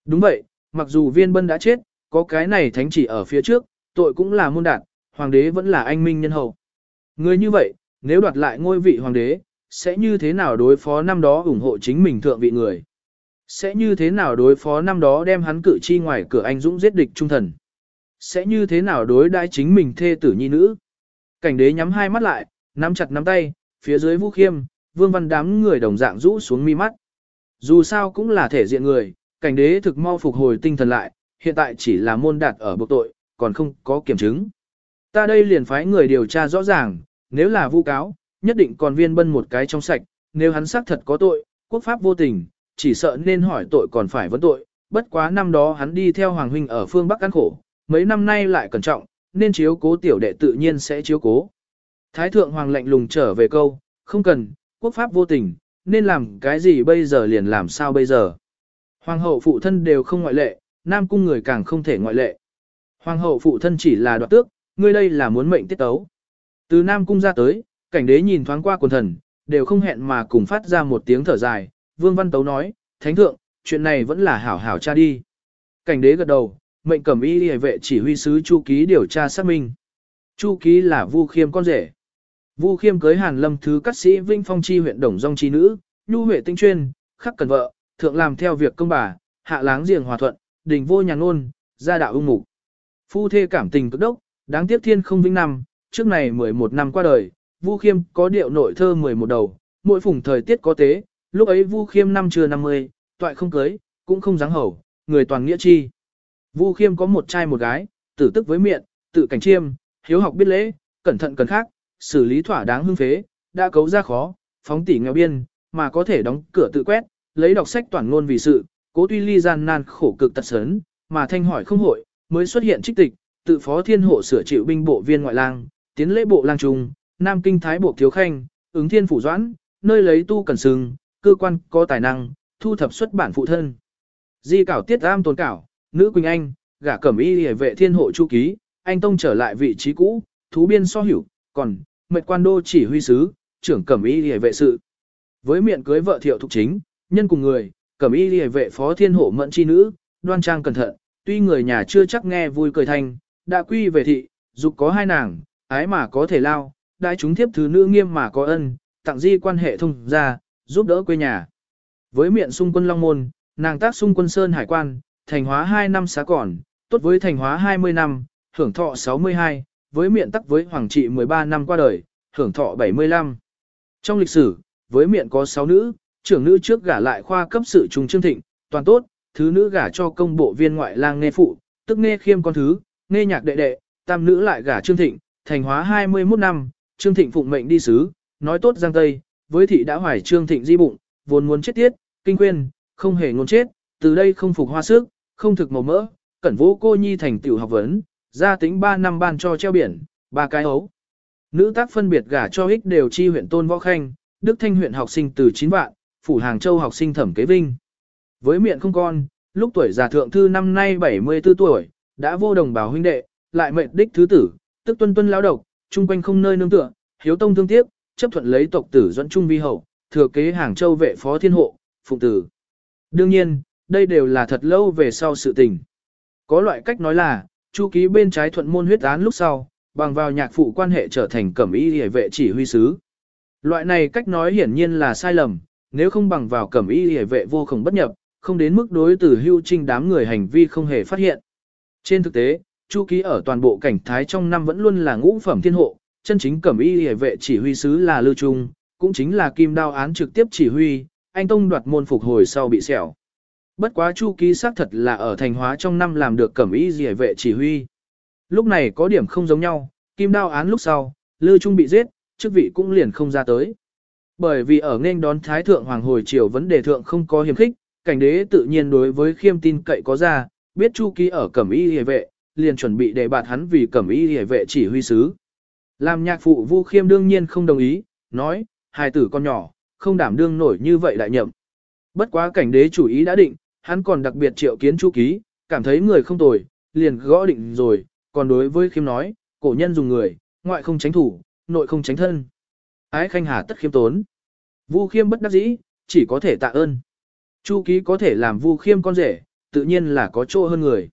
Speaker 1: Đúng vậy, mặc dù viên bân đã chết, có cái này thánh chỉ ở phía trước, tội cũng là môn đạt, hoàng đế vẫn là anh minh nhân hậu. Người như vậy, nếu đoạt lại ngôi vị hoàng đế, sẽ như thế nào đối phó năm đó ủng hộ chính mình thượng vị người? Sẽ như thế nào đối phó năm đó đem hắn cử chi ngoài cửa anh dũng giết địch trung thần? Sẽ như thế nào đối đãi chính mình thê tử nhi nữ? Cảnh đế nhắm hai mắt lại, nắm chặt nắm tay, phía dưới vũ khiêm, vương văn đám người đồng dạng rũ xuống mi mắt. Dù sao cũng là thể diện người, cảnh đế thực mau phục hồi tinh thần lại, hiện tại chỉ là môn đạt ở bộ tội, còn không có kiểm chứng. Ta đây liền phái người điều tra rõ ràng, nếu là vu cáo, nhất định còn viên bân một cái trong sạch, nếu hắn xác thật có tội, quốc pháp vô tình, chỉ sợ nên hỏi tội còn phải vấn tội, bất quá năm đó hắn đi theo Hoàng Huynh ở phương Bắc căn khổ, mấy năm nay lại cẩn trọng, nên chiếu cố tiểu đệ tự nhiên sẽ chiếu cố. Thái thượng Hoàng lệnh lùng trở về câu, không cần, quốc pháp vô tình, nên làm cái gì bây giờ liền làm sao bây giờ. Hoàng hậu phụ thân đều không ngoại lệ, nam cung người càng không thể ngoại lệ. Hoàng hậu phụ thân chỉ là đoạt tước, ngươi đây là muốn mệnh tiết tấu. Từ nam cung ra tới, cảnh đế nhìn thoáng qua quần thần, đều không hẹn mà cùng phát ra một tiếng thở dài, vương văn tấu nói, thánh thượng, chuyện này vẫn là hảo hảo cha đi. Cảnh đế gật đầu, mệnh cẩm y hề vệ chỉ huy sứ Chu Ký điều tra xác minh. Chu Ký là Vu Khiêm con rể. Vu Khiêm cưới Hàn Lâm thứ cát sĩ Vinh Phong chi huyện Đồng Dông chi nữ, nhu huệ tinh chuyên, khắc cần vợ, thượng làm theo việc công bà, hạ láng giềng hòa thuận, đình vô nhà ngôn, gia đạo ung mục. Phu thê cảm tình cực đốc, đáng tiếc thiên không vinh năm, trước này 11 năm qua đời, Vu Khiêm có điệu nội thơ 11 đầu, mỗi phùng thời tiết có tế, lúc ấy Vu Khiêm năm chưa 50, toại không cưới, cũng không dáng hầu, người toàn nghĩa chi. Vu Khiêm có một trai một gái, tử tức với miệng, tự cảnh chiêm, hiếu học biết lễ, cẩn thận cần khác, xử lý thỏa đáng hưng phế, đã cấu ra khó, phóng tỉ nghèo biên, mà có thể đóng cửa tự quét, lấy đọc sách toàn ngôn vì sự, cố tuy ly gian nan khổ cực tật sớn, mà thanh hỏi không hội, mới xuất hiện trích tịch, tự phó thiên hộ sửa chịu binh bộ viên ngoại lang, tiến lễ bộ lang trung, nam kinh thái bộ thiếu khanh, ứng thiên phủ doãn, nơi lấy tu cần sừng, cơ quan có tài năng, thu thập xuất bản phụ thân. Di cảo tiết am tồn cảo, nữ Quỳnh Anh, gả cẩm y hề vệ thiên hộ chu ký, anh tông trở lại vị trí cũ, thú biên so hiểu, còn, mệnh quan đô chỉ huy sứ, trưởng cẩm y hề vệ sự. Với miệng cưới vợ thiệu thục chính, nhân cùng người, cẩm y hề vệ phó thiên hộ mẫn chi nữ, đoan trang cẩn thận, tuy người nhà chưa chắc nghe vui cười thanh, đã quy về thị, dục có hai nàng, ái mà có thể lao, đại chúng thiếp thứ nữ nghiêm mà có ân, tặng di quan hệ thông ra, giúp đỡ quê nhà. Với miệng xung quân Long Môn, nàng tác xung quân Sơn Hải quan, thành hóa 2 năm xá còn, tốt với thành hóa 20 năm, hưởng thọ 62, với miệng tắc với hoàng trị 13 năm qua đời, hưởng thọ 75. Trong lịch sử, với miệng có 6 nữ, trưởng nữ trước gả lại khoa cấp sự trung trương thịnh, toàn tốt, thứ nữ gả cho công bộ viên ngoại lang nghe phụ, tức nghe khiêm con thứ, nghe nhạc đệ đệ, tam nữ lại gả trương thịnh, thành hóa 21 năm, trương thịnh phụng mệnh đi sứ, nói tốt giang tây, với thị đã hoài trương thịnh di bụng, vốn muốn chết tiết, kinh quên, không hề ngôn chết, từ đây không phục hoa sức, không thực màu mỡ, cẩn vũ cô nhi thành tiểu học vấn, gia tính 3 năm ban cho treo biển, ba cái ấu. Nữ tác phân biệt gả cho ích đều chi huyện Tôn Võ Khanh, Đức Thanh huyện học sinh từ 9 vạn, Phủ Hàng Châu học sinh thẩm kế vinh. Với miệng không con, lúc tuổi già thượng thư năm nay 74 tuổi, đã vô đồng bào huynh đệ, lại mệnh đích thứ tử, tức tuân tuân lao độc, chung quanh không nơi nương tựa, hiếu tông thương tiếc, chấp thuận lấy tộc tử dẫn trung vi hậu, thừa kế Hàng Châu vệ phó thiên hộ, phụng tử. Đương nhiên, đây đều là thật lâu về sau sự tình. Có loại cách nói là, chu ký bên trái thuận môn huyết án lúc sau, bằng vào nhạc phụ quan hệ trở thành cẩm y hề vệ chỉ huy sứ. Loại này cách nói hiển nhiên là sai lầm, nếu không bằng vào cẩm y hề vệ vô khổng bất nhập, không đến mức đối tử hưu trinh đám người hành vi không hề phát hiện. Trên thực tế, Chu Ký ở toàn bộ cảnh thái trong năm vẫn luôn là ngũ phẩm thiên hộ, chân chính cẩm y hề vệ chỉ huy sứ là Lưu Trung, cũng chính là kim đao án trực tiếp chỉ huy, anh Tông đoạt môn phục hồi sau bị sẹo. Bất quá Chu Ký xác thật là ở thành hóa trong năm làm được cẩm y hề vệ chỉ huy. Lúc này có điểm không giống nhau, kim đao án lúc sau, lư Trung bị giết, chức vị cũng liền không ra tới. Bởi vì ở nên đón Thái Thượng Hoàng hồi triều vấn đề thượng không có hiểm khích, cảnh đế tự nhiên đối với khiêm tin cậy có ra, biết Chu Ký ở cẩm y hề vệ, liền chuẩn bị đề bạt hắn vì cẩm y hề vệ chỉ huy sứ. Làm nhạc phụ Vu Khiêm đương nhiên không đồng ý, nói, hài tử con nhỏ, không đảm đương nổi như vậy đại nhậm. Bất quá cảnh đế chủ ý đã định, hắn còn đặc biệt triệu kiến Chu Ký, cảm thấy người không tồi, liền gõ định rồi, còn đối với Khiêm nói, cổ nhân dùng người, ngoại không tránh thủ, nội không tránh thân. Ái khanh hà tất khiêm tốn. Vu Khiêm bất đắc dĩ, chỉ có thể tạ ơn. Chu Ký có thể làm Vu Khiêm con rể, tự nhiên là có chỗ hơn người.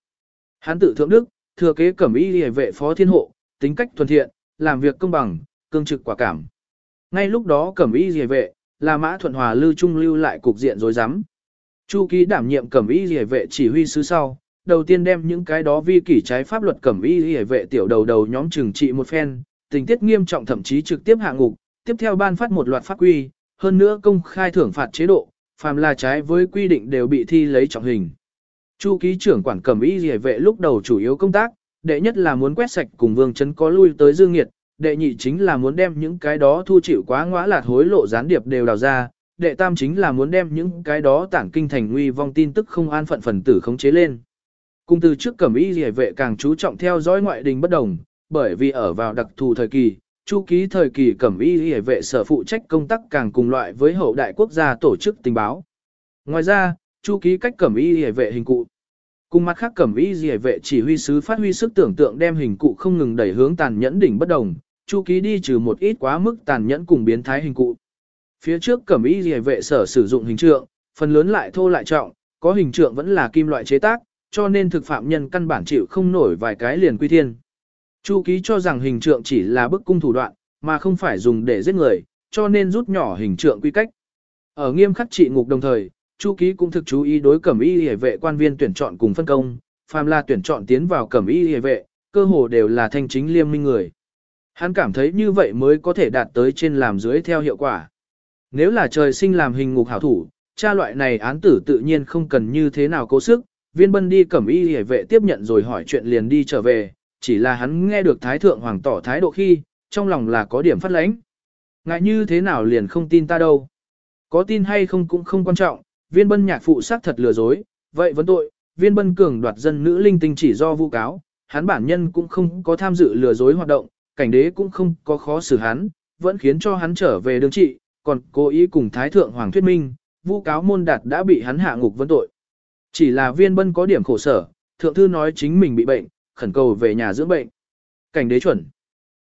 Speaker 1: Hắn tự thượng đức, thừa kế cẩm y hề vệ phó thiên hộ, tính cách thuần thiện, làm việc công bằng, cương trực quả cảm. Ngay lúc đó cẩm y hề vệ, là mã thuận hòa lưu trung lưu lại cục diện rối rắm. Chu ký đảm nhiệm cẩm y liề vệ chỉ huy sứ sau, đầu tiên đem những cái đó vi kỷ trái pháp luật cẩm y liề vệ tiểu đầu đầu nhóm trừng trị một phen, tình tiết nghiêm trọng thậm chí trực tiếp hạ ngục, tiếp theo ban phát một loạt pháp quy, hơn nữa công khai thưởng phạt chế độ, phàm là trái với quy định đều bị thi lấy trọng hình. Chu ký trưởng quản cẩm y rỉa vệ lúc đầu chủ yếu công tác, đệ nhất là muốn quét sạch cùng vương chấn có lui tới dương nghiệt, đệ nhị chính là muốn đem những cái đó thu chịu quá ngõa lạt hối lộ gián điệp đều đào ra, đệ tam chính là muốn đem những cái đó tản kinh thành nguy vong tin tức không an phận phần tử khống chế lên. Cùng từ trước cẩm y rỉa vệ càng chú trọng theo dõi ngoại đình bất đồng, bởi vì ở vào đặc thù thời kỳ, chu ký thời kỳ cẩm y rỉa vệ sở phụ trách công tác càng cùng loại với hậu đại quốc gia tổ chức tình báo. Ngoài ra, chu ký cách cẩm y rỉa vệ hình cụ. Cùng mặt khác cẩm y rỉa vệ chỉ huy sứ phát huy sức tưởng tượng đem hình cụ không ngừng đẩy hướng tàn nhẫn đỉnh bất đồng, chu ký đi trừ một ít quá mức tàn nhẫn cùng biến thái hình cụ. Phía trước cẩm y rìa vệ sở sử dụng hình trượng, phần lớn lại thô lại trọng, có hình trượng vẫn là kim loại chế tác, cho nên thực phạm nhân căn bản chịu không nổi vài cái liền quy thiên. Chu ký cho rằng hình trượng chỉ là bức cung thủ đoạn, mà không phải dùng để giết người, cho nên rút nhỏ hình trượng quy cách. Ở nghiêm khắc trị ngục đồng thời, Chu ký cũng thực chú ý đối cẩm y hề vệ quan viên tuyển chọn cùng phân công, phàm là tuyển chọn tiến vào cẩm y hề vệ, cơ hồ đều là thanh chính liêm minh người. Hắn cảm thấy như vậy mới có thể đạt tới trên làm dưới theo hiệu quả. Nếu là trời sinh làm hình ngục hảo thủ, cha loại này án tử tự nhiên không cần như thế nào cố sức, viên bân đi cẩm y hề vệ tiếp nhận rồi hỏi chuyện liền đi trở về, chỉ là hắn nghe được Thái Thượng Hoàng tỏ thái độ khi, trong lòng là có điểm phát lãnh. Ngại như thế nào liền không tin ta đâu. Có tin hay không cũng không quan trọng, viên bân nhạc phụ xác thật lừa dối, vậy vấn tội, viên bân cường đoạt dân nữ linh tinh chỉ do vu cáo, hắn bản nhân cũng không có tham dự lừa dối hoạt động, cảnh đế cũng không có khó xử hắn, vẫn khiến cho hắn trở về đương trị, còn cố ý cùng Thái Thượng Hoàng thuyết minh, vu cáo môn đạt đã bị hắn hạ ngục vấn tội. Chỉ là viên bân có điểm khổ sở, thượng thư nói chính mình bị bệnh, khẩn cầu về nhà dưỡng bệnh. Cảnh đế chuẩn.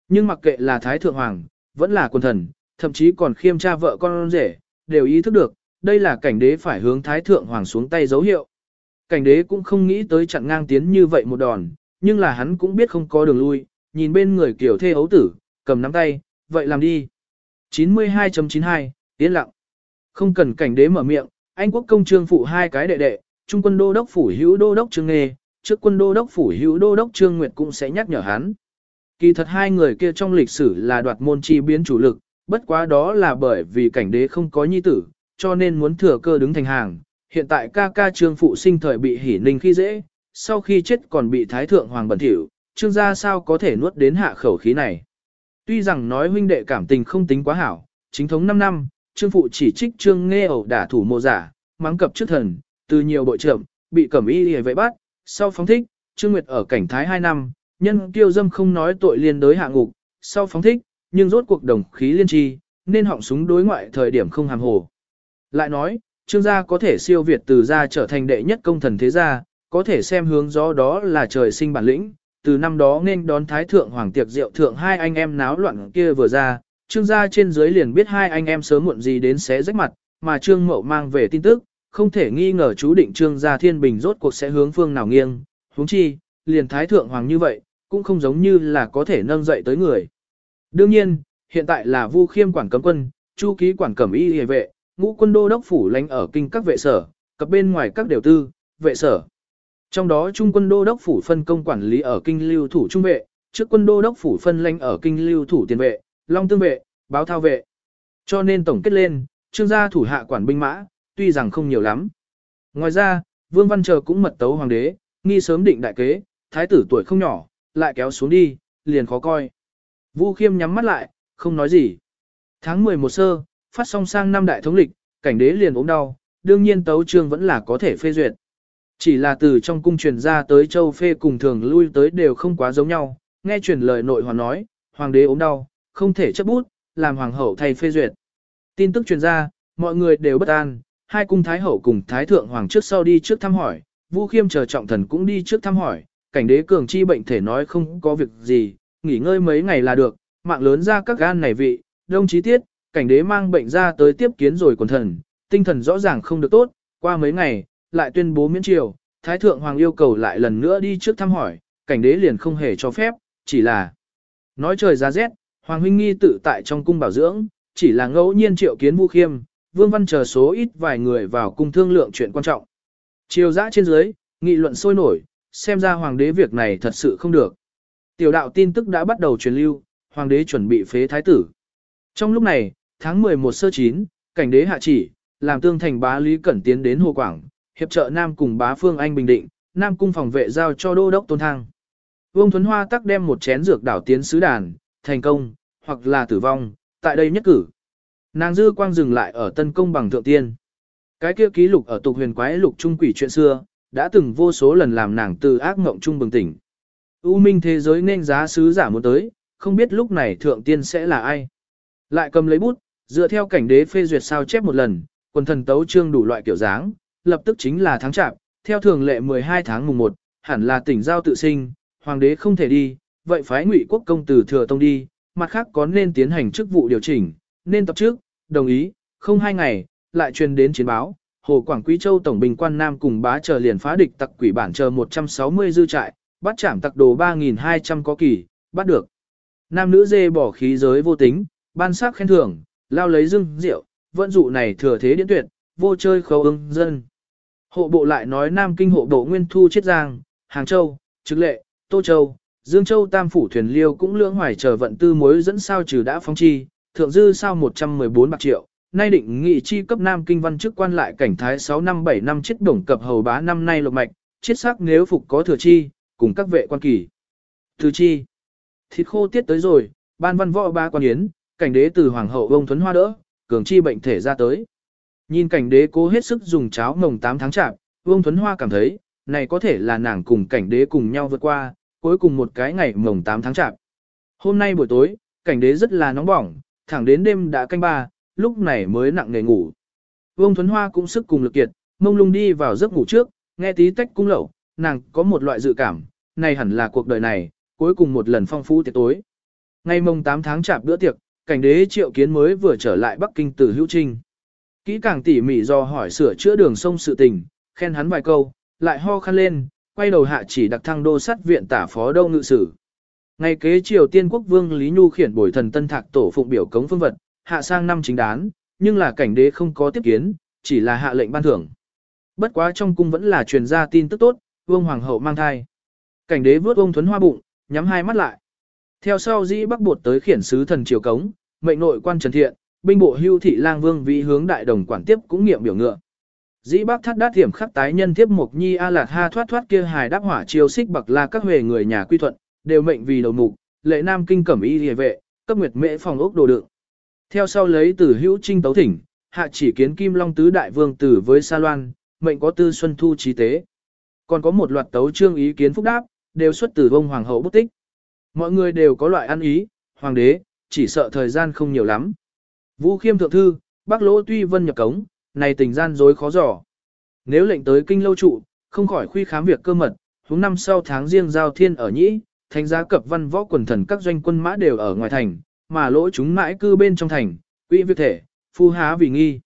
Speaker 1: Nhưng mặc kệ là Thái Thượng Hoàng, vẫn là quân thần, thậm chí còn khiêm cha vợ con rể, đều ý thức được, đây là cảnh đế phải hướng thái thượng hoàng xuống tay dấu hiệu. Cảnh đế cũng không nghĩ tới chặn ngang tiến như vậy một đòn, nhưng là hắn cũng biết không có đường lui, nhìn bên người kiểu thê ấu tử, cầm nắm tay, vậy làm đi. 92.92, yên lặng. Không cần cảnh đế mở miệng, Anh quốc công trương phụ hai cái đệ đệ, trung quân đô đốc phủ hữu đô đốc trương nghề, trước quân đô đốc phủ hữu đô đốc trương nguyệt cũng sẽ nhắc nhở hắn. Kỳ thật hai người kia trong lịch sử là đoạt môn chi biến chủ lực, bất quá đó là bởi vì cảnh đế không có nhi tử, cho nên muốn thừa cơ đứng thành hàng. Hiện tại ca ca trương phụ sinh thời bị hỉ ninh khi dễ, sau khi chết còn bị thái thượng hoàng bẩn thỉu, trương gia sao có thể nuốt đến hạ khẩu khí này. Tuy rằng nói huynh đệ cảm tình không tính quá hảo, chính thống 5 năm, trương phụ chỉ trích trương nghe ẩu đả thủ mô giả, mắng cập trước thần, từ nhiều bội trưởng, bị cẩm y hề vậy bắt, sau phóng thích, trương nguyệt ở cảnh thái 2 năm, nhân tiêu dâm không nói tội liên đối hạ ngục, sau phóng thích, nhưng rốt cuộc đồng khí liên tri, nên họng súng đối ngoại thời điểm không hàm hồ. Lại nói, trương gia có thể siêu việt từ gia trở thành đệ nhất công thần thế gia, có thể xem hướng gió đó là trời sinh bản lĩnh. Từ năm đó nên đón thái thượng hoàng tiệc rượu thượng hai anh em náo loạn kia vừa ra, trương gia trên dưới liền biết hai anh em sớm muộn gì đến xé rách mặt, mà trương mậu mang về tin tức, không thể nghi ngờ chú định trương gia thiên bình rốt cuộc sẽ hướng phương nào nghiêng, huống chi, liền thái thượng hoàng như vậy, cũng không giống như là có thể nâng dậy tới người. Đương nhiên, hiện tại là Vu Khiêm quản cấm quân, Chu ký quản cẩm y hề vệ, ngũ quân đô đốc phủ lãnh ở kinh các vệ sở, cập bên ngoài các điều tư, vệ sở. Trong đó trung quân đô đốc phủ phân công quản lý ở kinh lưu thủ trung vệ, trước quân đô đốc phủ phân lãnh ở kinh lưu thủ tiền vệ, long tương vệ, báo thao vệ. Cho nên tổng kết lên, trương gia thủ hạ quản binh mã, tuy rằng không nhiều lắm. Ngoài ra, Vương Văn Chờ cũng mật tấu hoàng đế, nghi sớm định đại kế, thái tử tuổi không nhỏ, lại kéo xuống đi, liền khó coi. Vu Khiêm nhắm mắt lại, không nói gì. Tháng 11 sơ, phát song sang năm đại thống lịch, cảnh đế liền ốm đau, đương nhiên tấu trương vẫn là có thể phê duyệt. Chỉ là từ trong cung truyền ra tới châu phê cùng thường lui tới đều không quá giống nhau, nghe truyền lời nội hoàng nói, hoàng đế ốm đau, không thể chấp bút, làm hoàng hậu thay phê duyệt. Tin tức truyền ra, mọi người đều bất an, hai cung thái hậu cùng thái thượng hoàng trước sau đi trước thăm hỏi, Vu Khiêm chờ trọng thần cũng đi trước thăm hỏi, cảnh đế cường chi bệnh thể nói không có việc gì, nghỉ ngơi mấy ngày là được, mạng lớn ra các gan này vị, đông chí tiết, cảnh đế mang bệnh ra tới tiếp kiến rồi quần thần, tinh thần rõ ràng không được tốt, qua mấy ngày, lại tuyên bố miễn triều, thái thượng hoàng yêu cầu lại lần nữa đi trước thăm hỏi, cảnh đế liền không hề cho phép, chỉ là nói trời ra rét, hoàng huynh nghi tự tại trong cung bảo dưỡng, chỉ là ngẫu nhiên triệu kiến Vu Khiêm, Vương Văn chờ số ít vài người vào cung thương lượng chuyện quan trọng. Triều dã trên dưới, nghị luận sôi nổi, xem ra hoàng đế việc này thật sự không được. Tiểu đạo tin tức đã bắt đầu truyền lưu, hoàng đế chuẩn bị phế thái tử. Trong lúc này, tháng 11 sơ chín, cảnh đế hạ chỉ, làm tương thành bá Lý Cẩn tiến đến Hồ Quảng, hiệp trợ Nam cùng bá Phương Anh Bình Định, Nam cung phòng vệ giao cho đô đốc Tôn Thang. Vương Thuấn Hoa tắc đem một chén dược đảo tiến sứ đàn, thành công, hoặc là tử vong, tại đây nhất cử. Nàng dư quang dừng lại ở tân công bằng thượng tiên. Cái kia ký lục ở tục huyền quái lục trung quỷ chuyện xưa, đã từng vô số lần làm nàng từ ác ngộng trung bừng tỉnh. U minh thế giới nên giá sứ giả muốn tới, không biết lúc này thượng tiên sẽ là ai. Lại cầm lấy bút, dựa theo cảnh đế phê duyệt sao chép một lần, quần thần tấu trương đủ loại kiểu dáng, lập tức chính là tháng chạp, theo thường lệ 12 tháng mùng 1, hẳn là tỉnh giao tự sinh, hoàng đế không thể đi, vậy phái ngụy quốc công tử thừa tông đi, mặt khác có nên tiến hành chức vụ điều chỉnh, nên tập trước, đồng ý, không hai ngày, lại truyền đến chiến báo, Hồ Quảng Quý Châu Tổng Bình quan Nam cùng bá chờ liền phá địch tặc quỷ bản chờ 160 dư trại, bắt trảm tặc đồ 3.200 có kỳ, bắt được. Nam nữ dê bỏ khí giới vô tính, ban sắc khen thưởng, lao lấy dưng, rượu, vận dụ này thừa thế điển tuyệt, vô chơi khấu ưng dân. Hộ bộ lại nói Nam Kinh hộ bộ Nguyên Thu Chiết Giang, Hàng Châu, Trực Lệ, Tô Châu, Dương Châu Tam Phủ Thuyền Liêu cũng lưỡng hoài chờ vận tư mối dẫn sao trừ đã phong chi, thượng dư sao 114 bạc triệu, nay định nghị chi cấp Nam Kinh văn chức quan lại cảnh thái 6 năm 7 năm chết đồng cập hầu bá năm nay lục mạch, chết sắc nếu phục có thừa chi, cùng các vệ quan kỳ. Thứ chi, thịt khô tiết tới rồi, ban văn võ ba quan yến, cảnh đế từ hoàng hậu ông thuấn hoa đỡ, cường chi bệnh thể ra tới. Nhìn cảnh đế cố hết sức dùng cháo mồng 8 tháng chạp, Vương Thuấn Hoa cảm thấy, này có thể là nàng cùng cảnh đế cùng nhau vượt qua, cuối cùng một cái ngày mồng 8 tháng chạp. Hôm nay buổi tối, cảnh đế rất là nóng bỏng, thẳng đến đêm đã canh ba, lúc này mới nặng nề ngủ. Vương Thuấn Hoa cũng sức cùng lực kiệt, mông lung đi vào giấc ngủ trước, nghe tí tách cung lẩu, nàng có một loại dự cảm, này hẳn là cuộc đời này, cuối cùng một lần phong phú tiệc tối. Ngày mồng 8 tháng chạp bữa tiệc, cảnh đế triệu kiến mới vừa trở lại Bắc Kinh từ hữu trinh. Kỹ càng tỉ mỉ do hỏi sửa chữa đường sông sự tình, khen hắn vài câu, lại ho khăn lên, quay đầu hạ chỉ đặc thăng đô sát viện tả phó đâu ngự sử. Ngày kế triều tiên quốc vương Lý Nhu khiển bồi thần tân thạc tổ phụng biểu cống phương vật, hạ sang năm chính đán, nhưng là cảnh đế không có tiếp kiến, chỉ là hạ lệnh ban thưởng. Bất quá trong cung vẫn là truyền ra tin tức tốt, vương hoàng hậu mang thai. Cảnh đế vớt ông thuấn hoa bụng, nhắm hai mắt lại. Theo sau dĩ bắc bột tới khiển sứ thần triều cống, mệnh nội quan trần thiện, binh bộ hưu thị lang vương vị hướng đại đồng quản tiếp cũng nghiệm biểu ngựa. Dĩ bắc thắt đát hiểm khắc tái nhân tiếp mục nhi a lạt ha thoát thoát kia hài đáp hỏa chiêu xích bậc la các huề người nhà quy thuận, đều mệnh vì đầu mục, lệ nam kinh cẩm y liề vệ, cấp nguyệt mễ phòng ốc đồ đựng. Theo sau lấy từ hữu trinh tấu thỉnh, hạ chỉ kiến kim long tứ đại vương tử với sa loan, mệnh có tư xuân thu trí tế. Còn có một loạt tấu trương ý kiến phúc đáp, đều xuất từ vông hoàng hậu bút tích. Mọi người đều có loại ăn ý, hoàng đế, chỉ sợ thời gian không nhiều lắm. Vũ khiêm thượng thư, bác lỗ tuy vân nhập cống, này tình gian dối khó dò. Nếu lệnh tới kinh lâu trụ, không khỏi khuy khám việc cơ mật, hướng năm sau tháng riêng giao thiên ở nhĩ, thánh giá cập văn võ quần thần các doanh quân mã đều ở ngoài thành, mà lỗ chúng mãi cư bên trong thành, quỹ việc thể, phu há vì nghi.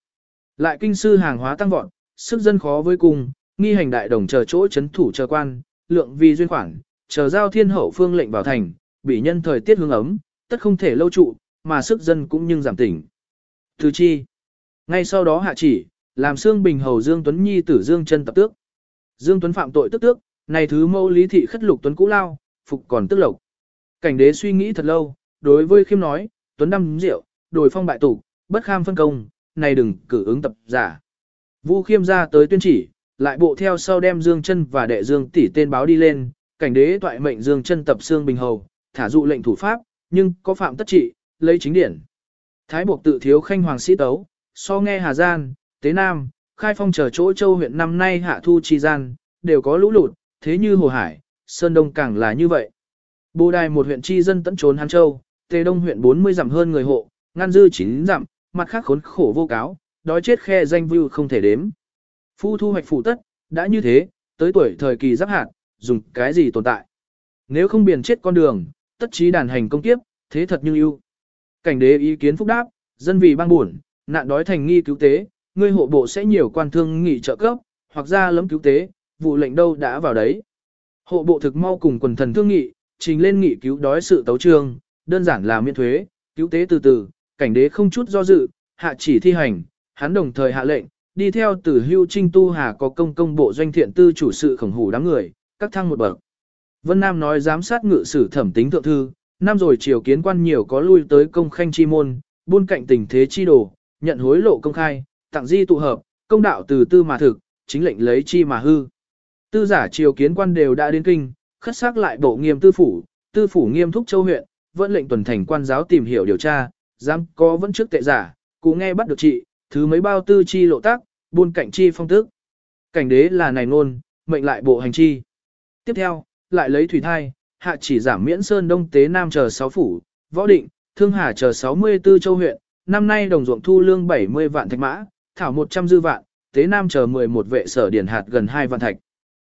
Speaker 1: Lại kinh sư hàng hóa tăng vọt, sức dân khó với cùng, nghi hành đại đồng chờ chỗ chấn thủ chờ quan, lượng vì duyên khoản, chờ giao thiên hậu phương lệnh vào thành, bị nhân thời tiết hướng ấm, tất không thể lâu trụ, mà sức dân cũng nhưng giảm tỉnh. Thứ chi, ngay sau đó hạ chỉ, làm xương bình hầu Dương Tuấn Nhi tử Dương chân tập tước. Dương Tuấn phạm tội tức tước, Này thứ mẫu lý thị khất lục tuấn cũ lao, phục còn tức lộc. Cảnh đế suy nghĩ thật lâu, đối với khiêm nói, tuấn đâm rượu, đổi phong bại tục, bất kham phân công, này đừng cử ứng tập giả. Vu khiêm ra tới tuyên chỉ, lại bộ theo sau đem Dương chân và đệ Dương tỷ tên báo đi lên, cảnh đế toại mệnh Dương chân tập xương bình hầu, thả dụ lệnh thủ pháp, nhưng có phạm tất trị, lấy chính điển. Thái buộc tự thiếu khanh hoàng sĩ tấu, so nghe Hà Gian, Tế Nam, khai phong chờ chỗ châu huyện năm nay hạ thu chi gian, đều có lũ lụt, thế như Hồ Hải, Sơn Đông càng là như vậy. Bồ đài một huyện chi dân tẫn trốn Hán Châu, Tề Đông huyện 40 dặm hơn người hộ, ngăn dư 9 dặm, mặt khác khốn khổ vô cáo, đói chết khe danh view không thể đếm. Phu thu hoạch phụ tất, đã như thế, tới tuổi thời kỳ giáp hạt, dùng cái gì tồn tại. Nếu không biển chết con đường, tất trí đàn hành công tiếp, thế thật như ưu. Cảnh đế ý kiến phúc đáp, dân vì băng buồn, nạn đói thành nghi cứu tế, ngươi hộ bộ sẽ nhiều quan thương nghị trợ cấp, hoặc ra lấm cứu tế, vụ lệnh đâu đã vào đấy. Hộ bộ thực mau cùng quần thần thương nghị, trình lên nghị cứu đói sự tấu trương, đơn giản là miễn thuế, cứu tế từ từ, cảnh đế không chút do dự, hạ chỉ thi hành, hắn đồng thời hạ lệnh, đi theo từ hưu trinh tu hà có công công bộ doanh thiện tư chủ sự khổng hủ đám người, các thăng một bậc. Vân Nam nói giám sát ngự sử thẩm tính thượng thư, năm rồi triều kiến quan nhiều có lui tới công khanh chi môn, buôn cạnh tình thế chi đồ, nhận hối lộ công khai, tặng di tụ hợp, công đạo từ tư mà thực, chính lệnh lấy chi mà hư. Tư giả triều kiến quan đều đã đến kinh, khất xác lại bộ nghiêm tư phủ, tư phủ nghiêm thúc châu huyện, vẫn lệnh tuần thành quan giáo tìm hiểu điều tra, dám có vẫn trước tệ giả, cụ nghe bắt được trị, thứ mấy bao tư chi lộ tác, buôn cạnh chi phong tức. Cảnh đế là này nôn, mệnh lại bộ hành chi. Tiếp theo, lại lấy thủy thai, hạ chỉ giảm miễn sơn đông tế nam chờ 6 phủ, võ định, thương hà chờ 64 châu huyện, năm nay đồng ruộng thu lương 70 vạn thạch mã, thảo 100 dư vạn, tế nam chờ 11 vệ sở điển hạt gần 2 vạn thạch.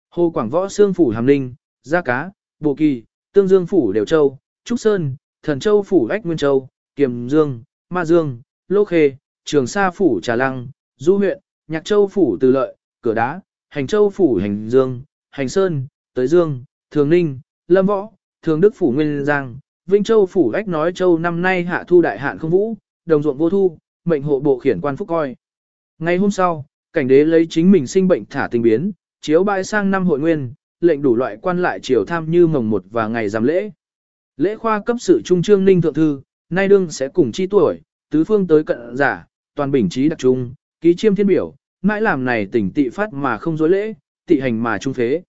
Speaker 1: Hồ Quảng Võ Sương phủ Hàm Ninh, Gia Cá, Bộ Kỳ, Tương Dương phủ Đều Châu, Trúc Sơn, Thần Châu phủ Ách Nguyên Châu, Kiềm Dương, Ma Dương, Lô Khê, Trường Sa phủ Trà Lăng, Du huyện, Nhạc Châu phủ Từ Lợi, Cửa Đá, Hành Châu phủ Hành Dương, Hành Sơn, Tới Dương, Thường Ninh, Lâm Võ, Thường Đức phủ Nguyên Giang, Vinh Châu phủ Ách nói Châu năm nay hạ thu đại hạn không vũ, đồng ruộng vô thu, mệnh hộ bộ khiển quan phúc coi. Ngày hôm sau, cảnh đế lấy chính mình sinh bệnh thả tình biến, chiếu bãi sang năm hội nguyên, lệnh đủ loại quan lại triều tham như mồng một và ngày giảm lễ. Lễ khoa cấp sự trung trương ninh thượng thư, nay đương sẽ cùng chi tuổi, tứ phương tới cận giả, toàn bình trí đặc trung, ký chiêm thiên biểu, mãi làm này tỉnh tị phát mà không dối lễ, tị hành mà trung phế.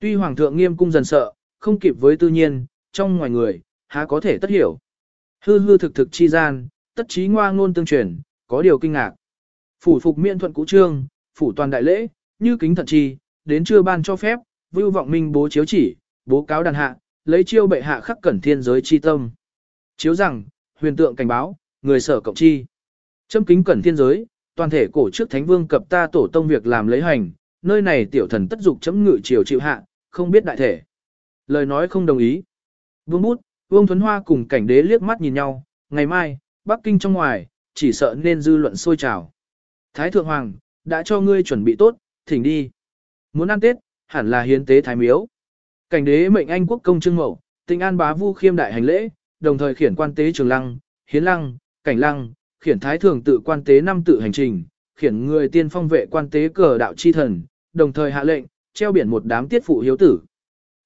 Speaker 1: Tuy hoàng thượng nghiêm cung dần sợ, không kịp với tư nhiên, trong ngoài người, há có thể tất hiểu. Hư hư thực thực chi gian, tất trí ngoa ngôn tương truyền, có điều kinh ngạc. Phủ phục miễn thuận cũ trương, phủ toàn đại lễ, như kính thận chi, đến chưa ban cho phép, vưu vọng minh bố chiếu chỉ, bố cáo đàn hạ, lấy chiêu bệ hạ khắc cẩn thiên giới chi tâm. Chiếu rằng, huyền tượng cảnh báo, người sở cộng chi. Châm kính cẩn thiên giới, toàn thể cổ trước thánh vương cập ta tổ tông việc làm lấy hành, nơi này tiểu thần tất dục chấm ngự triều chịu hạ, không biết đại thể. Lời nói không đồng ý. Vương bút, Vương Thuấn Hoa cùng cảnh đế liếc mắt nhìn nhau, ngày mai, Bắc Kinh trong ngoài, chỉ sợ nên dư luận sôi trào. Thái Thượng Hoàng, đã cho ngươi chuẩn bị tốt, thỉnh đi. Muốn ăn Tết, hẳn là hiến tế thái miếu. Cảnh đế mệnh anh quốc công trưng mẫu, tình an bá vu khiêm đại hành lễ, đồng thời khiển quan tế trường lăng, hiến lăng, cảnh lăng, khiển thái thường tự quan tế năm tự hành trình, khiển người tiên phong vệ quan tế cờ đạo chi thần, đồng thời hạ lệnh, treo biển một đám tiết phụ hiếu tử.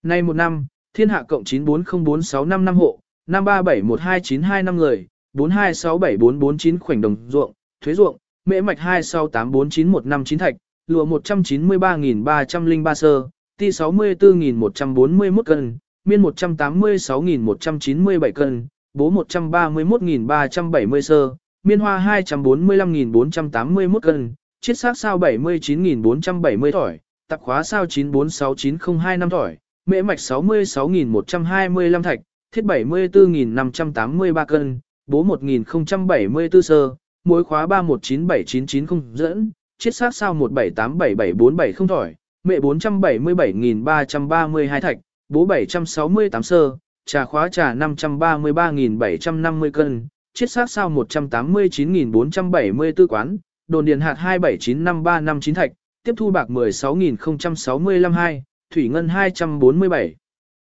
Speaker 1: Nay một năm, thiên hạ cộng 9404655 năm hộ, 5371292 người, 4267449 khoảnh đồng ruộng, thuế ruộng, mễ mạch 2684915 thạch, lụa 193.303 sơ, ti 64.141 cân, miên 186.197 cân, bố 131.370 sơ, miên hoa 245.481 cân, chiết xác sao 79.470 thỏi, tạp khóa sao 9469025 thỏi, mễ mạch 66.125 thạch, thiết 74.583 cân, bố 1.074 sơ, mối khóa 3197990 dẫn, chiết xác sao 1787747 thỏi, mẹ 477.332 thạch, bố 768 sơ, trà khóa trà 533.750 cân, chiết xác sao 189.474 quán, đồn điền hạt 2795359 thạch, tiếp thu bạc 16.065 thủy ngân 247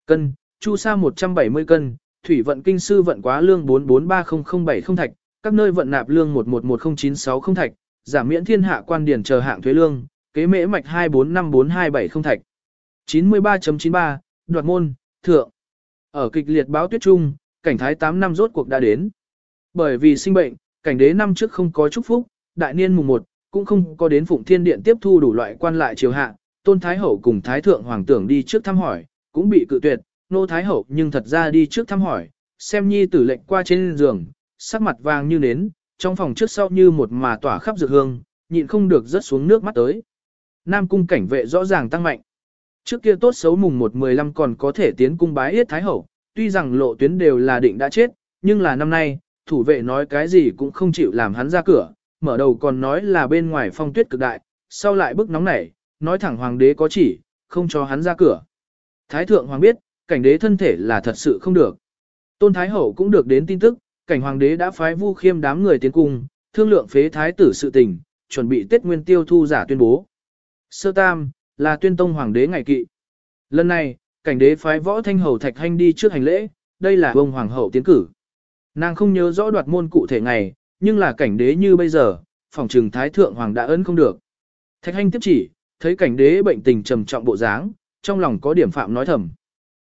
Speaker 1: cân, chu sa 170 cân, thủy vận kinh sư vận quá lương 4430070 thạch, các nơi vận nạp lương 1110960 thạch, giảm miễn thiên hạ quan điển chờ hạng thuế lương, kế mễ mạch 2454270 thạch. 93.93, đoạt môn, thượng. Ở kịch liệt báo tuyết trung, cảnh thái 8 năm rốt cuộc đã đến. Bởi vì sinh bệnh, cảnh đế năm trước không có chúc phúc, đại niên mùng 1, cũng không có đến Phụng Thiên Điện tiếp thu đủ loại quan lại triều hạ, Tôn Thái Hậu cùng Thái Thượng Hoàng tưởng đi trước thăm hỏi, cũng bị cự tuyệt, Nô Thái Hậu nhưng thật ra đi trước thăm hỏi, xem nhi tử lệnh qua trên giường, sắc mặt vàng như nến, trong phòng trước sau như một mà tỏa khắp dược hương, nhịn không được rớt xuống nước mắt tới. Nam cung cảnh vệ rõ ràng tăng mạnh. Trước kia tốt xấu mùng 1-15 còn có thể tiến cung bái yết Thái Hậu, tuy rằng lộ tuyến đều là định đã chết, nhưng là năm nay, thủ vệ nói cái gì cũng không chịu làm hắn ra cửa, mở đầu còn nói là bên ngoài phong tuyết cực đại, sau lại bức nóng nảy, nói thẳng hoàng đế có chỉ, không cho hắn ra cửa. Thái thượng hoàng biết, cảnh đế thân thể là thật sự không được. Tôn Thái Hậu cũng được đến tin tức, cảnh hoàng đế đã phái vu khiêm đám người tiến cung, thương lượng phế thái tử sự tình, chuẩn bị Tết Nguyên Tiêu thu giả tuyên bố. Sơ Tam, là tuyên tông hoàng đế ngày kỵ. Lần này, cảnh đế phái võ thanh hầu thạch hanh đi trước hành lễ, đây là ông hoàng hậu tiến cử. Nàng không nhớ rõ đoạt môn cụ thể ngày, nhưng là cảnh đế như bây giờ, phòng trừng thái thượng hoàng đã ấn không được. Thạch hanh tiếp chỉ, thấy cảnh đế bệnh tình trầm trọng bộ dáng, trong lòng có điểm phạm nói thầm.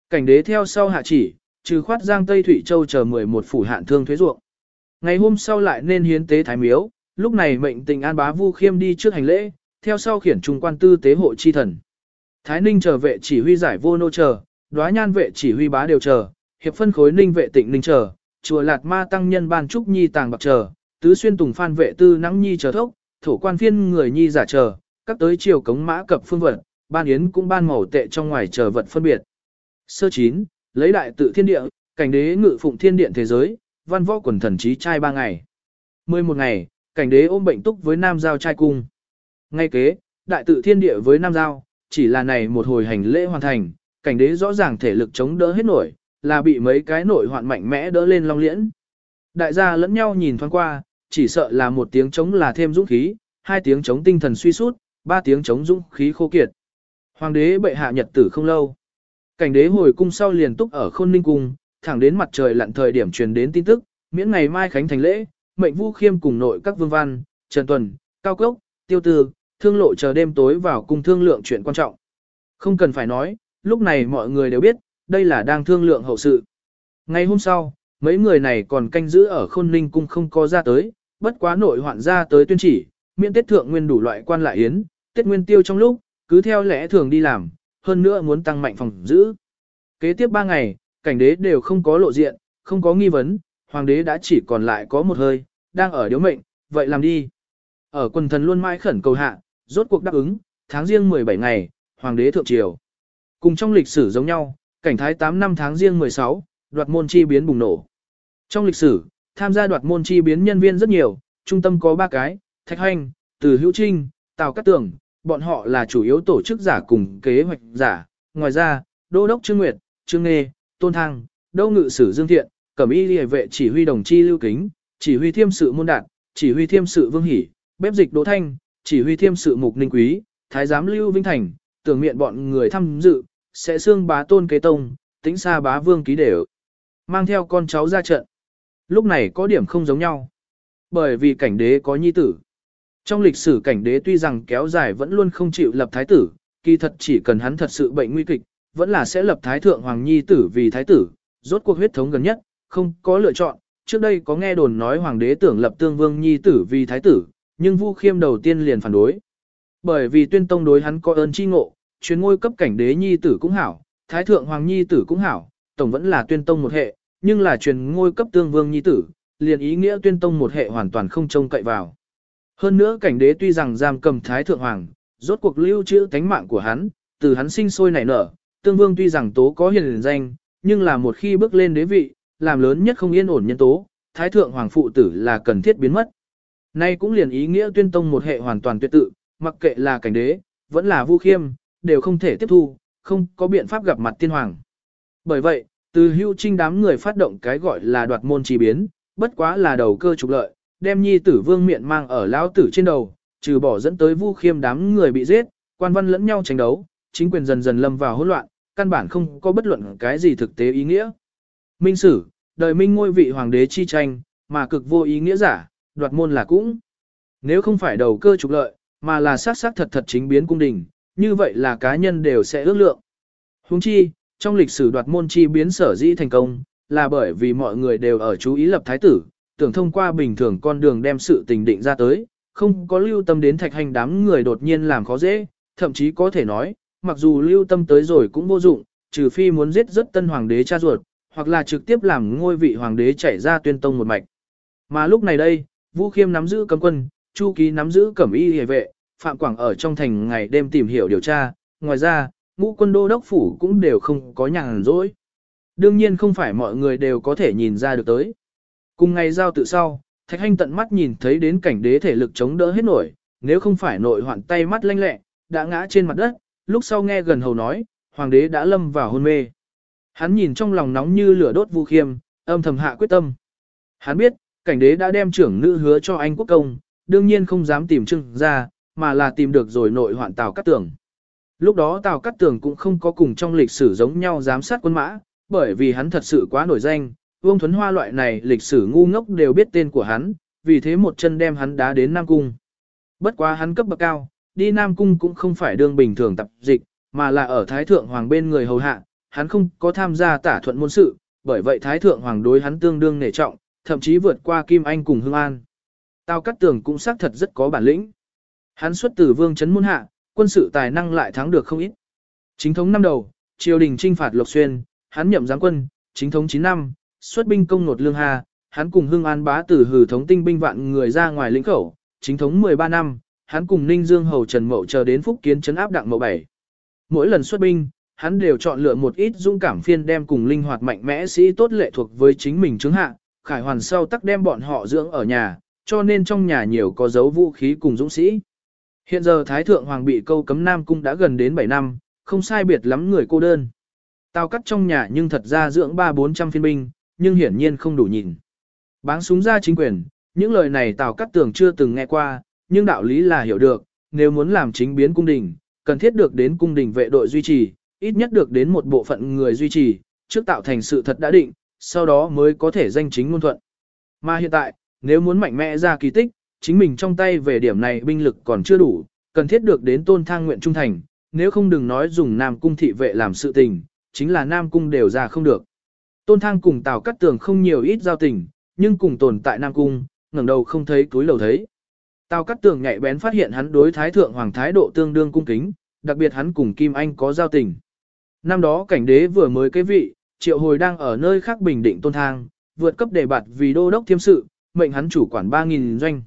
Speaker 1: Cảnh đế theo sau hạ chỉ, trừ khoát giang Tây Thủy Châu chờ 11 phủ hạn thương thuế ruộng. Ngày hôm sau lại nên hiến tế thái miếu, lúc này mệnh tình an bá vu khiêm đi trước hành lễ, theo sau khiển trung quan tư tế hộ chi thần. Thái ninh chờ vệ chỉ huy giải vô nô chờ, đoá nhan vệ chỉ huy bá đều chờ, hiệp phân khối ninh vệ tịnh ninh chờ, chùa lạt ma tăng nhân ban trúc nhi tàng bạc chờ, tứ xuyên tùng phan vệ tư nắng nhi chờ thốc, thổ quan phiên người nhi giả chờ, các tới triều cống mã cập phương vật, ban yến cũng ban màu tệ trong ngoài chờ vật phân biệt. Sơ chín, lấy đại tự thiên địa, cảnh đế ngự phụng thiên điện thế giới, văn võ quần thần trí trai ba ngày. mười một ngày, cảnh đế ôm bệnh túc với nam giao trai cung. Ngay kế, đại tự thiên địa với nam giao, chỉ là này một hồi hành lễ hoàn thành, cảnh đế rõ ràng thể lực chống đỡ hết nổi, là bị mấy cái nội hoạn mạnh mẽ đỡ lên long liễn. Đại gia lẫn nhau nhìn thoáng qua, chỉ sợ là một tiếng chống là thêm dũng khí, hai tiếng chống tinh thần suy sút, ba tiếng chống dũng khí khô kiệt. Hoàng đế bệ hạ nhật tử không lâu. Cảnh đế hồi cung sau liền túc ở khôn ninh cung, thẳng đến mặt trời lặn thời điểm truyền đến tin tức, miễn ngày mai khánh thành lễ, mệnh vu khiêm cùng nội các vương văn, Trần Tuần, Cao Cốc, Tiêu Tư, thương lộ chờ đêm tối vào cung thương lượng chuyện quan trọng. Không cần phải nói, lúc này mọi người đều biết, đây là đang thương lượng hậu sự. Ngày hôm sau, mấy người này còn canh giữ ở khôn ninh cung không có ra tới, bất quá nội hoạn ra tới tuyên chỉ, miễn tiết thượng nguyên đủ loại quan lại yến, Tết nguyên tiêu trong lúc, cứ theo lẽ thường đi làm, hơn nữa muốn tăng mạnh phòng giữ. Kế tiếp 3 ngày, cảnh đế đều không có lộ diện, không có nghi vấn, hoàng đế đã chỉ còn lại có một hơi, đang ở điếu mệnh, vậy làm đi. Ở quần thần luôn mãi khẩn cầu hạ, rốt cuộc đáp ứng, tháng riêng 17 ngày, hoàng đế thượng triều. Cùng trong lịch sử giống nhau, cảnh thái 8 năm tháng riêng 16, đoạt môn chi biến bùng nổ. Trong lịch sử, tham gia đoạt môn chi biến nhân viên rất nhiều, trung tâm có 3 cái, Thạch Hoành, Từ Hữu Trinh, Tào Cát Tường, bọn họ là chủ yếu tổ chức giả cùng kế hoạch giả. Ngoài ra, Đô đốc Trương Nguyệt, Trương Nghê, Tôn Thăng, Đô Ngự Sử Dương Thiện, Cẩm Y Liề vệ chỉ huy đồng chi Lưu Kính, chỉ huy thiêm sự Môn Đạt, chỉ huy thiêm sự Vương Hỷ, bếp dịch Đỗ Thanh, chỉ huy thiêm sự Mục Ninh Quý, Thái giám Lưu Vinh Thành, tưởng miệng bọn người tham dự, sẽ xương bá tôn kế tông, tính xa bá vương ký đều. Mang theo con cháu ra trận. Lúc này có điểm không giống nhau. Bởi vì cảnh đế có nhi tử. Trong lịch sử cảnh đế tuy rằng kéo dài vẫn luôn không chịu lập thái tử, kỳ thật chỉ cần hắn thật sự bệnh nguy kịch, vẫn là sẽ lập thái thượng hoàng nhi tử vì thái tử, rốt cuộc huyết thống gần nhất, không có lựa chọn. Trước đây có nghe đồn nói hoàng đế tưởng lập tương vương nhi tử vì thái tử, nhưng Vu Khiêm đầu tiên liền phản đối. Bởi vì tuyên tông đối hắn có ơn chi ngộ, chuyến ngôi cấp cảnh đế nhi tử cũng hảo, thái thượng hoàng nhi tử cũng hảo, tổng vẫn là tuyên tông một hệ, nhưng là truyền ngôi cấp tương vương nhi tử, liền ý nghĩa tuyên tông một hệ hoàn toàn không trông cậy vào. Hơn nữa cảnh đế tuy rằng giam cầm thái thượng hoàng, rốt cuộc lưu trữ tánh mạng của hắn, từ hắn sinh sôi nảy nở, tương vương tuy rằng tố có hiền danh, nhưng là một khi bước lên đế vị, làm lớn nhất không yên ổn nhân tố, thái thượng hoàng phụ tử là cần thiết biến mất. Nay cũng liền ý nghĩa tuyên tông một hệ hoàn toàn tuyệt tự, mặc kệ là cảnh đế, vẫn là vu khiêm, đều không thể tiếp thu, không có biện pháp gặp mặt tiên hoàng. Bởi vậy, từ hưu trinh đám người phát động cái gọi là đoạt môn chi biến, bất quá là đầu cơ trục lợi, đem nhi tử vương miện mang ở lão tử trên đầu, trừ bỏ dẫn tới vu khiêm đám người bị giết, quan văn lẫn nhau tranh đấu, chính quyền dần dần lâm vào hỗn loạn, căn bản không có bất luận cái gì thực tế ý nghĩa. Minh sử, đời minh ngôi vị hoàng đế chi tranh, mà cực vô ý nghĩa giả, đoạt môn là cũng. Nếu không phải đầu cơ trục lợi, mà là sát sát thật thật chính biến cung đình, như vậy là cá nhân đều sẽ ước lượng. Huống chi, trong lịch sử đoạt môn chi biến sở dĩ thành công, là bởi vì mọi người đều ở chú ý lập thái tử, tưởng thông qua bình thường con đường đem sự tình định ra tới, không có lưu tâm đến thạch hành đám người đột nhiên làm khó dễ, thậm chí có thể nói, mặc dù lưu tâm tới rồi cũng vô dụng, trừ phi muốn giết rất tân hoàng đế cha ruột, hoặc là trực tiếp làm ngôi vị hoàng đế chạy ra tuyên tông một mạch. Mà lúc này đây, Vũ Khiêm nắm giữ cấm quân, Chu Ký nắm giữ cẩm y hề vệ, Phạm Quảng ở trong thành ngày đêm tìm hiểu điều tra, ngoài ra, ngũ quân đô đốc phủ cũng đều không có nhàn rỗi. Đương nhiên không phải mọi người đều có thể nhìn ra được tới. Cùng ngày giao tự sau, Thạch Hanh tận mắt nhìn thấy đến cảnh đế thể lực chống đỡ hết nổi, nếu không phải nội hoạn tay mắt lanh lẹ, đã ngã trên mặt đất, lúc sau nghe gần hầu nói, hoàng đế đã lâm vào hôn mê. Hắn nhìn trong lòng nóng như lửa đốt vu khiêm, âm thầm hạ quyết tâm. Hắn biết, cảnh đế đã đem trưởng nữ hứa cho anh quốc công, đương nhiên không dám tìm trưng ra, mà là tìm được rồi nội hoạn Tào Cát Tường. Lúc đó Tào Cát Tường cũng không có cùng trong lịch sử giống nhau giám sát quân mã, bởi vì hắn thật sự quá nổi danh, Vương Thuấn Hoa loại này lịch sử ngu ngốc đều biết tên của hắn, vì thế một chân đem hắn đá đến Nam Cung. Bất quá hắn cấp bậc cao, đi Nam Cung cũng không phải đương bình thường tập dịch, mà là ở Thái Thượng Hoàng bên người hầu hạ, hắn không có tham gia tả thuận môn sự, bởi vậy Thái Thượng Hoàng đối hắn tương đương nể trọng, thậm chí vượt qua Kim Anh cùng Hương An. Tao Cát Tường cũng xác thật rất có bản lĩnh. Hắn xuất từ vương chấn môn hạ, quân sự tài năng lại thắng được không ít. Chính thống năm đầu, triều đình trinh phạt Lộc Xuyên, hắn nhậm giáng quân, chính thống 9 năm, xuất binh công nột lương hà, hắn cùng Hưng An bá tử hử thống tinh binh vạn người ra ngoài lĩnh khẩu, chính thống 13 năm, hắn cùng Ninh Dương hầu Trần Mậu chờ đến Phúc Kiến trấn áp đặng mậu bảy Mỗi lần xuất binh, hắn đều chọn lựa một ít dũng cảm phiên đem cùng linh hoạt mạnh mẽ sĩ tốt lệ thuộc với chính mình chứng hạ, khải hoàn sau tắc đem bọn họ dưỡng ở nhà, cho nên trong nhà nhiều có dấu vũ khí cùng dũng sĩ. Hiện giờ Thái Thượng Hoàng bị câu cấm Nam Cung đã gần đến 7 năm, không sai biệt lắm người cô đơn. Tao cắt trong nhà nhưng thật ra dưỡng ba bốn trăm phiên binh, nhưng hiển nhiên không đủ nhìn. Báng súng ra chính quyền, những lời này Tào Cát Tường chưa từng nghe qua, nhưng đạo lý là hiểu được, nếu muốn làm chính biến cung đình, cần thiết được đến cung đình vệ đội duy trì, ít nhất được đến một bộ phận người duy trì, trước tạo thành sự thật đã định, sau đó mới có thể danh chính ngôn thuận. Mà hiện tại, nếu muốn mạnh mẽ ra kỳ tích, chính mình trong tay về điểm này binh lực còn chưa đủ, cần thiết được đến tôn thang nguyện trung thành, nếu không đừng nói dùng Nam Cung thị vệ làm sự tình, chính là Nam Cung đều ra không được. Tôn thang cùng Tào Cát Tường không nhiều ít giao tình, nhưng cùng tồn tại Nam Cung, ngẩng đầu không thấy túi lầu thấy. Tào Cát Tường nhạy bén phát hiện hắn đối Thái Thượng Hoàng thái độ tương đương cung kính, đặc biệt hắn cùng Kim Anh có giao tình. Năm đó cảnh đế vừa mới kế vị, triệu hồi đang ở nơi khác bình định tôn thang, vượt cấp đề bạt vì đô đốc thiêm sự, mệnh hắn chủ quản 3.000 doanh.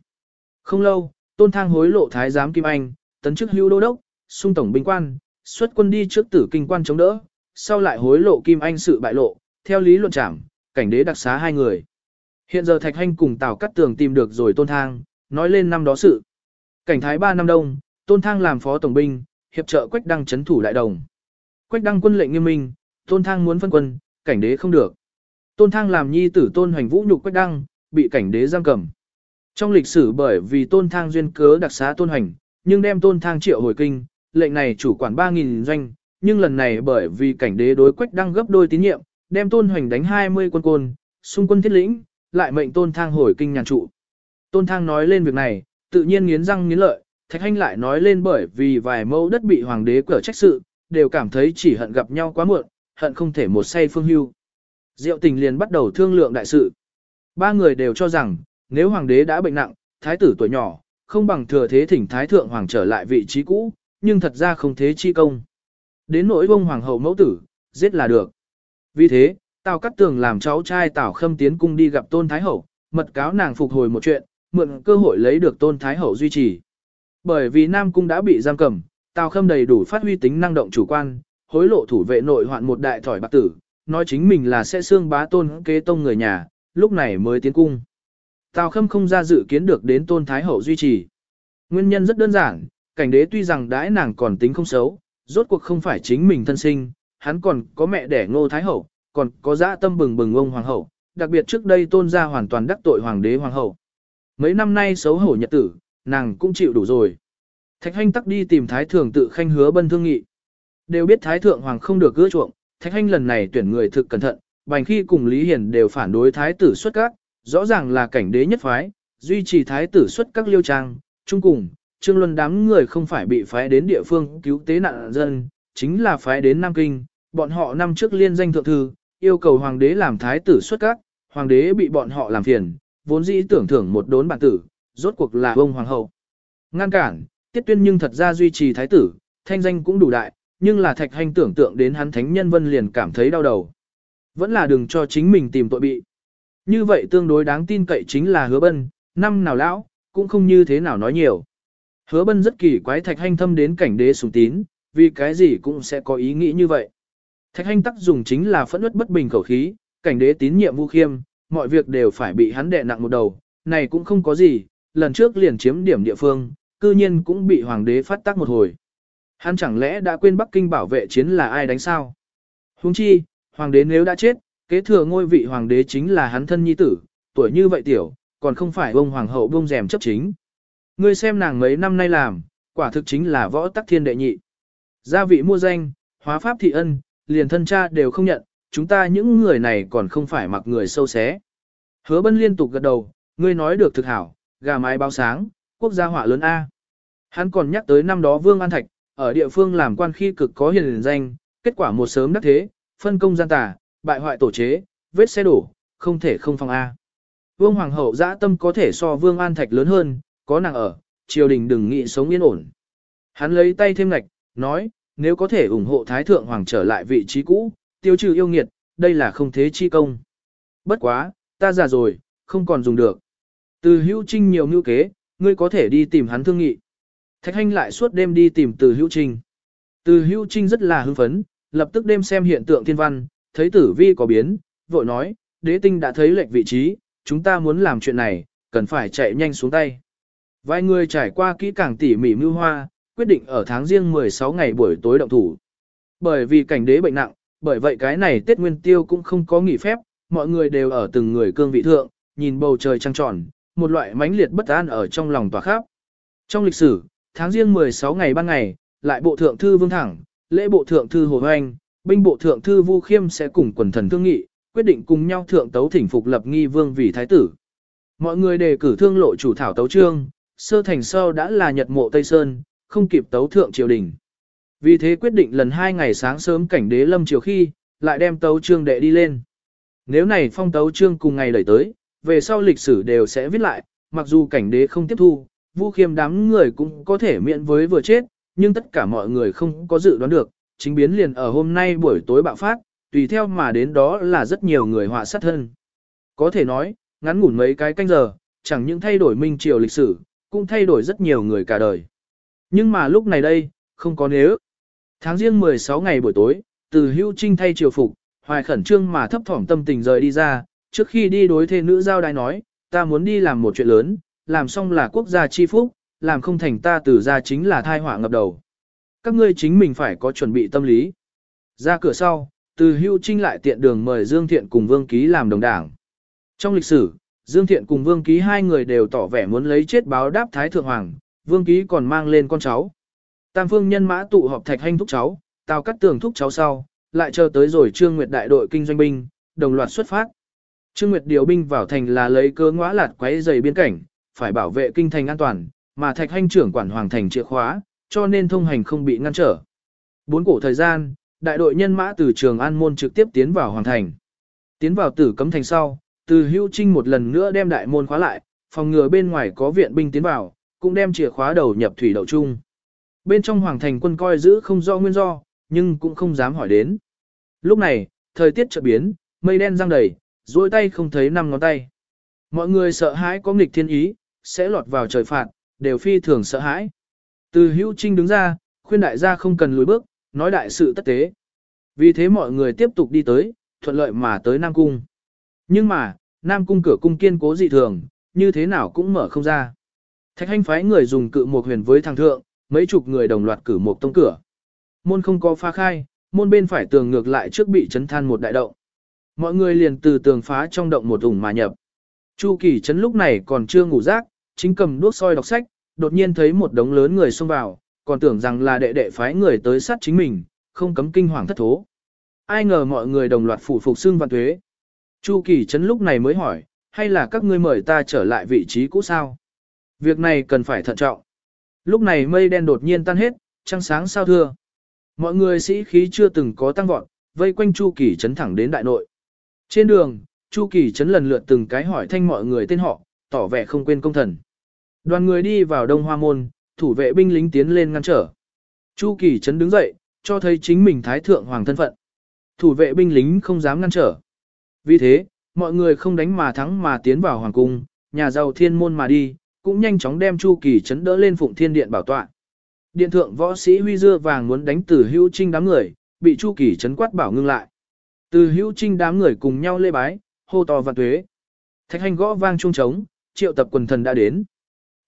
Speaker 1: Không lâu, tôn thang hối lộ thái giám Kim Anh, tấn chức hưu đô đốc, sung tổng binh quan, xuất quân đi trước tử kinh quan chống đỡ, sau lại hối lộ Kim Anh sự bại lộ, theo lý luận trảm, cảnh đế đặc xá hai người. Hiện giờ Thạch Hanh cùng Tào Cát Tường tìm được rồi tôn thang, nói lên năm đó sự. Cảnh thái 3 năm đông, tôn thang làm phó tổng binh, hiệp trợ Quách Đăng chấn thủ đại đồng. Quách Đăng quân lệnh nghiêm minh, tôn thang muốn phân quân, cảnh đế không được. Tôn thang làm nhi tử tôn hoành vũ nhục Quách Đăng, bị cảnh đế giam cầm. Trong lịch sử bởi vì tôn thang duyên cớ đặc xá tôn hoành, nhưng đem tôn thang triệu hồi kinh, lệnh này chủ quản 3.000 doanh, nhưng lần này bởi vì cảnh đế đối quách đăng gấp đôi tín nhiệm, đem tôn hoành đánh 20 quân côn, xung quân thiết lĩnh, lại mệnh tôn thang hồi kinh nhàn trụ. Tôn thang nói lên việc này, tự nhiên nghiến răng nghiến lợi, thạch hanh lại nói lên bởi vì vài mẫu đất bị hoàng đế cở trách sự, đều cảm thấy chỉ hận gặp nhau quá muộn, hận không thể một say phương hưu. Diệu tình liền bắt đầu thương lượng đại sự. Ba người đều cho rằng, nếu hoàng đế đã bệnh nặng, thái tử tuổi nhỏ, không bằng thừa thế thỉnh thái thượng hoàng trở lại vị trí cũ, nhưng thật ra không thế chi công. Đến nỗi bông hoàng hậu mẫu tử, giết là được. Vì thế, Tào Cát Tường làm cháu trai Tào Khâm tiến cung đi gặp Tôn Thái Hậu, mật cáo nàng phục hồi một chuyện, mượn cơ hội lấy được Tôn Thái Hậu duy trì. Bởi vì Nam Cung đã bị giam cầm, Tào Khâm đầy đủ phát huy tính năng động chủ quan, hối lộ thủ vệ nội hoạn một đại thỏi bạc tử, nói chính mình là sẽ xương bá tôn kế tông người nhà, lúc này mới tiến cung. Tào Khâm không ra dự kiến được đến Tôn Thái Hậu duy trì. Nguyên nhân rất đơn giản, cảnh đế tuy rằng đãi nàng còn tính không xấu, rốt cuộc không phải chính mình thân sinh, hắn còn có mẹ đẻ ngô Thái Hậu, còn có dã tâm bừng bừng ông Hoàng Hậu, đặc biệt trước đây Tôn gia hoàn toàn đắc tội Hoàng đế Hoàng Hậu. Mấy năm nay xấu hổ nhật tử, nàng cũng chịu đủ rồi. Thạch Hanh tắc đi tìm Thái Thượng tự khanh hứa bân thương nghị. Đều biết Thái Thượng Hoàng không được gỡ chuộng, Thạch Hanh lần này tuyển người thực cẩn thận, bành khi cùng Lý Hiền đều phản đối Thái tử xuất các, rõ ràng là cảnh đế nhất phái, duy trì thái tử xuất các liêu trang, chung cùng, Trương Luân đám người không phải bị phái đến địa phương cứu tế nạn dân, chính là phái đến Nam Kinh, bọn họ năm trước liên danh thượng thư, yêu cầu hoàng đế làm thái tử xuất các, hoàng đế bị bọn họ làm phiền, vốn dĩ tưởng thưởng một đốn bản tử, rốt cuộc là ông hoàng hậu. Ngăn cản, tiết tuyên nhưng thật ra duy trì thái tử, thanh danh cũng đủ đại, nhưng là thạch hành tưởng tượng đến hắn thánh nhân vân liền cảm thấy đau đầu. Vẫn là đừng cho chính mình tìm tội bị. Như vậy tương đối đáng tin cậy chính là hứa bân, năm nào lão, cũng không như thế nào nói nhiều. Hứa bân rất kỳ quái thạch hành thâm đến cảnh đế sùng tín, vì cái gì cũng sẽ có ý nghĩ như vậy. Thạch hành tắc dùng chính là phẫn ướt bất bình khẩu khí, cảnh đế tín nhiệm vu khiêm, mọi việc đều phải bị hắn đè nặng một đầu, này cũng không có gì, lần trước liền chiếm điểm địa phương, cư nhiên cũng bị hoàng đế phát tác một hồi. Hắn chẳng lẽ đã quên Bắc Kinh bảo vệ chiến là ai đánh sao? Huống chi, hoàng đế nếu đã chết, kế thừa ngôi vị hoàng đế chính là hắn thân nhi tử, tuổi như vậy tiểu, còn không phải ông hoàng hậu bông rèm chấp chính. Ngươi xem nàng mấy năm nay làm, quả thực chính là võ tắc thiên đệ nhị. Gia vị mua danh, hóa pháp thị ân, liền thân cha đều không nhận, chúng ta những người này còn không phải mặc người sâu xé. Hứa bân liên tục gật đầu, ngươi nói được thực hảo, gà mái báo sáng, quốc gia họa lớn A. Hắn còn nhắc tới năm đó Vương An Thạch, ở địa phương làm quan khi cực có hiền danh, kết quả một sớm đắc thế, phân công gian tà, bại hoại tổ chế, vết xe đổ, không thể không phong A. Vương Hoàng hậu dã tâm có thể so Vương An Thạch lớn hơn, có nàng ở, triều đình đừng nghĩ sống yên ổn. Hắn lấy tay thêm ngạch, nói, nếu có thể ủng hộ Thái Thượng Hoàng trở lại vị trí cũ, tiêu trừ yêu nghiệt, đây là không thế chi công. Bất quá, ta già rồi, không còn dùng được. Từ hữu trinh nhiều mưu kế, ngươi có thể đi tìm hắn thương nghị. Thạch Hanh lại suốt đêm đi tìm từ hữu trinh. Từ hữu trinh rất là hưng phấn, lập tức đêm xem hiện tượng thiên văn, thấy tử vi có biến, vội nói, đế tinh đã thấy lệch vị trí, chúng ta muốn làm chuyện này, cần phải chạy nhanh xuống tay. Vài người trải qua kỹ càng tỉ mỉ mưu hoa, quyết định ở tháng riêng 16 ngày buổi tối động thủ. Bởi vì cảnh đế bệnh nặng, bởi vậy cái này Tết Nguyên Tiêu cũng không có nghỉ phép, mọi người đều ở từng người cương vị thượng, nhìn bầu trời trăng tròn, một loại mãnh liệt bất an ở trong lòng tỏa khắp. Trong lịch sử, tháng riêng 16 ngày ban ngày, lại bộ thượng thư Vương Thẳng, lễ bộ thượng thư Hồ Hoành, binh bộ thượng thư Vu Khiêm sẽ cùng quần thần thương nghị, quyết định cùng nhau thượng tấu thỉnh phục lập nghi vương vì thái tử. Mọi người đề cử thương lộ chủ thảo tấu trương, sơ thành sơ đã là nhật mộ Tây Sơn, không kịp tấu thượng triều đình. Vì thế quyết định lần hai ngày sáng sớm cảnh đế lâm chiều khi, lại đem tấu trương đệ đi lên. Nếu này phong tấu trương cùng ngày đẩy tới, về sau lịch sử đều sẽ viết lại, mặc dù cảnh đế không tiếp thu, Vu Khiêm đám người cũng có thể miễn với vừa chết, nhưng tất cả mọi người không có dự đoán được, chính biến liền ở hôm nay buổi tối bạo phát, tùy theo mà đến đó là rất nhiều người họa sát thân. Có thể nói, ngắn ngủn mấy cái canh giờ, chẳng những thay đổi minh triều lịch sử, cũng thay đổi rất nhiều người cả đời. Nhưng mà lúc này đây, không có nếu. Tháng riêng 16 ngày buổi tối, từ hưu trinh thay triều phục, hoài khẩn trương mà thấp thỏm tâm tình rời đi ra, trước khi đi đối thê nữ giao đai nói, ta muốn đi làm một chuyện lớn, làm xong là quốc gia chi phúc, làm không thành ta từ ra chính là thai họa ngập đầu. Các ngươi chính mình phải có chuẩn bị tâm lý. Ra cửa sau, từ hưu trinh lại tiện đường mời Dương Thiện cùng Vương Ký làm đồng đảng. Trong lịch sử, Dương Thiện cùng Vương Ký hai người đều tỏ vẻ muốn lấy chết báo đáp Thái Thượng Hoàng, Vương Ký còn mang lên con cháu. Tam phương nhân mã tụ họp thạch hành thúc cháu, tào cắt tường thúc cháu sau, lại chờ tới rồi Trương Nguyệt đại đội kinh doanh binh, đồng loạt xuất phát. Trương Nguyệt điều binh vào thành là lấy cơ ngõa lạt quấy dày biên cảnh, phải bảo vệ kinh thành an toàn, mà thạch hành trưởng quản hoàng thành chìa khóa, cho nên thông hành không bị ngăn trở. Bốn cổ thời gian, đại đội nhân mã từ trường An Môn trực tiếp tiến vào hoàng thành. Tiến vào tử cấm thành sau, từ hưu trinh một lần nữa đem đại môn khóa lại, phòng ngừa bên ngoài có viện binh tiến vào, cũng đem chìa khóa đầu nhập thủy đậu chung. Bên trong hoàng thành quân coi giữ không do nguyên do, nhưng cũng không dám hỏi đến. Lúc này, thời tiết chợt biến, mây đen răng đầy, duỗi tay không thấy năm ngón tay. Mọi người sợ hãi có nghịch thiên ý, sẽ lọt vào trời phạt, đều phi thường sợ hãi. Từ hữu trinh đứng ra, khuyên đại gia không cần lùi bước, nói đại sự tất tế. Vì thế mọi người tiếp tục đi tới, thuận lợi mà tới Nam Cung. Nhưng mà, Nam Cung cửa cung kiên cố dị thường, như thế nào cũng mở không ra. Thạch hành phái người dùng cự một huyền với thằng thượng, mấy chục người đồng loạt cử một tông cửa. Môn không có phá khai, môn bên phải tường ngược lại trước bị chấn than một đại động. Mọi người liền từ tường phá trong động một ủng mà nhập. Chu kỳ chấn lúc này còn chưa ngủ rác, chính cầm đuốc soi đọc sách, đột nhiên thấy một đống lớn người xông vào, còn tưởng rằng là đệ đệ phái người tới sát chính mình, không cấm kinh hoàng thất thố. Ai ngờ mọi người đồng loạt phủ phục xương văn thuế. Chu kỳ chấn lúc này mới hỏi, hay là các ngươi mời ta trở lại vị trí cũ sao? Việc này cần phải thận trọng. Lúc này mây đen đột nhiên tan hết, trăng sáng sao thưa. Mọi người sĩ khí chưa từng có tăng vọt, vây quanh Chu Kỳ Trấn thẳng đến đại nội. Trên đường, Chu Kỳ Trấn lần lượt từng cái hỏi thanh mọi người tên họ, tỏ vẻ không quên công thần. Đoàn người đi vào Đông Hoa Môn, thủ vệ binh lính tiến lên ngăn trở. Chu Kỳ Trấn đứng dậy, cho thấy chính mình Thái Thượng Hoàng thân phận. Thủ vệ binh lính không dám ngăn trở. Vì thế, mọi người không đánh mà thắng mà tiến vào Hoàng Cung, nhà giàu thiên môn mà đi, cũng nhanh chóng đem Chu Kỳ Trấn đỡ lên Phụng Thiên Điện bảo tọa. Điện thượng võ sĩ huy dưa vàng muốn đánh từ hữu trinh đám người, bị Chu Kỳ Trấn quát bảo ngưng lại. Từ hữu trinh đám người cùng nhau lê bái, hô to và tuế. Thạch hành gõ vang chuông trống, triệu tập quần thần đã đến.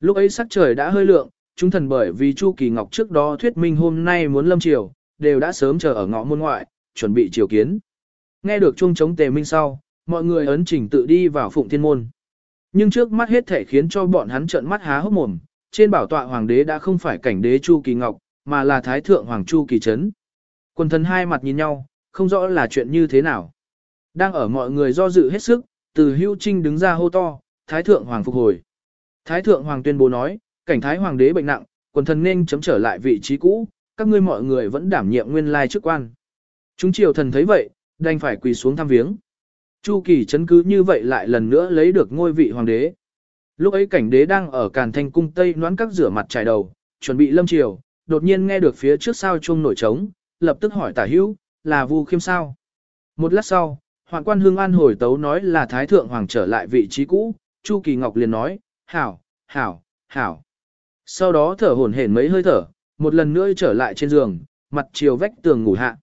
Speaker 1: Lúc ấy sắc trời đã hơi lượng, chúng thần bởi vì Chu Kỳ Ngọc trước đó thuyết minh hôm nay muốn lâm triều, đều đã sớm chờ ở ngõ môn ngoại, chuẩn bị triều kiến. Nghe được chuông trống tề minh sau, mọi người ấn chỉnh tự đi vào phụng thiên môn. Nhưng trước mắt hết thể khiến cho bọn hắn trợn mắt há hốc mồm, trên bảo tọa hoàng đế đã không phải cảnh đế Chu Kỳ Ngọc, mà là thái thượng hoàng Chu Kỳ Trấn. Quần thần hai mặt nhìn nhau, không rõ là chuyện như thế nào. Đang ở mọi người do dự hết sức, từ hưu trinh đứng ra hô to, thái thượng hoàng phục hồi. Thái thượng hoàng tuyên bố nói, cảnh thái hoàng đế bệnh nặng, quần thần nên chấm trở lại vị trí cũ, các ngươi mọi người vẫn đảm nhiệm nguyên lai chức quan. Chúng triều thần thấy vậy, đành phải quỳ xuống thăm viếng. Chu kỳ chấn cứ như vậy lại lần nữa lấy được ngôi vị hoàng đế. Lúc ấy cảnh đế đang ở càn thanh cung tây noãn các rửa mặt trải đầu, chuẩn bị lâm triều, đột nhiên nghe được phía trước sao chuông nổi trống, lập tức hỏi tả hữu, là vu khiêm sao. Một lát sau, hoàng quan hương an hồi tấu nói là thái thượng hoàng trở lại vị trí cũ, Chu kỳ ngọc liền nói, hảo, hảo, hảo. Sau đó thở hổn hển mấy hơi thở, một lần nữa trở lại trên giường, mặt chiều vách tường ngủ hạ.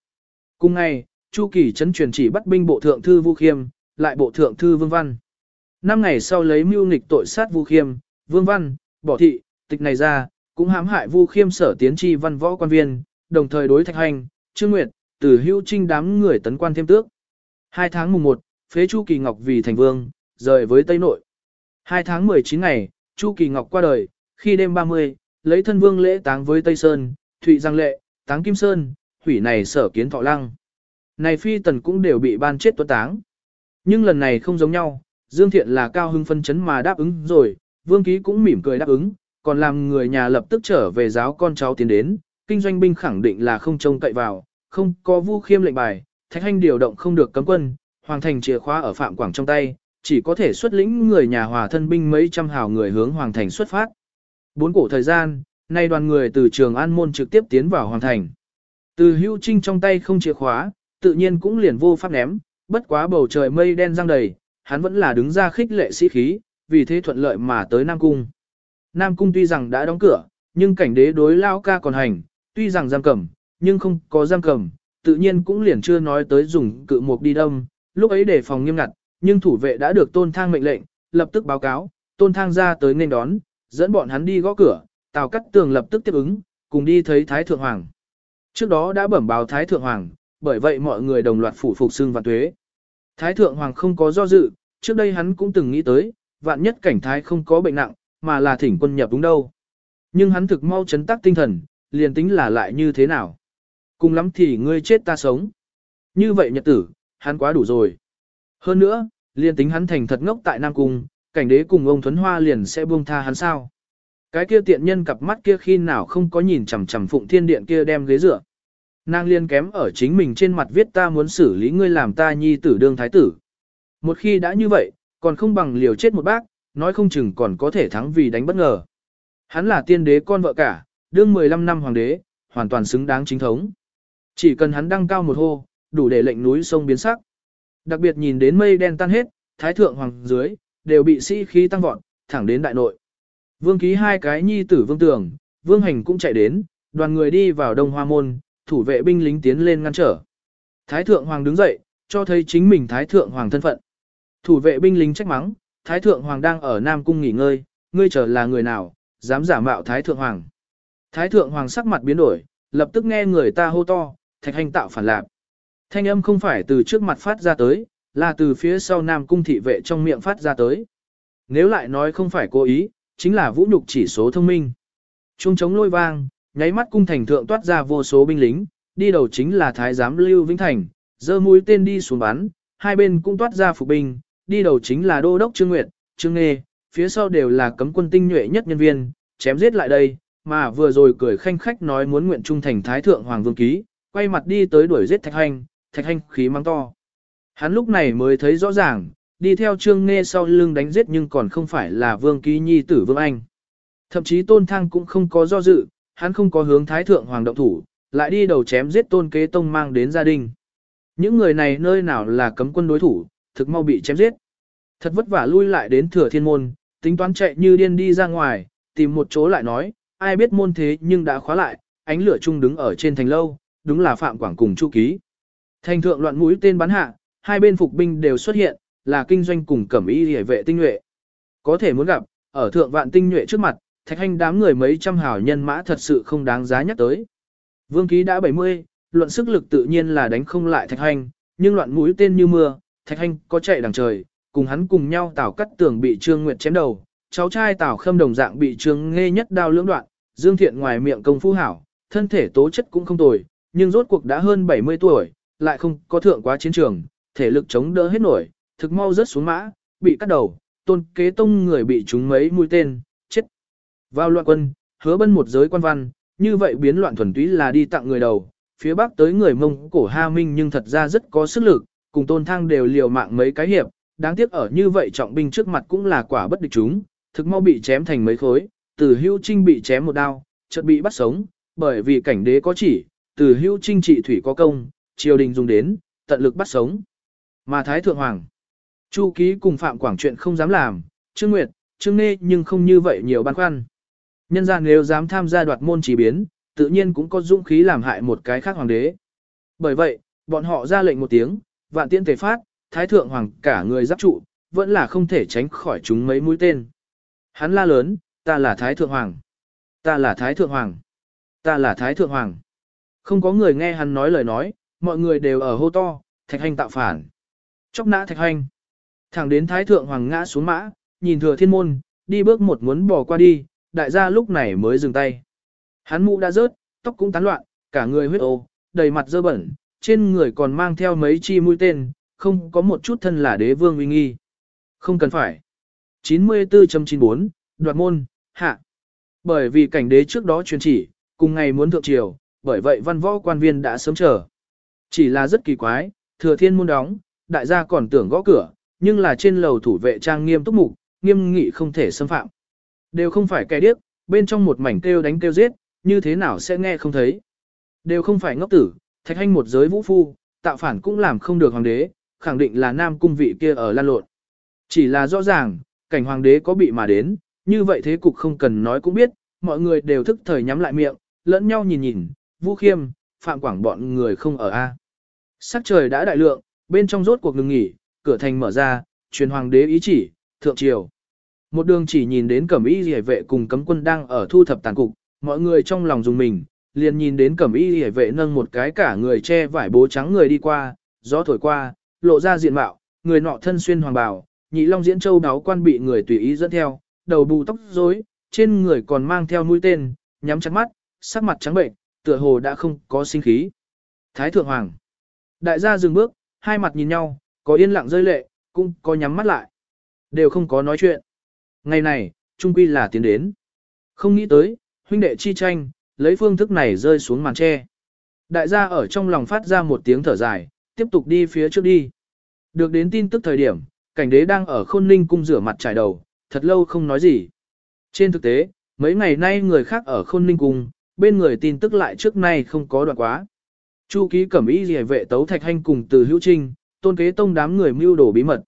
Speaker 1: Cùng ngày, Chu Kỳ chấn truyền chỉ bắt binh bộ thượng thư Vu Khiêm, lại bộ thượng thư Vương Văn. Năm ngày sau lấy mưu nghịch tội sát Vu Khiêm, Vương Văn, bỏ thị, tịch này ra, cũng hãm hại Vu Khiêm sở tiến tri văn võ quan viên, đồng thời đối thạch hành, Trương Nguyệt, từ hưu trinh đám người tấn quan thêm tước. Hai tháng mùng 1, phế Chu Kỳ Ngọc vì thành vương, rời với Tây Nội. Hai tháng 19 ngày, Chu Kỳ Ngọc qua đời, khi đêm 30, lấy thân vương lễ táng với Tây Sơn, Thụy Giang Lệ, táng Kim Sơn, hủy này sở kiến thọ lăng. Này phi tần cũng đều bị ban chết tuất táng. Nhưng lần này không giống nhau, Dương Thiện là cao hưng phân chấn mà đáp ứng rồi, Vương Ký cũng mỉm cười đáp ứng, còn làm người nhà lập tức trở về giáo con cháu tiến đến, kinh doanh binh khẳng định là không trông cậy vào, không có vu khiêm lệnh bài, thạch hành điều động không được cấm quân, hoàng thành chìa khóa ở phạm quảng trong tay, chỉ có thể xuất lĩnh người nhà hòa thân binh mấy trăm hào người hướng hoàng thành xuất phát. Bốn cổ thời gian, nay đoàn người từ trường an môn trực tiếp tiến vào hoàng thành. Từ hưu trinh trong tay không chìa khóa, tự nhiên cũng liền vô pháp ném, bất quá bầu trời mây đen răng đầy, hắn vẫn là đứng ra khích lệ sĩ khí, vì thế thuận lợi mà tới Nam Cung. Nam Cung tuy rằng đã đóng cửa, nhưng cảnh đế đối lao ca còn hành, tuy rằng giam cầm, nhưng không có giam cầm, tự nhiên cũng liền chưa nói tới dùng cự mục đi đâm, lúc ấy để phòng nghiêm ngặt, nhưng thủ vệ đã được tôn thang mệnh lệnh, lập tức báo cáo, tôn thang ra tới nên đón, dẫn bọn hắn đi gõ cửa, tào cắt tường lập tức tiếp ứng, cùng đi thấy Thái Thượng Hoàng. Trước đó đã bẩm báo Thái Thượng Hoàng, bởi vậy mọi người đồng loạt phủ phục xương vạn tuế. Thái Thượng Hoàng không có do dự, trước đây hắn cũng từng nghĩ tới, vạn nhất cảnh Thái không có bệnh nặng, mà là thỉnh quân nhập đúng đâu. Nhưng hắn thực mau chấn tác tinh thần, liền tính là lại như thế nào. Cùng lắm thì ngươi chết ta sống. Như vậy nhật tử, hắn quá đủ rồi. Hơn nữa, liền tính hắn thành thật ngốc tại Nam Cung, cảnh đế cùng ông Thuấn Hoa liền sẽ buông tha hắn sao. Cái kia tiện nhân cặp mắt kia khi nào không có nhìn chằm chằm phụng thiên điện kia đem ghế dựa. Nàng liên kém ở chính mình trên mặt viết ta muốn xử lý ngươi làm ta nhi tử đương thái tử. Một khi đã như vậy, còn không bằng liều chết một bác, nói không chừng còn có thể thắng vì đánh bất ngờ. Hắn là tiên đế con vợ cả, đương 15 năm hoàng đế, hoàn toàn xứng đáng chính thống. Chỉ cần hắn đăng cao một hô, đủ để lệnh núi sông biến sắc. Đặc biệt nhìn đến mây đen tan hết, thái thượng hoàng dưới, đều bị sĩ khí tăng vọt, thẳng đến đại nội. Vương ký hai cái nhi tử vương tường, vương hành cũng chạy đến, đoàn người đi vào đông hoa môn, thủ vệ binh lính tiến lên ngăn trở. Thái thượng hoàng đứng dậy, cho thấy chính mình thái thượng hoàng thân phận. Thủ vệ binh lính trách mắng, thái thượng hoàng đang ở Nam Cung nghỉ ngơi, ngươi trở là người nào, dám giả mạo thái thượng hoàng. Thái thượng hoàng sắc mặt biến đổi, lập tức nghe người ta hô to, thạch hành tạo phản lạc. Thanh âm không phải từ trước mặt phát ra tới, là từ phía sau Nam Cung thị vệ trong miệng phát ra tới. Nếu lại nói không phải cố ý, chính là vũ nhục chỉ số thông minh. Trung chống lôi vang, nháy mắt cung thành thượng toát ra vô số binh lính, đi đầu chính là thái giám Lưu Vĩnh Thành, giơ mũi tên đi xuống bắn, hai bên cũng toát ra phục binh, đi đầu chính là đô đốc Trương Nguyệt, Trương Nghê, phía sau đều là cấm quân tinh nhuệ nhất nhân viên, chém giết lại đây, mà vừa rồi cười khanh khách nói muốn nguyện trung thành thái thượng hoàng vương ký, quay mặt đi tới đuổi giết Thạch Hành, thạch hành khí mang to. Hắn lúc này mới thấy rõ ràng, đi theo trương Nghê sau lưng đánh giết nhưng còn không phải là vương ký nhi tử vương anh. Thậm chí tôn thăng cũng không có do dự, hắn không có hướng thái thượng hoàng động thủ, lại đi đầu chém giết tôn kế tông mang đến gia đình. Những người này nơi nào là cấm quân đối thủ, thực mau bị chém giết. Thật vất vả lui lại đến thừa thiên môn, tính toán chạy như điên đi ra ngoài, tìm một chỗ lại nói, ai biết môn thế nhưng đã khóa lại, ánh lửa chung đứng ở trên thành lâu, đúng là Phạm Quảng cùng Chu Ký. Thành thượng loạn mũi tên bắn hạ, hai bên phục binh đều xuất hiện, là kinh doanh cùng cẩm y hề vệ tinh nhuệ. Có thể muốn gặp, ở thượng vạn tinh nhuệ trước mặt, thạch hành đám người mấy trăm hảo nhân mã thật sự không đáng giá nhắc tới. Vương ký đã 70, luận sức lực tự nhiên là đánh không lại thạch hành, nhưng loạn mũi tên như mưa, thạch hành có chạy đằng trời, cùng hắn cùng nhau tảo cắt tường bị Trương Nguyệt chém đầu, cháu trai tảo khâm đồng dạng bị Trương Nghe nhất đao lưỡng đoạn, Dương Thiện ngoài miệng công phu hảo, thân thể tố chất cũng không tồi, nhưng rốt cuộc đã hơn 70 tuổi, lại không có thượng quá chiến trường, thể lực chống đỡ hết nổi, thực mau rớt xuống mã, bị cắt đầu, tôn kế tông người bị trúng mấy mũi tên. Vào loạn quân, hứa bân một giới quan văn, như vậy biến loạn thuần túy là đi tặng người đầu, phía bắc tới người mông cổ Ha Minh nhưng thật ra rất có sức lực, cùng tôn thang đều liều mạng mấy cái hiệp, đáng tiếc ở như vậy trọng binh trước mặt cũng là quả bất địch chúng, thực mau bị chém thành mấy khối, từ hưu trinh bị chém một đao, chợt bị bắt sống, bởi vì cảnh đế có chỉ, từ hưu trinh trị thủy có công, triều đình dùng đến, tận lực bắt sống. Mà Thái Thượng Hoàng, Chu Ký cùng Phạm Quảng chuyện không dám làm, Trương Nguyệt, Trương Nê nhưng không như vậy nhiều băn khoăn. Nhân ra nếu dám tham gia đoạt môn chỉ biến, tự nhiên cũng có dũng khí làm hại một cái khác hoàng đế. Bởi vậy, bọn họ ra lệnh một tiếng, vạn tiên tề phát, Thái Thượng Hoàng cả người giáp trụ, vẫn là không thể tránh khỏi chúng mấy mũi tên. Hắn la lớn, ta là Thái Thượng Hoàng. Ta là Thái Thượng Hoàng. Ta là Thái Thượng Hoàng. Không có người nghe hắn nói lời nói, mọi người đều ở hô to, thạch hành tạo phản. Chóc nã thạch hành. Thẳng đến Thái Thượng Hoàng ngã xuống mã, nhìn thừa thiên môn, đi bước một muốn bỏ qua đi, đại gia lúc này mới dừng tay. Hắn mũ đã rớt, tóc cũng tán loạn, cả người huyết ô, đầy mặt dơ bẩn, trên người còn mang theo mấy chi mũi tên, không có một chút thân là đế vương uy nghi. Không cần phải. 94.94, đoạt môn, hạ. Bởi vì cảnh đế trước đó truyền chỉ, cùng ngày muốn thượng triều, bởi vậy văn võ quan viên đã sớm chờ. Chỉ là rất kỳ quái, thừa thiên môn đóng, đại gia còn tưởng gõ cửa, nhưng là trên lầu thủ vệ trang nghiêm túc mục, nghiêm nghị không thể xâm phạm. Đều không phải kẻ điếc, bên trong một mảnh kêu đánh kêu giết, như thế nào sẽ nghe không thấy. Đều không phải ngốc tử, thạch hành một giới vũ phu, tạo phản cũng làm không được hoàng đế, khẳng định là nam cung vị kia ở lan lộn. Chỉ là rõ ràng, cảnh hoàng đế có bị mà đến, như vậy thế cục không cần nói cũng biết, mọi người đều thức thời nhắm lại miệng, lẫn nhau nhìn nhìn, vũ khiêm, phạm quảng bọn người không ở A. Sắc trời đã đại lượng, bên trong rốt cuộc ngừng nghỉ, cửa thành mở ra, truyền hoàng đế ý chỉ, thượng triều. Một đường chỉ nhìn đến cẩm y rỉa vệ cùng cấm quân đang ở thu thập tàn cục, mọi người trong lòng dùng mình, liền nhìn đến cẩm y rỉa vệ nâng một cái cả người che vải bố trắng người đi qua, gió thổi qua, lộ ra diện mạo, người nọ thân xuyên hoàng bào, nhị long diễn châu đáo quan bị người tùy ý dẫn theo, đầu bù tóc rối, trên người còn mang theo mũi tên, nhắm chặt mắt, sắc mặt trắng bệnh, tựa hồ đã không có sinh khí. Thái thượng hoàng. Đại gia dừng bước, hai mặt nhìn nhau, có yên lặng rơi lệ, cũng có nhắm mắt lại. Đều không có nói chuyện. Ngày này, trung quy là tiến đến. Không nghĩ tới, huynh đệ chi tranh, lấy phương thức này rơi xuống màn tre. Đại gia ở trong lòng phát ra một tiếng thở dài, tiếp tục đi phía trước đi. Được đến tin tức thời điểm, cảnh đế đang ở khôn ninh cung rửa mặt trải đầu, thật lâu không nói gì. Trên thực tế, mấy ngày nay người khác ở khôn ninh cung, bên người tin tức lại trước nay không có đoạn quá. Chu ký cẩm ý gì vệ tấu thạch hành cùng từ hữu trinh, tôn kế tông đám người mưu đồ bí mật.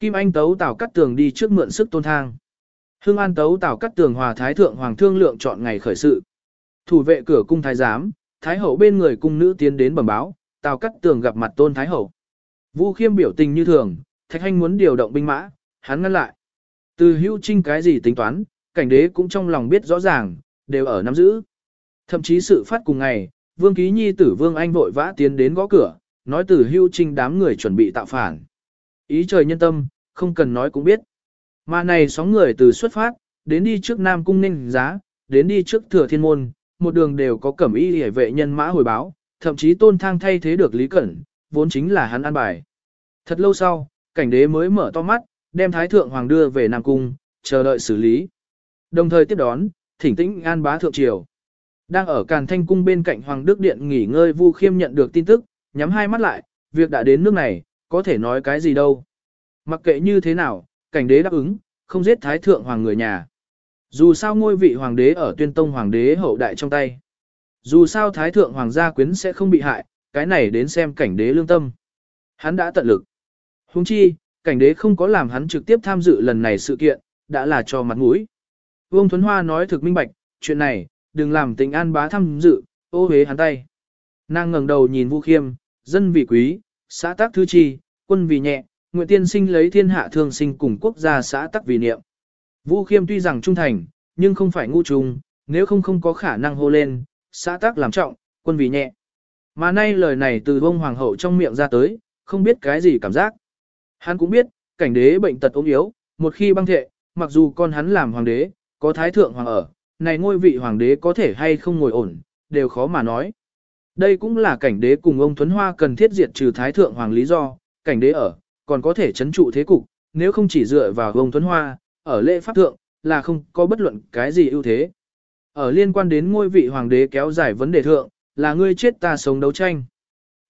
Speaker 1: Kim Anh tấu tảo cắt tường đi trước mượn sức tôn thang. Hương An tấu Tào cắt tường hòa thái thượng hoàng thương lượng chọn ngày khởi sự. Thủ vệ cửa cung thái giám, thái hậu bên người cung nữ tiến đến bẩm báo, tào cắt tường gặp mặt tôn thái hậu. Vu khiêm biểu tình như thường, thạch hành muốn điều động binh mã, hắn ngăn lại. Từ hữu trinh cái gì tính toán, cảnh đế cũng trong lòng biết rõ ràng, đều ở nắm giữ. Thậm chí sự phát cùng ngày, vương ký nhi tử vương anh vội vã tiến đến gõ cửa, nói từ Hưu trinh đám người chuẩn bị tạo phản. Ý trời nhân tâm, không cần nói cũng biết. Mà này sóng người từ xuất phát, đến đi trước Nam Cung Ninh Giá, đến đi trước Thừa Thiên Môn, một đường đều có cẩm y hề vệ nhân mã hồi báo, thậm chí tôn thang thay thế được Lý Cẩn, vốn chính là hắn an bài. Thật lâu sau, cảnh đế mới mở to mắt, đem Thái Thượng Hoàng đưa về Nam Cung, chờ đợi xử lý. Đồng thời tiếp đón, thỉnh tĩnh an bá thượng triều. Đang ở Càn Thanh Cung bên cạnh Hoàng Đức Điện nghỉ ngơi Vu Khiêm nhận được tin tức, nhắm hai mắt lại, việc đã đến nước này, có thể nói cái gì đâu. Mặc kệ như thế nào, cảnh đế đáp ứng, không giết thái thượng hoàng người nhà. Dù sao ngôi vị hoàng đế ở tuyên tông hoàng đế hậu đại trong tay. Dù sao thái thượng hoàng gia quyến sẽ không bị hại, cái này đến xem cảnh đế lương tâm. Hắn đã tận lực. Huống chi, cảnh đế không có làm hắn trực tiếp tham dự lần này sự kiện, đã là cho mặt mũi. Vương Thuấn Hoa nói thực minh bạch, chuyện này, đừng làm tình an bá tham dự, ô hế hắn tay. Nàng ngẩng đầu nhìn Vu Khiêm, dân vì quý, xã tác thứ chi, quân vì nhẹ, nguyện tiên sinh lấy thiên hạ thương sinh cùng quốc gia xã tắc vì niệm. Vu Khiêm tuy rằng trung thành, nhưng không phải ngu trùng, nếu không không có khả năng hô lên, xã tắc làm trọng, quân vì nhẹ. Mà nay lời này từ bông hoàng hậu trong miệng ra tới, không biết cái gì cảm giác. Hắn cũng biết, cảnh đế bệnh tật ốm yếu, một khi băng thệ, mặc dù con hắn làm hoàng đế, có thái thượng hoàng ở, này ngôi vị hoàng đế có thể hay không ngồi ổn, đều khó mà nói. Đây cũng là cảnh đế cùng ông Thuấn Hoa cần thiết diệt trừ thái thượng hoàng lý do, cảnh đế ở, còn có thể chấn trụ thế cục, nếu không chỉ dựa vào ông Thuấn Hoa, ở lễ pháp thượng, là không có bất luận cái gì ưu thế. Ở liên quan đến ngôi vị hoàng đế kéo dài vấn đề thượng, là ngươi chết ta sống đấu tranh.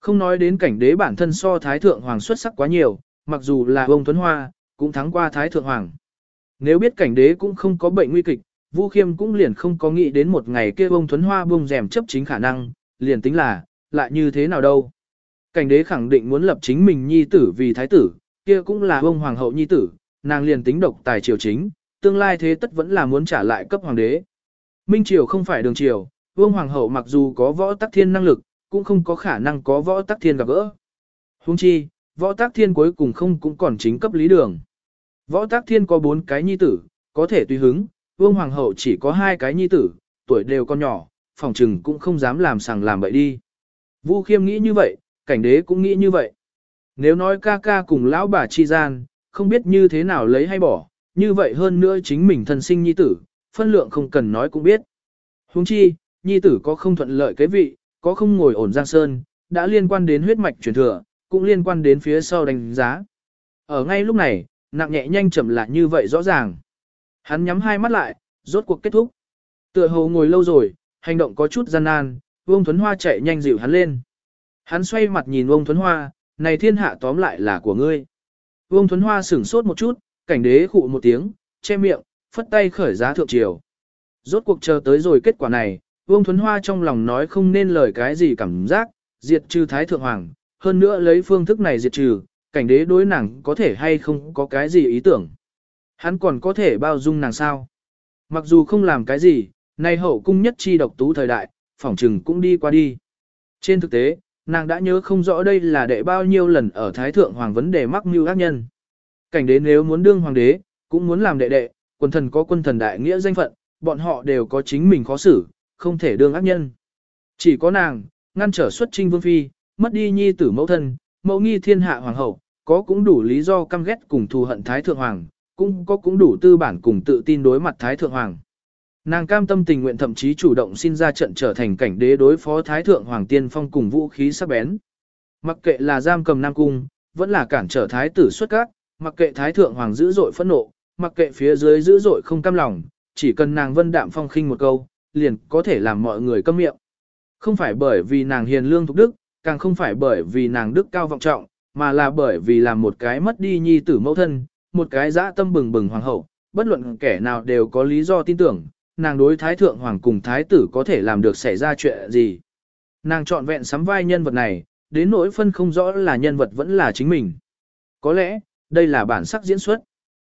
Speaker 1: Không nói đến cảnh đế bản thân so thái thượng hoàng xuất sắc quá nhiều, mặc dù là ông Tuấn Hoa, cũng thắng qua thái thượng hoàng. Nếu biết cảnh đế cũng không có bệnh nguy kịch, Vu Khiêm cũng liền không có nghĩ đến một ngày kia ông Thuấn Hoa bông rèm chấp chính khả năng, liền tính là, lại như thế nào đâu. Cảnh đế khẳng định muốn lập chính mình nhi tử vì thái tử, kia cũng là ông hoàng hậu nhi tử, nàng liền tính độc tài triều chính, tương lai thế tất vẫn là muốn trả lại cấp hoàng đế. Minh triều không phải đường triều, vương hoàng hậu mặc dù có võ tắc thiên năng lực, cũng không có khả năng có võ tắc thiên gặp gỡ. Hung chi, võ tắc thiên cuối cùng không cũng còn chính cấp lý đường. Võ tắc thiên có bốn cái nhi tử, có thể tùy hứng, vương hoàng hậu chỉ có hai cái nhi tử, tuổi đều còn nhỏ, phòng trừng cũng không dám làm sàng làm bậy đi. Vu khiêm nghĩ như vậy, cảnh đế cũng nghĩ như vậy. Nếu nói ca ca cùng lão bà chi gian, không biết như thế nào lấy hay bỏ, như vậy hơn nữa chính mình thân sinh nhi tử, phân lượng không cần nói cũng biết. Huống chi, nhi tử có không thuận lợi cái vị, có không ngồi ổn giang sơn, đã liên quan đến huyết mạch truyền thừa, cũng liên quan đến phía sau đánh giá. Ở ngay lúc này, nặng nhẹ nhanh chậm lại như vậy rõ ràng. Hắn nhắm hai mắt lại, rốt cuộc kết thúc. Tựa hồ ngồi lâu rồi, hành động có chút gian nan, Vương Thuấn Hoa chạy nhanh dịu hắn lên. Hắn xoay mặt nhìn Vương Thuấn Hoa, này thiên hạ tóm lại là của ngươi. Vương Thuấn Hoa sửng sốt một chút, cảnh đế khụ một tiếng, che miệng, phất tay khởi giá thượng triều. Rốt cuộc chờ tới rồi kết quả này, Vương Thuấn Hoa trong lòng nói không nên lời cái gì cảm giác, diệt trừ Thái Thượng Hoàng, hơn nữa lấy phương thức này diệt trừ, cảnh đế đối nàng có thể hay không có cái gì ý tưởng. Hắn còn có thể bao dung nàng sao? Mặc dù không làm cái gì, nay hậu cung nhất chi độc tú thời đại, phỏng trừng cũng đi qua đi. Trên thực tế, nàng đã nhớ không rõ đây là đệ bao nhiêu lần ở Thái Thượng Hoàng vấn đề mắc mưu ác nhân. Cảnh đế nếu muốn đương hoàng đế, cũng muốn làm đệ đệ, quân thần có quân thần đại nghĩa danh phận, bọn họ đều có chính mình khó xử, không thể đương ác nhân. Chỉ có nàng, ngăn trở xuất trinh vương phi, mất đi nhi tử mẫu thân, mẫu nghi thiên hạ hoàng hậu, có cũng đủ lý do căm ghét cùng thù hận thái thượng hoàng, cũng có cũng đủ tư bản cùng tự tin đối mặt thái thượng hoàng. Nàng cam tâm tình nguyện thậm chí chủ động xin ra trận trở thành cảnh đế đối phó thái thượng hoàng tiên phong cùng vũ khí sắc bén. Mặc kệ là giam cầm nam cung, vẫn là cản trở thái tử xuất các, mặc kệ thái thượng hoàng dữ dội phẫn nộ, mặc kệ phía dưới dữ dội không cam lòng, chỉ cần nàng vân đạm phong khinh một câu, liền có thể làm mọi người câm miệng. Không phải bởi vì nàng hiền lương thục đức, càng không phải bởi vì nàng đức cao vọng trọng, mà là bởi vì làm một cái mất đi nhi tử mẫu thân, một cái dã tâm bừng bừng hoàng hậu, bất luận kẻ nào đều có lý do tin tưởng, nàng đối thái thượng hoàng cùng thái tử có thể làm được xảy ra chuyện gì. Nàng chọn vẹn sắm vai nhân vật này, đến nỗi phân không rõ là nhân vật vẫn là chính mình. Có lẽ, đây là bản sắc diễn xuất.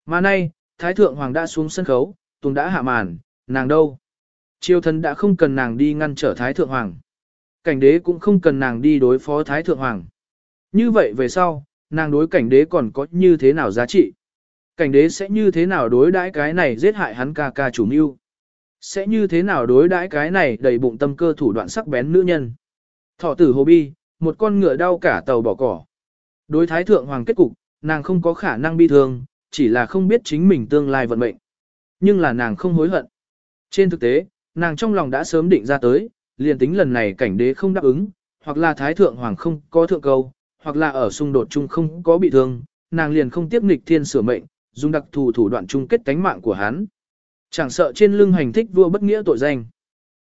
Speaker 1: Mà nay, thái thượng hoàng đã xuống sân khấu, tùng đã hạ màn, nàng đâu? Triều thần đã không cần nàng đi ngăn trở Thái Thượng Hoàng. Cảnh đế cũng không cần nàng đi đối phó Thái Thượng Hoàng. Như vậy về sau, nàng đối cảnh đế còn có như thế nào giá trị? Cảnh đế sẽ như thế nào đối đãi cái này giết hại hắn ca ca chủ mưu? Sẽ như thế nào đối đãi cái này đầy bụng tâm cơ thủ đoạn sắc bén nữ nhân? Thọ tử hồ bi, một con ngựa đau cả tàu bỏ cỏ. Đối thái thượng hoàng kết cục, nàng không có khả năng bi thương, chỉ là không biết chính mình tương lai vận mệnh. Nhưng là nàng không hối hận. Trên thực tế, nàng trong lòng đã sớm định ra tới, liền tính lần này cảnh đế không đáp ứng, hoặc là thái thượng hoàng không có thượng câu, hoặc là ở xung đột chung không có bị thương, nàng liền không tiếp nghịch thiên sửa mệnh, dùng đặc thù thủ đoạn chung kết tánh mạng của hắn. Chẳng sợ trên lưng hành thích vua bất nghĩa tội danh.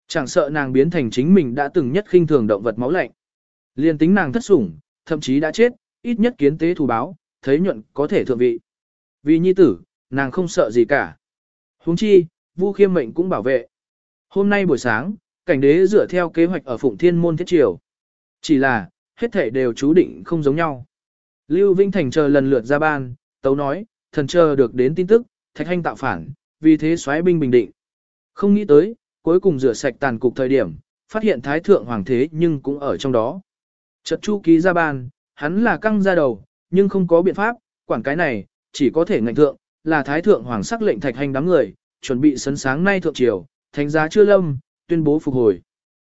Speaker 1: Chẳng sợ nàng biến thành chính mình đã từng nhất khinh thường động vật máu lạnh. Liền tính nàng thất sủng, thậm chí đã chết, ít nhất kiến tế thù báo, thấy nhuận có thể thượng vị. Vì nhi tử, nàng không sợ gì cả. huống chi, Vu Khiêm mệnh cũng bảo vệ. Hôm nay buổi sáng, cảnh đế dựa theo kế hoạch ở Phụng Thiên Môn Thiết Triều. Chỉ là, hết thể đều chú định không giống nhau. Lưu Vinh Thành chờ lần lượt ra ban, tấu nói, thần chờ được đến tin tức, thạch hành tạo phản, vì thế xoáy binh bình định. Không nghĩ tới, cuối cùng rửa sạch tàn cục thời điểm, phát hiện thái thượng hoàng thế nhưng cũng ở trong đó. Chợt chu ký ra bàn hắn là căng ra đầu, nhưng không có biện pháp, quản cái này, chỉ có thể ngạnh thượng, là thái thượng hoàng sắc lệnh thạch hành đám người, chuẩn bị sấn sáng nay thượng triều, thánh giá chưa lâm, tuyên bố phục hồi.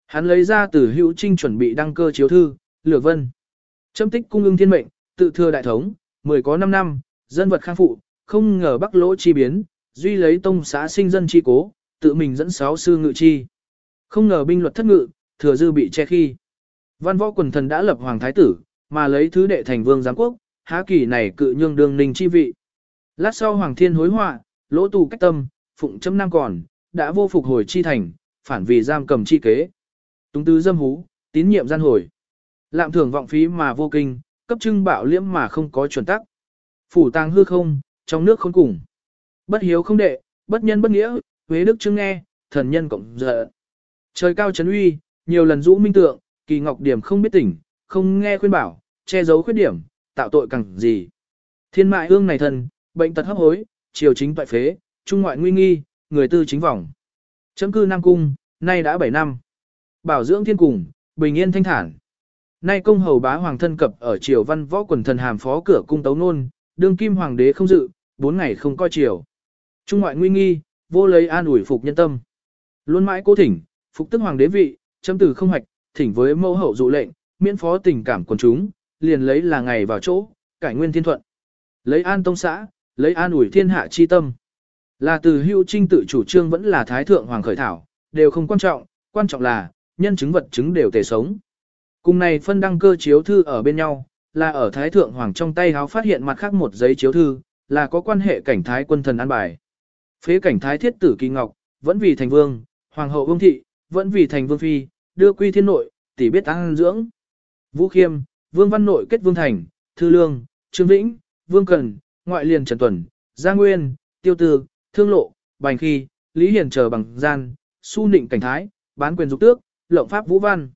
Speaker 1: Hắn lấy ra từ hữu trinh chuẩn bị đăng cơ chiếu thư, lược vân. Châm tích cung ưng thiên mệnh, tự thừa đại thống, mười có 5 năm, dân vật khang phụ, không ngờ bắc lỗ chi biến, duy lấy tông xã sinh dân chi cố, tự mình dẫn sáu sư ngự chi. Không ngờ binh luật thất ngự, thừa dư bị che khi. Văn võ quần thần đã lập hoàng thái tử, mà lấy thứ đệ thành vương giám quốc, há kỳ này cự nhương đương ninh chi vị. Lát sau hoàng thiên hối họa, lỗ tù cách tâm, phụng chấm nam còn, đã vô phục hồi chi thành, phản vì giam cầm chi kế. Túng tứ dâm hú, tín nhiệm gian hồi. Lạm thưởng vọng phí mà vô kinh, cấp trưng bạo liễm mà không có chuẩn tắc. Phủ tàng hư không, trong nước không cùng. Bất hiếu không đệ, bất nhân bất nghĩa, huế đức chứng nghe, thần nhân cộng dợ. Trời cao chấn uy, nhiều lần rũ minh tượng, kỳ ngọc điểm không biết tỉnh, không nghe khuyên bảo, che giấu khuyết điểm, tạo tội càng gì. Thiên mại ương này thần, bệnh tật hấp hối, triều chính toại phế, trung ngoại nguy nghi, người tư chính vọng. Chấm cư Nam Cung, nay đã 7 năm. Bảo dưỡng thiên cùng, bình yên thanh thản. Nay công hầu bá hoàng thân cập ở triều văn võ quần thần hàm phó cửa cung tấu nôn, đương kim hoàng đế không dự, bốn ngày không coi triều. Trung ngoại nguy nghi, vô lấy an ủi phục nhân tâm. Luôn mãi cố thỉnh, phục tức hoàng đế vị, chấm từ không hoạch, thỉnh với mẫu hậu dụ lệnh, miễn phó tình cảm quần chúng, liền lấy là ngày vào chỗ, cải nguyên thiên thuận. Lấy an tông xã, lấy an ủi thiên hạ chi tâm. Là từ hưu trinh tự chủ trương vẫn là thái thượng hoàng khởi thảo, đều không quan trọng, quan trọng là, nhân chứng vật chứng đều tề sống. Cùng này phân đăng cơ chiếu thư ở bên nhau, là ở thái thượng hoàng trong tay háo phát hiện mặt khác một giấy chiếu thư, là có quan hệ cảnh thái quân thần an bài. Phế cảnh thái thiết tử kỳ ngọc, vẫn vì thành vương, hoàng hậu vương thị, vẫn vì thành vương phi, đưa quy thiên nội, tỷ biết tăng dưỡng. Vũ khiêm, vương văn nội kết vương thành, thư lương, trương vĩnh, vương cần, ngoại liền trần tuần, gia nguyên, tiêu tư, thương lộ, bành khi, lý hiền chờ bằng gian, su nịnh cảnh thái, bán quyền dục tước, lộng pháp vũ văn.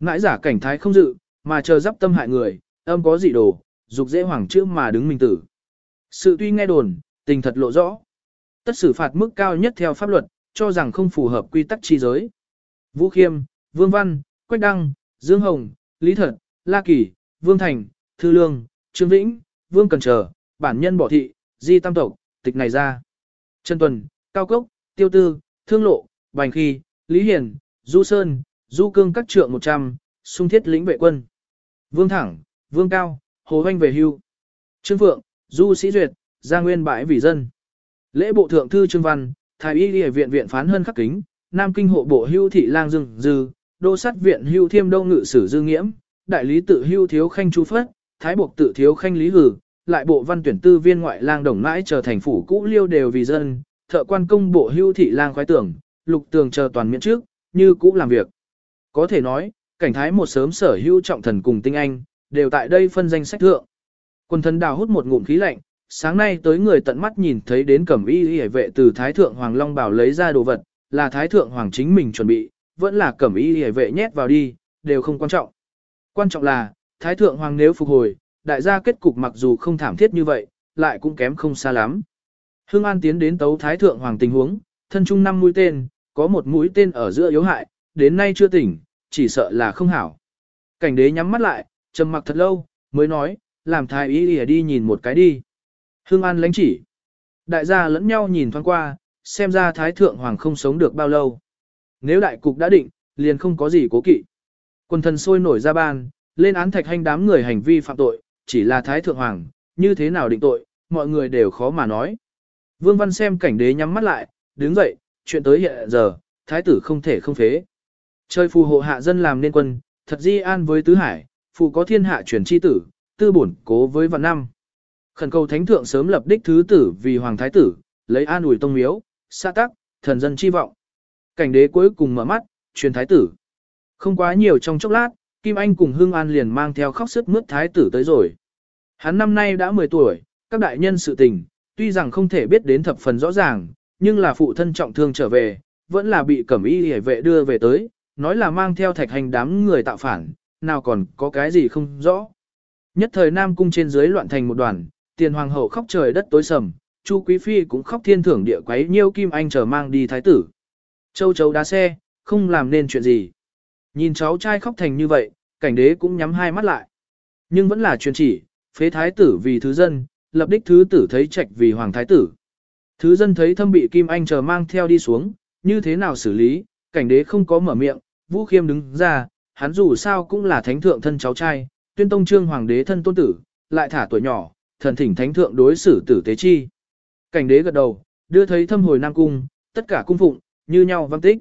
Speaker 1: Ngãi giả cảnh thái không dự, mà chờ giáp tâm hại người, âm có dị đồ, dục dễ hoàng chữ mà đứng mình tử. Sự tuy nghe đồn, tình thật lộ rõ. Tất xử phạt mức cao nhất theo pháp luật, cho rằng không phù hợp quy tắc chi giới. Vũ Khiêm, Vương Văn, Quách Đăng, Dương Hồng, Lý Thật, La Kỳ, Vương Thành, Thư Lương, Trương Vĩnh, Vương Cần Trở, bản nhân bỏ thị, di tam tộc, tịch này ra. Trần Tuần, Cao Cốc, Tiêu Tư, Thương Lộ, Bành Khi, Lý Hiền, Du Sơn, Du Cương các trượng 100, sung thiết lĩnh vệ quân. Vương Thẳng, Vương Cao, Hồ Hoanh về hưu. Trương Phượng, Du Sĩ Duyệt, Gia Nguyên bãi vì dân. Lễ bộ thượng thư Trương Văn, Thái y Liễu viện viện phán hơn khắc kính, Nam kinh hộ bộ hưu thị lang dương dư, đô sát viện hưu thiêm đông ngự sử dương nghiễm, đại lý tự hưu thiếu khanh chu phất, thái buộc tự thiếu khanh lý hử, lại bộ văn tuyển tư viên ngoại lang đồng mãi trở thành phủ cũ liêu đều vì dân, thợ quan công bộ hưu thị lang khoái tưởng, lục tường chờ toàn miễn trước, như cũ làm việc. Có thể nói, cảnh thái một sớm sở hưu trọng thần cùng tinh anh, đều tại đây phân danh sách thượng. Quân thần đào hút một ngụm khí lạnh, sáng nay tới người tận mắt nhìn thấy đến cẩm y y vệ từ thái thượng hoàng long bảo lấy ra đồ vật, là thái thượng hoàng chính mình chuẩn bị, vẫn là cẩm y y vệ nhét vào đi, đều không quan trọng. Quan trọng là, thái thượng hoàng nếu phục hồi, đại gia kết cục mặc dù không thảm thiết như vậy, lại cũng kém không xa lắm. Hương An tiến đến tấu thái thượng hoàng tình huống, thân trung năm mũi tên, có một mũi tên ở giữa yếu hại, đến nay chưa tỉnh, chỉ sợ là không hảo. Cảnh đế nhắm mắt lại, trầm mặc thật lâu, mới nói, làm thái y đi, đi nhìn một cái đi. Hương An lãnh chỉ. Đại gia lẫn nhau nhìn thoáng qua, xem ra thái thượng hoàng không sống được bao lâu. Nếu đại cục đã định, liền không có gì cố kỵ. Quân thần sôi nổi ra ban, lên án thạch hành đám người hành vi phạm tội, chỉ là thái thượng hoàng, như thế nào định tội, mọi người đều khó mà nói. Vương Văn xem cảnh đế nhắm mắt lại, đứng dậy, chuyện tới hiện giờ, thái tử không thể không phế. Chơi phù hộ hạ dân làm nên quân, thật di an với tứ hải, phù có thiên hạ truyền chi tử, tư bổn cố với vạn năm. Khẩn cầu thánh thượng sớm lập đích thứ tử vì hoàng thái tử, lấy an ủi tông miếu, xa tắc, thần dân chi vọng. Cảnh đế cuối cùng mở mắt, truyền thái tử. Không quá nhiều trong chốc lát, Kim Anh cùng Hưng An liền mang theo khóc sức mướt thái tử tới rồi. Hắn năm nay đã 10 tuổi, các đại nhân sự tình, tuy rằng không thể biết đến thập phần rõ ràng, nhưng là phụ thân trọng thương trở về, vẫn là bị cẩm y hề vệ đưa về tới, nói là mang theo thạch hành đám người tạo phản, nào còn có cái gì không rõ. Nhất thời Nam Cung trên dưới loạn thành một đoàn, tiền hoàng hậu khóc trời đất tối sầm, Chu Quý Phi cũng khóc thiên thưởng địa quấy nhiêu Kim Anh chờ mang đi thái tử. Châu chấu đá xe, không làm nên chuyện gì. Nhìn cháu trai khóc thành như vậy, cảnh đế cũng nhắm hai mắt lại. Nhưng vẫn là truyền chỉ, phế thái tử vì thứ dân, lập đích thứ tử thấy trạch vì hoàng thái tử. Thứ dân thấy thâm bị Kim Anh chờ mang theo đi xuống, như thế nào xử lý, cảnh đế không có mở miệng, Vũ Khiêm đứng ra, hắn dù sao cũng là thánh thượng thân cháu trai, tuyên tông trương hoàng đế thân tôn tử, lại thả tuổi nhỏ, thần thỉnh thánh thượng đối xử tử tế chi. Cảnh đế gật đầu, đưa thấy thâm hồi Nam Cung, tất cả cung phụng, như nhau văn tích.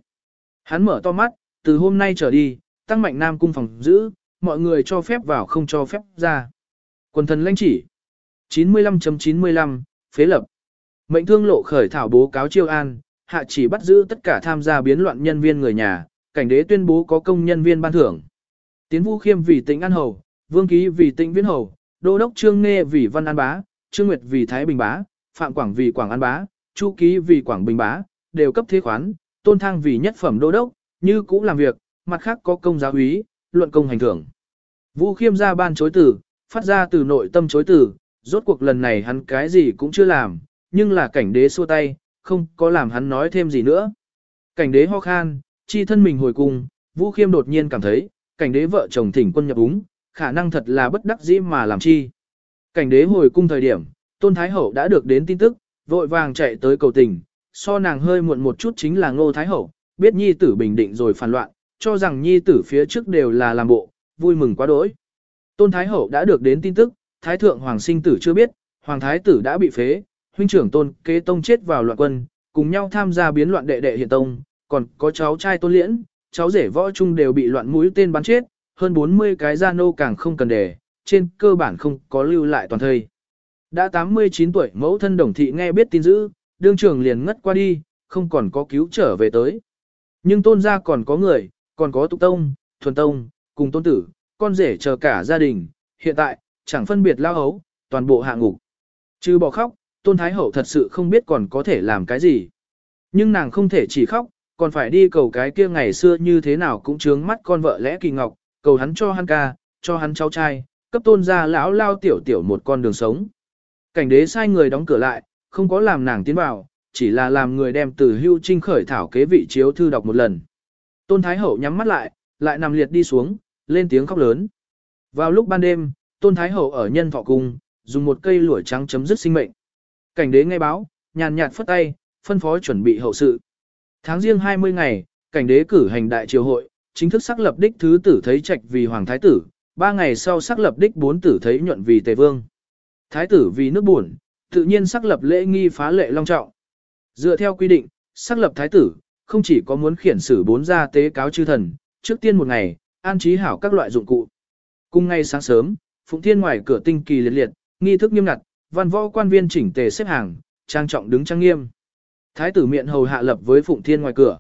Speaker 1: Hắn mở to mắt, từ hôm nay trở đi, tăng mạnh Nam Cung phòng giữ, mọi người cho phép vào không cho phép ra. Quần thần lãnh chỉ. 95.95, phế lập. Mệnh thương lộ khởi thảo bố cáo chiêu an, hạ chỉ bắt giữ tất cả tham gia biến loạn nhân viên người nhà, cảnh đế tuyên bố có công nhân viên ban thưởng. Tiến Vũ Khiêm vì tỉnh An Hầu, Vương Ký vì tỉnh Viễn Hầu, Đô đốc Trương Nghê vì Văn An Bá, Trương Nguyệt vì Thái Bình Bá, Phạm Quảng vì Quảng An Bá, Chu Ký vì Quảng Bình Bá, đều cấp thế khoán, Tôn Thang vì nhất phẩm đô đốc, như cũ làm việc, mặt khác có công giáo úy, luận công hành thưởng. Vũ Khiêm ra ban chối tử, phát ra từ nội tâm chối tử, rốt cuộc lần này hắn cái gì cũng chưa làm, nhưng là cảnh đế xua tay, không có làm hắn nói thêm gì nữa. Cảnh đế ho khan, chi thân mình hồi cung, Vũ Khiêm đột nhiên cảm thấy, cảnh đế vợ chồng thỉnh quân nhập úng, khả năng thật là bất đắc dĩ mà làm chi. Cảnh đế hồi cung thời điểm, Tôn Thái Hậu đã được đến tin tức, vội vàng chạy tới cầu tình, so nàng hơi muộn một chút chính là Ngô Thái Hậu, biết nhi tử bình định rồi phản loạn, cho rằng nhi tử phía trước đều là làm bộ, vui mừng quá đỗi. Tôn Thái Hậu đã được đến tin tức, Thái Thượng Hoàng sinh tử chưa biết, Hoàng Thái tử đã bị phế, huynh trưởng Tôn kế tông chết vào loạn quân, cùng nhau tham gia biến loạn đệ đệ hiện tông, còn có cháu trai Tôn Liễn, cháu rể võ trung đều bị loạn mũi tên bắn chết, hơn 40 cái gia nô càng không cần để, trên cơ bản không có lưu lại toàn thời. Đã 89 tuổi mẫu thân đồng thị nghe biết tin dữ, đương trưởng liền ngất qua đi, không còn có cứu trở về tới. Nhưng tôn gia còn có người, còn có tục tông, thuần tông, cùng tôn tử, con rể chờ cả gia đình, hiện tại, chẳng phân biệt lao hấu, toàn bộ hạ ngục. Chứ bỏ khóc, tôn thái hậu thật sự không biết còn có thể làm cái gì. Nhưng nàng không thể chỉ khóc, còn phải đi cầu cái kia ngày xưa như thế nào cũng trướng mắt con vợ lẽ kỳ ngọc, cầu hắn cho hắn ca, cho hắn cháu trai, cấp tôn gia lão lao tiểu tiểu một con đường sống. Cảnh đế sai người đóng cửa lại, không có làm nàng tiến vào, chỉ là làm người đem từ hưu trinh khởi thảo kế vị chiếu thư đọc một lần. Tôn Thái Hậu nhắm mắt lại, lại nằm liệt đi xuống, lên tiếng khóc lớn. Vào lúc ban đêm, Tôn Thái Hậu ở nhân thọ cung, dùng một cây lũa trắng chấm dứt sinh mệnh. Cảnh đế nghe báo, nhàn nhạt phất tay, phân phó chuẩn bị hậu sự. Tháng riêng 20 ngày, cảnh đế cử hành đại triều hội, chính thức xác lập đích thứ tử thấy trạch vì hoàng thái tử, ba ngày sau xác lập đích bốn tử thấy nhuận vì tề vương. Thái tử vì nước buồn, tự nhiên xác lập lễ nghi phá lệ long trọng. Dựa theo quy định, xác lập thái tử, không chỉ có muốn khiển xử bốn gia tế cáo chư thần, trước tiên một ngày, an trí hảo các loại dụng cụ. Cùng ngay sáng sớm, Phụng Thiên ngoài cửa tinh kỳ liệt liệt, nghi thức nghiêm ngặt, văn võ quan viên chỉnh tề xếp hàng, trang trọng đứng trang nghiêm. Thái tử miệng hầu hạ lập với Phụng Thiên ngoài cửa.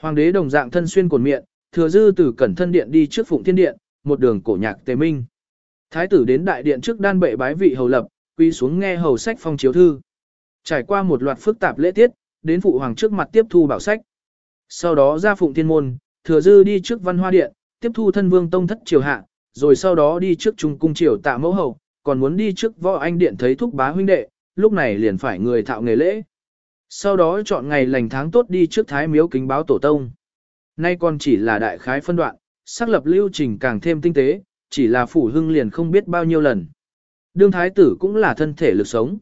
Speaker 1: Hoàng đế đồng dạng thân xuyên cồn miệng, thừa dư từ cẩn thân điện đi trước Phụng Thiên điện, một đường cổ nhạc tề minh. Thái tử đến đại điện trước đan bệ bái vị hầu lập, quy xuống nghe hầu sách phong chiếu thư. Trải qua một loạt phức tạp lễ tiết, đến phụ hoàng trước mặt tiếp thu bảo sách. Sau đó ra phụng thiên môn, thừa dư đi trước văn hoa điện, tiếp thu thân vương tông thất triều hạ, rồi sau đó đi trước trung cung triều tạ mẫu hậu, còn muốn đi trước võ anh điện thấy thúc bá huynh đệ, lúc này liền phải người thạo nghề lễ. Sau đó chọn ngày lành tháng tốt đi trước thái miếu kính báo tổ tông. Nay còn chỉ là đại khái phân đoạn, xác lập lưu trình càng thêm tinh tế, chỉ là phủ hưng liền không biết bao nhiêu lần. Đương thái tử cũng là thân thể lực sống.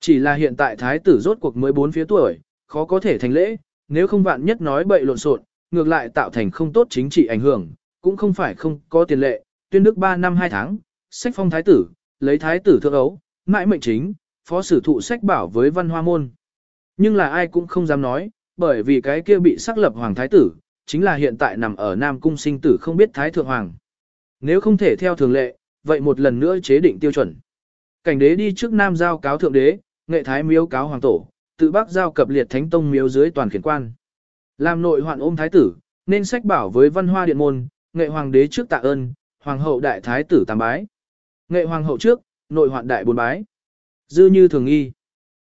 Speaker 1: Chỉ là hiện tại thái tử rốt cuộc mới bốn phía tuổi, khó có thể thành lễ, nếu không vạn nhất nói bậy lộn xộn, ngược lại tạo thành không tốt chính trị ảnh hưởng, cũng không phải không có tiền lệ, tuyên đức 3 năm 2 tháng, sách phong thái tử, lấy thái tử thượng ấu, mãi mệnh chính, phó sử thụ sách bảo với văn hoa môn. Nhưng là ai cũng không dám nói, bởi vì cái kia bị xác lập hoàng thái tử, chính là hiện tại nằm ở Nam Cung sinh tử không biết thái thượng hoàng. Nếu không thể theo thường lệ, vậy một lần nữa chế định tiêu chuẩn. Cảnh đế đi trước Nam giao cáo thượng đế, nghệ thái miếu cáo hoàng tổ, tự bắc giao cập liệt thánh tông miếu dưới toàn khiển quan. Làm nội hoạn ôm thái tử, nên sách bảo với văn hoa điện môn, nghệ hoàng đế trước tạ ơn, hoàng hậu đại thái tử tam bái. Nghệ hoàng hậu trước, nội hoạn đại bốn bái. Dư như thường nghi.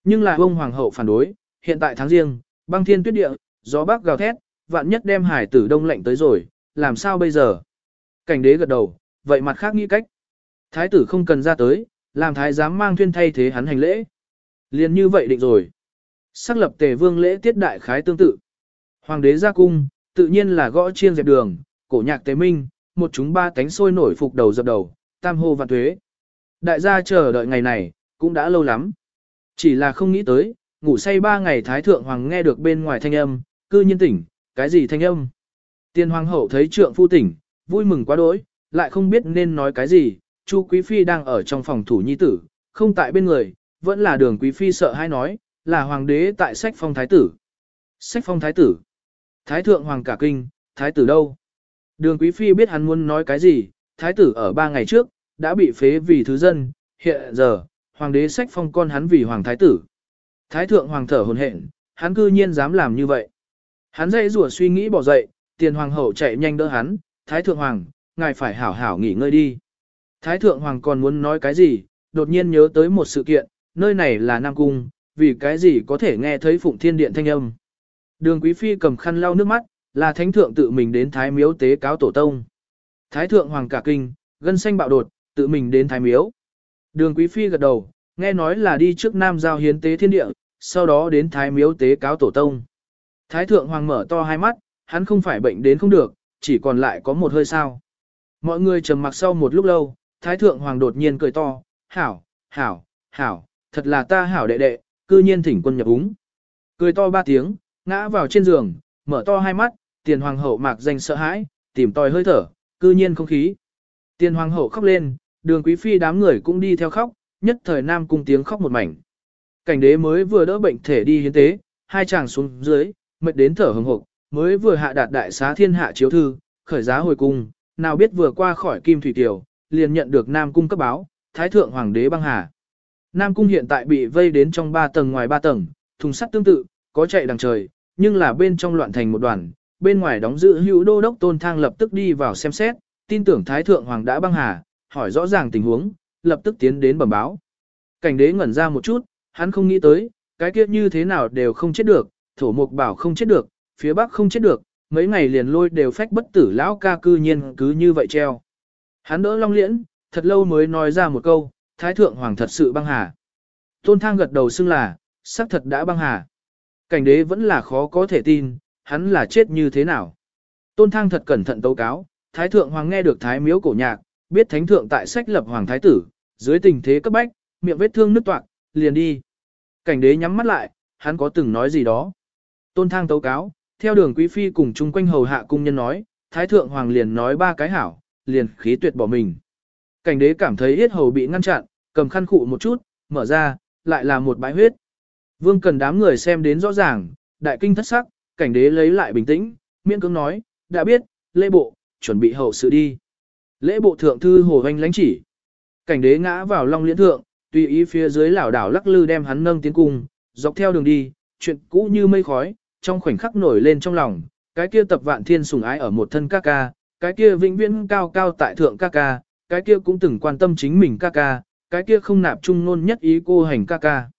Speaker 1: Nhưng là ông hoàng hậu phản đối, hiện tại tháng riêng, băng thiên tuyết địa, gió bắc gào thét, vạn nhất đem hải tử đông lạnh tới rồi, làm sao bây giờ? Cảnh đế gật đầu, vậy mặt khác nghĩ cách. Thái tử không cần ra tới, làm thái giám mang thuyên thay thế hắn hành lễ. Liên như vậy định rồi. Xác lập tề vương lễ tiết đại khái tương tự. Hoàng đế ra cung, tự nhiên là gõ chiêng dẹp đường, cổ nhạc tế minh, một chúng ba cánh sôi nổi phục đầu dập đầu, tam hô vạn thuế. Đại gia chờ đợi ngày này, cũng đã lâu lắm. Chỉ là không nghĩ tới, ngủ say ba ngày Thái Thượng Hoàng nghe được bên ngoài thanh âm, cư nhiên tỉnh, cái gì thanh âm? Tiên Hoàng hậu thấy trượng phu tỉnh, vui mừng quá đỗi, lại không biết nên nói cái gì, Chu Quý Phi đang ở trong phòng thủ nhi tử, không tại bên người, vẫn là đường Quý Phi sợ hay nói, là Hoàng đế tại sách phong Thái tử. Sách phong Thái tử. Thái Thượng Hoàng cả kinh, Thái tử đâu? Đường Quý Phi biết hắn muốn nói cái gì, Thái tử ở ba ngày trước, đã bị phế vì thứ dân, hiện giờ, Hoàng đế sách phong con hắn vì Hoàng Thái tử. Thái Thượng Hoàng thở hồn hển, hắn cư nhiên dám làm như vậy. Hắn dây rủa suy nghĩ bỏ dậy, tiền hoàng hậu chạy nhanh đỡ hắn, Thái Thượng Hoàng, ngài phải hảo hảo nghỉ ngơi đi. Thái Thượng Hoàng còn muốn nói cái gì, đột nhiên nhớ tới một sự kiện, nơi này là Nam Cung, vì cái gì có thể nghe thấy Phụng Thiên Điện thanh âm. Đường Quý Phi cầm khăn lau nước mắt, là Thánh Thượng tự mình đến Thái Miếu tế cáo tổ tông. Thái Thượng Hoàng cả kinh, gân xanh bạo đột, tự mình đến Thái Miếu. Đường Quý Phi gật đầu, nghe nói là đi trước Nam Giao hiến tế thiên địa, sau đó đến Thái Miếu tế cáo tổ tông. Thái Thượng Hoàng mở to hai mắt, hắn không phải bệnh đến không được, chỉ còn lại có một hơi sao. Mọi người trầm mặc sau một lúc lâu, Thái Thượng Hoàng đột nhiên cười to, hảo, hảo, hảo, thật là ta hảo đệ đệ, cư nhiên thỉnh quân nhập úng. Cười to ba tiếng, ngã vào trên giường, mở to hai mắt, tiền hoàng hậu mạc danh sợ hãi, tìm tòi hơi thở, cư nhiên không khí. Tiền hoàng hậu khóc lên, đường quý phi đám người cũng đi theo khóc, nhất thời nam cung tiếng khóc một mảnh. Cảnh đế mới vừa đỡ bệnh thể đi hiến tế, hai chàng xuống dưới, mệt đến thở hừng hực, mới vừa hạ đạt đại xá thiên hạ chiếu thư, khởi giá hồi cung, nào biết vừa qua khỏi kim thủy tiểu, liền nhận được Nam cung cấp báo, Thái thượng hoàng đế băng hà. Nam cung hiện tại bị vây đến trong ba tầng ngoài ba tầng, thùng sắt tương tự, có chạy đằng trời, nhưng là bên trong loạn thành một đoàn, bên ngoài đóng giữ hữu đô đốc tôn thang lập tức đi vào xem xét, tin tưởng Thái thượng hoàng đã băng hà, hỏi rõ ràng tình huống, lập tức tiến đến bẩm báo. Cảnh đế ngẩn ra một chút, hắn không nghĩ tới, cái kia như thế nào đều không chết được, thổ mục bảo không chết được, phía bắc không chết được, mấy ngày liền lôi đều phách bất tử lão ca cư nhiên cứ như vậy treo. Hắn đỡ long liễn, thật lâu mới nói ra một câu, thái thượng hoàng thật sự băng hà. Tôn thang gật đầu xưng là, xác thật đã băng hà. Cảnh đế vẫn là khó có thể tin, hắn là chết như thế nào. Tôn thang thật cẩn thận tấu cáo, thái thượng hoàng nghe được thái miếu cổ nhạc, biết thánh thượng tại sách lập hoàng thái tử, dưới tình thế cấp bách, miệng vết thương nứt toạc, liền đi. Cảnh đế nhắm mắt lại, hắn có từng nói gì đó. Tôn thang tấu cáo, theo đường quý phi cùng chung quanh hầu hạ cung nhân nói, thái thượng hoàng liền nói ba cái hảo, liền khí tuyệt bỏ mình. Cảnh đế cảm thấy yết hầu bị ngăn chặn, cầm khăn khụ một chút, mở ra, lại là một bãi huyết. Vương cần đám người xem đến rõ ràng, đại kinh thất sắc, cảnh đế lấy lại bình tĩnh, miễn cưỡng nói, đã biết, lễ bộ, chuẩn bị hậu sự đi. Lễ bộ thượng thư hồ hoanh lãnh chỉ. Cảnh đế ngã vào long liễn thượng, tùy ý phía dưới lảo đảo lắc lư đem hắn nâng tiến cung, dọc theo đường đi, chuyện cũ như mây khói, trong khoảnh khắc nổi lên trong lòng, cái kia tập vạn thiên sùng ái ở một thân ca ca, cái kia vĩnh viễn cao cao tại thượng ca ca, cái kia cũng từng quan tâm chính mình ca ca, cái kia không nạp chung nôn nhất ý cô hành ca ca.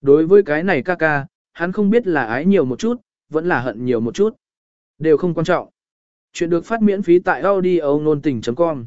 Speaker 1: Đối với cái này ca ca, hắn không biết là ái nhiều một chút, vẫn là hận nhiều một chút. Đều không quan trọng. Chuyện được phát miễn phí tại audio nôn tình.com